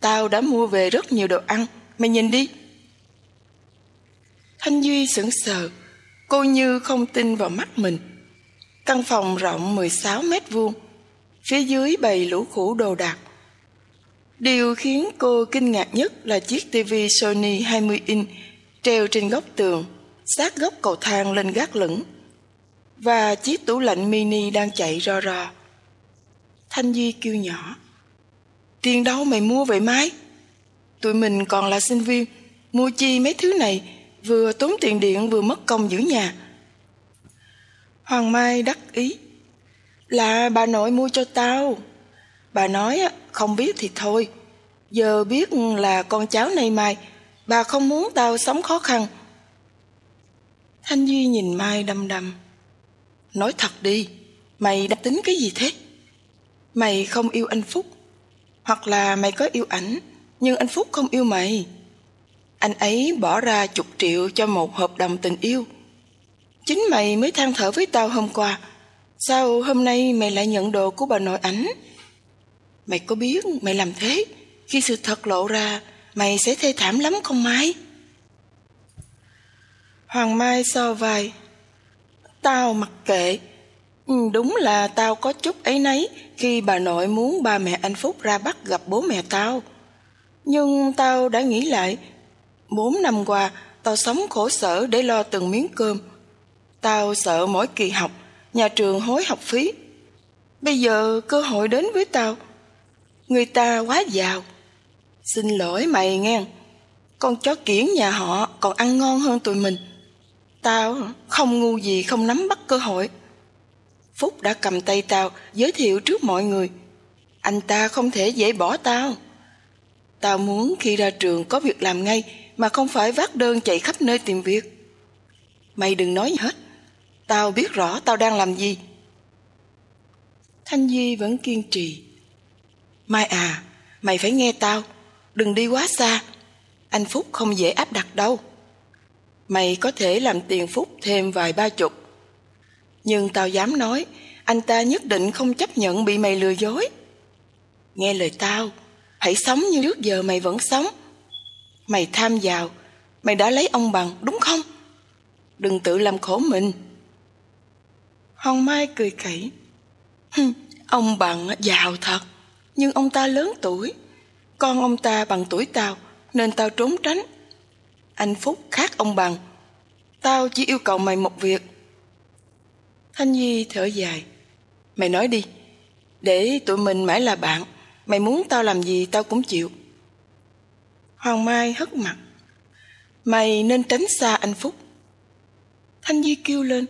Tao đã mua về rất nhiều đồ ăn, mày nhìn đi. Thanh Duy sững sờ, cô như không tin vào mắt mình. Căn phòng rộng 16 mét vuông, phía dưới bày lũ khủ đồ đạc Điều khiến cô kinh ngạc nhất là chiếc TV Sony 20 inch treo trên góc tường, sát góc cầu thang lên gác lửng, và chiếc tủ lạnh mini đang chạy ro ro. Thanh Duy kêu nhỏ, Tiền đâu mày mua vậy mái? Tụi mình còn là sinh viên, mua chi mấy thứ này, vừa tốn tiền điện vừa mất công giữ nhà. Hoàng Mai đắc ý, là bà nội mua cho tao. Bà nói không biết thì thôi. Giờ biết là con cháu này Mai, bà không muốn tao sống khó khăn. Thanh Duy nhìn Mai đăm đăm. Nói thật đi, mày đã tính cái gì thế? Mày không yêu anh Phúc, hoặc là mày có yêu ảnh, nhưng anh Phúc không yêu mày. Anh ấy bỏ ra chục triệu cho một hợp đồng tình yêu. Chính mày mới than thở với tao hôm qua. Sao hôm nay mày lại nhận đồ của bà nội ảnh? Mày có biết mày làm thế? Khi sự thật lộ ra Mày sẽ thê thảm lắm không Mai Hoàng Mai so vai. Tao mặc kệ. Ừ, Đúng là tao có chút ấy nấy Khi bà nội muốn ba mẹ anh Phúc ra bắt gặp bố mẹ tao. Nhưng tao đã nghĩ lại Bốn năm qua Tao sống khổ sở để lo từng miếng cơm. Tao sợ mỗi kỳ học Nhà trường hối học phí. Bây giờ cơ hội đến với tao. Người ta quá giàu. Xin lỗi mày nghe. Con chó kiển nhà họ còn ăn ngon hơn tụi mình. Tao không ngu gì không nắm bắt cơ hội. Phúc đã cầm tay tao, giới thiệu trước mọi người. Anh ta không thể dễ bỏ tao. Tao muốn khi ra trường có việc làm ngay, Mà không phải vác đơn chạy khắp nơi tìm việc. Mày đừng nói hết. Tao biết rõ tao đang làm gì. Thanh Duy vẫn kiên trì. Mai à, mày phải nghe tao, đừng đi quá xa. Anh Phúc không dễ áp đặt đâu. Mày có thể làm tiền Phúc thêm vài ba chục. Nhưng tao dám nói, anh ta nhất định không chấp nhận bị mày lừa dối. Nghe lời tao, hãy sống như trước giờ mày vẫn sống. Mày tham giàu, mày đã lấy ông bằng, đúng không? Đừng tự làm khổ mình. Hồng Mai cười khẩy. Ông bằng giàu thật nhưng ông ta lớn tuổi. Con ông ta bằng tuổi tao nên tao trốn tránh. Anh phúc khác ông bằng. Tao chỉ yêu cầu mày một việc. Thanh nhi thở dài. Mày nói đi. Để tụi mình mãi là bạn, mày muốn tao làm gì tao cũng chịu. Hoàng mai hất mặt. Mày nên tránh xa anh phúc. Thanh nhi kêu lên.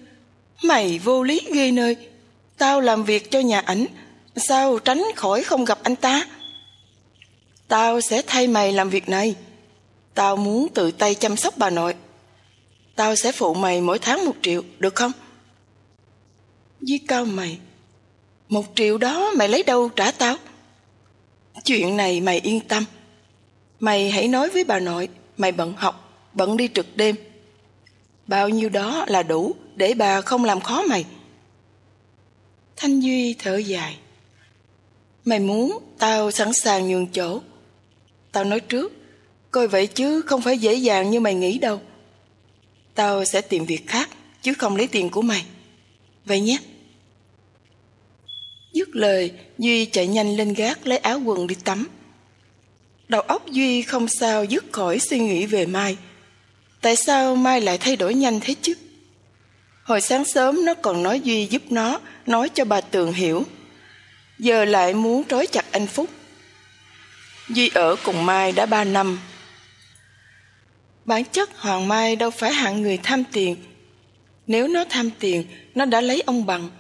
Mày vô lý ghê nơi. Tao làm việc cho nhà ảnh Sao tránh khỏi không gặp anh ta? Tao sẽ thay mày làm việc này. Tao muốn tự tay chăm sóc bà nội. Tao sẽ phụ mày mỗi tháng một triệu, được không? Duy cao mày. Một triệu đó mày lấy đâu trả tao? Chuyện này mày yên tâm. Mày hãy nói với bà nội, mày bận học, bận đi trực đêm. Bao nhiêu đó là đủ để bà không làm khó mày. Thanh Duy thở dài. Mày muốn, tao sẵn sàng nhường chỗ. Tao nói trước, coi vậy chứ không phải dễ dàng như mày nghĩ đâu. Tao sẽ tìm việc khác, chứ không lấy tiền của mày. Vậy nhé. Dứt lời, Duy chạy nhanh lên gác lấy áo quần đi tắm. Đầu óc Duy không sao dứt khỏi suy nghĩ về Mai. Tại sao Mai lại thay đổi nhanh thế chứ? Hồi sáng sớm nó còn nói Duy giúp nó, nói cho bà Tường hiểu. Giờ lại muốn trói chặt anh Phúc. Duy ở cùng Mai đã ba năm. Bản chất Hoàng Mai đâu phải hạng người tham tiền. Nếu nó tham tiền, nó đã lấy ông Bằng.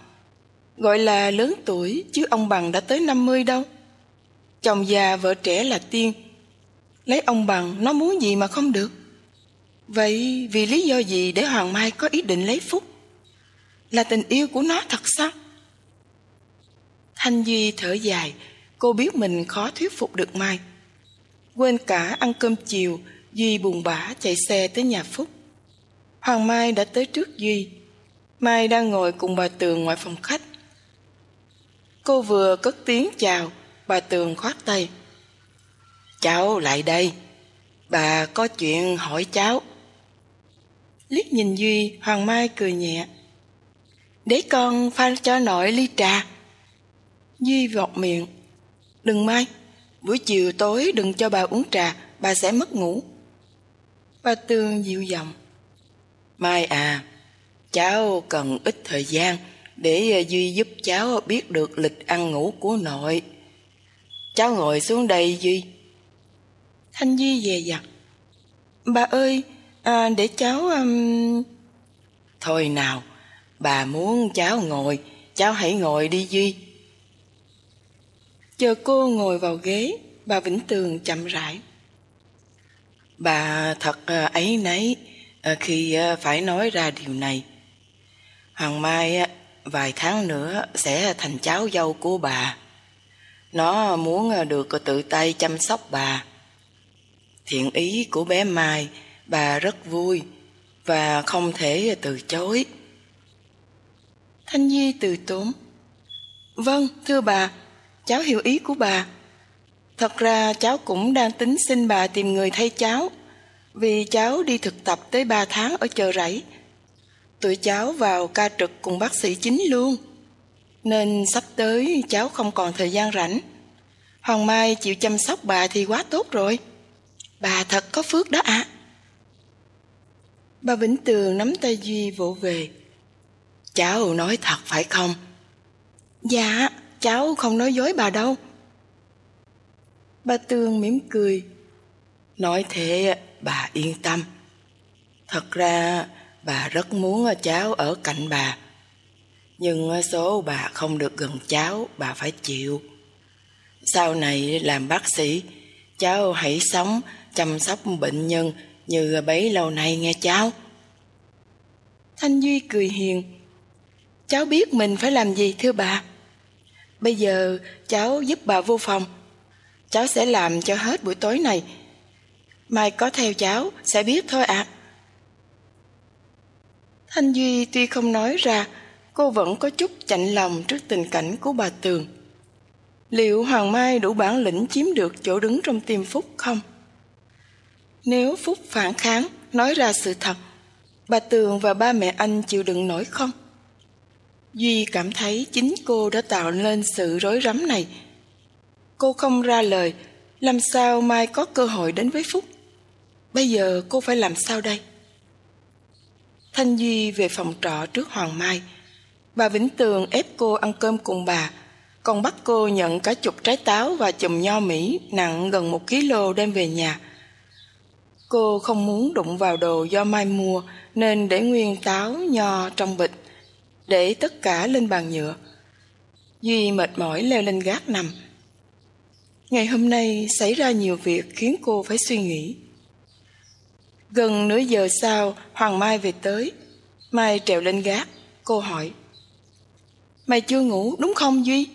Gọi là lớn tuổi, chứ ông Bằng đã tới 50 đâu. Chồng già vợ trẻ là tiên. Lấy ông Bằng, nó muốn gì mà không được. Vậy vì lý do gì để Hoàng Mai có ý định lấy Phúc? Là tình yêu của nó thật sao? Thanh Duy thở dài, cô biết mình khó thuyết phục được Mai. Quên cả ăn cơm chiều, Duy buồn bã chạy xe tới nhà Phúc. Hoàng Mai đã tới trước Duy. Mai đang ngồi cùng bà Tường ngoài phòng khách. Cô vừa cất tiếng chào, bà Tường khoát tay. Cháu lại đây, bà có chuyện hỏi cháu. Liếc nhìn Duy, Hoàng Mai cười nhẹ. Để con pha cho nội ly trà. Duy vọt miệng. Đừng Mai, buổi chiều tối đừng cho bà uống trà, bà sẽ mất ngủ. Bà Tương dịu giọng. Mai à, cháu cần ít thời gian để ờ, Duy giúp cháu biết được lịch ăn ngủ của nội. Cháu ngồi xuống đây Duy. Thanh Duy về dặt. Bà ơi, à, để cháu... Um... Thôi nào, bà muốn cháu ngồi, cháu hãy ngồi đi Duy. Chờ cô ngồi vào ghế, bà Vĩnh Tường chậm rãi. Bà thật à, ấy nấy à, khi à, phải nói ra điều này. Hoàng Mai vài tháng nữa sẽ thành cháu dâu của bà. Nó muốn được tự tay chăm sóc bà. Thiện ý của bé Mai, bà rất vui và không thể từ chối. Thanh Nhi từ tốn. Vâng, thưa bà, cháu hiểu ý của bà. Thật ra cháu cũng đang tính xin bà tìm người thay cháu, vì cháu đi thực tập tới ba tháng ở chợ rẫy. Tụi cháu vào ca trực cùng bác sĩ chính luôn, nên sắp tới cháu không còn thời gian rảnh. Hoàng Mai chịu chăm sóc bà thì quá tốt rồi. Bà thật có phước đó ạ. À. Bà Vĩnh Tường nắm tay Duy vỗ về. Cháu nói thật phải không? Dạ, cháu không nói dối bà đâu. Bà Tường mỉm cười. Nói thế bà yên tâm. Thật ra bà rất muốn cháu ở cạnh bà. Nhưng số bà không được gần cháu, bà phải chịu. Sau này làm bác sĩ, cháu hãy sống chăm sóc bệnh nhân như bấy lâu nay nghe cháu. Thanh Duy cười hiền. Cháu biết mình phải làm gì thưa bà. Bây giờ cháu giúp bà vô phòng. Cháu sẽ làm cho hết buổi tối này. Mai có theo cháu sẽ biết thôi ạ. À. Thanh Duy tuy không nói ra, cô vẫn có chút chạnh lòng trước tình cảnh của bà Tường. Liệu Hoàng Mai đủ bản lĩnh chiếm được chỗ đứng trong tim Phúc không? Nếu Phúc phản kháng, nói ra sự thật, bà Tường và ba mẹ anh chịu đựng nổi không? Duy cảm thấy chính cô đã tạo nên sự rối rắm này. Cô không ra lời, làm sao mai có cơ hội đến với Phúc? Bây giờ cô phải làm sao đây? Thanh Duy về phòng trọ trước Hoàng Mai. Bà Vĩnh Tường ép cô ăn cơm cùng bà, còn bắt cô nhận cả chục trái táo và chùm nho Mỹ nặng gần một kg đem về nhà. Cô không muốn đụng vào đồ do Mai mua nên để nguyên táo, nho trong bịch, để tất cả lên bàn nhựa. Duy mệt mỏi leo lên gác nằm. Ngày hôm nay xảy ra nhiều việc khiến cô phải suy nghĩ. Gần nửa giờ sau, Hoàng Mai về tới. Mai trèo lên gác, cô hỏi. Mày chưa ngủ đúng không Duy?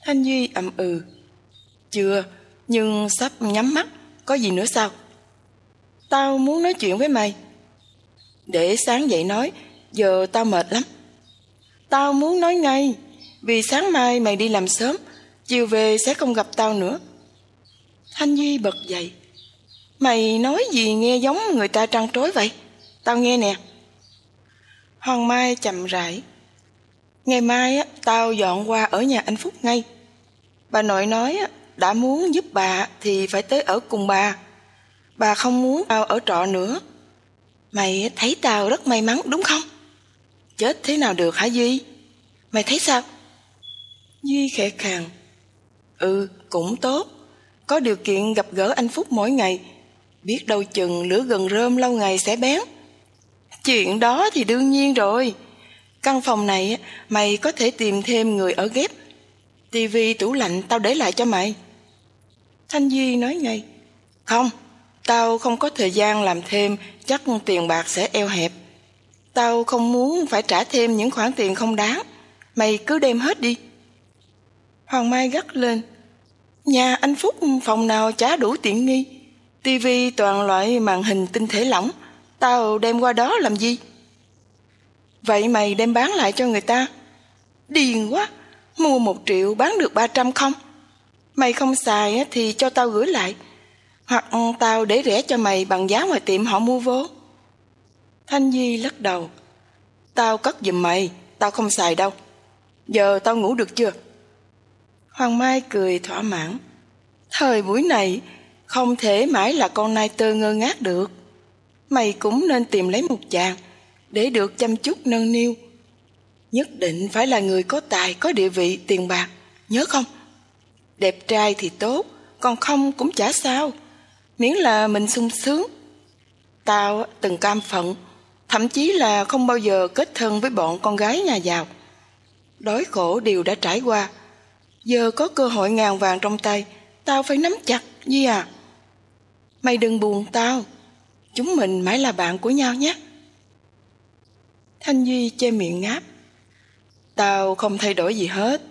Anh Duy ậm ừ. Chưa, nhưng sắp nhắm mắt, có gì nữa sao? Tao muốn nói chuyện với mày. Để sáng dậy nói, giờ tao mệt lắm. Tao muốn nói ngay, vì sáng mai mày đi làm sớm, chiều về sẽ không gặp tao nữa. Thanh Duy bật dậy. Mày nói gì nghe giống người ta trăn trối vậy? Tao nghe nè. Hoàng Mai chậm rãi. Ngày mai á, tao dọn qua ở nhà anh Phúc ngay. Bà nội nói á, đã muốn giúp bà thì phải tới ở cùng bà. Bà không muốn tao ở trọ nữa. Mày thấy tao rất may mắn đúng không? Chết thế nào được hả Duy? Mày thấy sao? Duy khẽ khàng. Ừ, cũng tốt. Có điều kiện gặp gỡ anh Phúc mỗi ngày. Biết đâu chừng lửa gần rơm lâu ngày sẽ bén. Chuyện đó thì đương nhiên rồi. Căn phòng này mày có thể tìm thêm người ở ghép. Tivi tủ lạnh tao để lại cho mày. Thanh Duy nói ngay. Không, tao không có thời gian làm thêm, chắc tiền bạc sẽ eo hẹp. Tao không muốn phải trả thêm những khoản tiền không đáng. Mày cứ đem hết đi. Hoàng Mai gắt lên. Nhà anh Phúc phòng nào trả đủ tiện nghi. Tivi toàn loại màn hình tinh thể lỏng. Tao đem qua đó làm gì? Vậy mày đem bán lại cho người ta? Điền quá, mua một triệu bán được ba trăm không? Mày không xài thì cho tao gửi lại. Hoặc tao để rẻ cho mày bằng giá ngoài tiệm họ mua vô. Thanh Di lắc đầu. Tao cất giùm mày, tao không xài đâu. Giờ tao ngủ được chưa? Hoàng Mai cười thỏa mãn. Thời buổi này, không thể mãi là con nai tơ ngơ ngác được. Mày cũng nên tìm lấy một chàng để được chăm chút nâng niu. Nhất định phải là người có tài, có địa vị, tiền bạc, nhớ không? Đẹp trai thì tốt, còn không cũng chả sao. Miễn là mình sung sướng. Tao từng cam phận, thậm chí là không bao giờ kết thân với bọn con gái nhà giàu. Đói khổ đều đã trải qua. Giờ có cơ hội ngàn vàng trong tay, tao phải nắm chặt, Di à. Mày đừng buồn tao, chúng mình mãi là bạn của nhau nhé. Thanh Duy che miệng ngáp. Tao không thay đổi gì hết.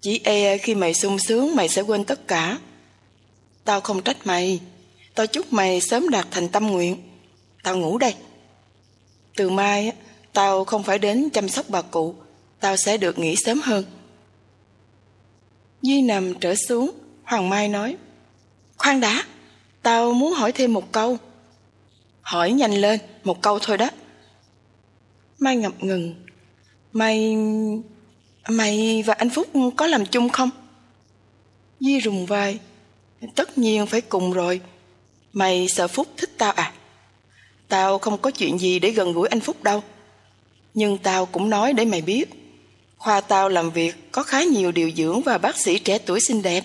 Chỉ e khi mày sung sướng mày sẽ quên tất cả. Tao không trách mày. Tao chúc mày sớm đạt thành tâm nguyện. Tao ngủ đây. Từ mai tao không phải đến chăm sóc bà cụ. Tao sẽ được nghỉ sớm hơn. Duy nằm trở xuống. Hoàng Mai nói. Khoan đã. Tao muốn hỏi thêm một câu. Hỏi nhanh lên. Một câu thôi đó. Mai ngập ngừng. Mày... Mày và anh Phúc có làm chung không? Di rùng vai. Tất nhiên phải cùng rồi. Mày sợ Phúc thích tao à? Tao không có chuyện gì để gần gũi anh Phúc đâu. Nhưng tao cũng nói để mày biết. Khoa tao làm việc có khá nhiều điều dưỡng và bác sĩ trẻ tuổi xinh đẹp.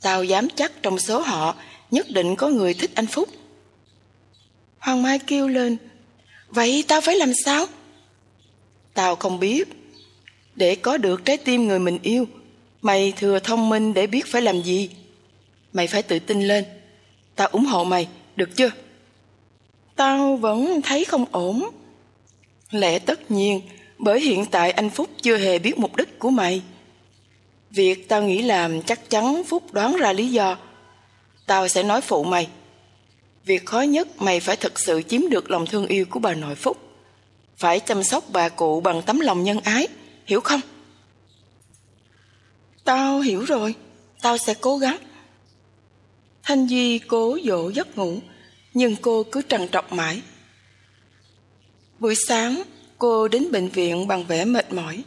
Tao dám chắc trong số họ nhất định có người thích anh Phúc. Hoàng Mai kêu lên. Vậy tao phải làm sao? Tao không biết. Để có được trái tim người mình yêu, mày thừa thông minh để biết phải làm gì. Mày phải tự tin lên. Tao ủng hộ mày, được chưa? Tao vẫn thấy không ổn. Lẽ tất nhiên, bởi hiện tại anh Phúc chưa hề biết mục đích của mày. Việc tao nghĩ làm chắc chắn Phúc đoán ra lý do. Tao sẽ nói phụ mày. Việc khó nhất mày phải thực sự chiếm được lòng thương yêu của bà nội Phúc. Phải chăm sóc bà cụ bằng tấm lòng nhân ái, hiểu không? Tao hiểu rồi, tao sẽ cố gắng. Thanh Duy cố dỗ giấc ngủ, nhưng cô cứ trằn trọc mãi. Buổi sáng, cô đến bệnh viện bằng vẻ mệt mỏi.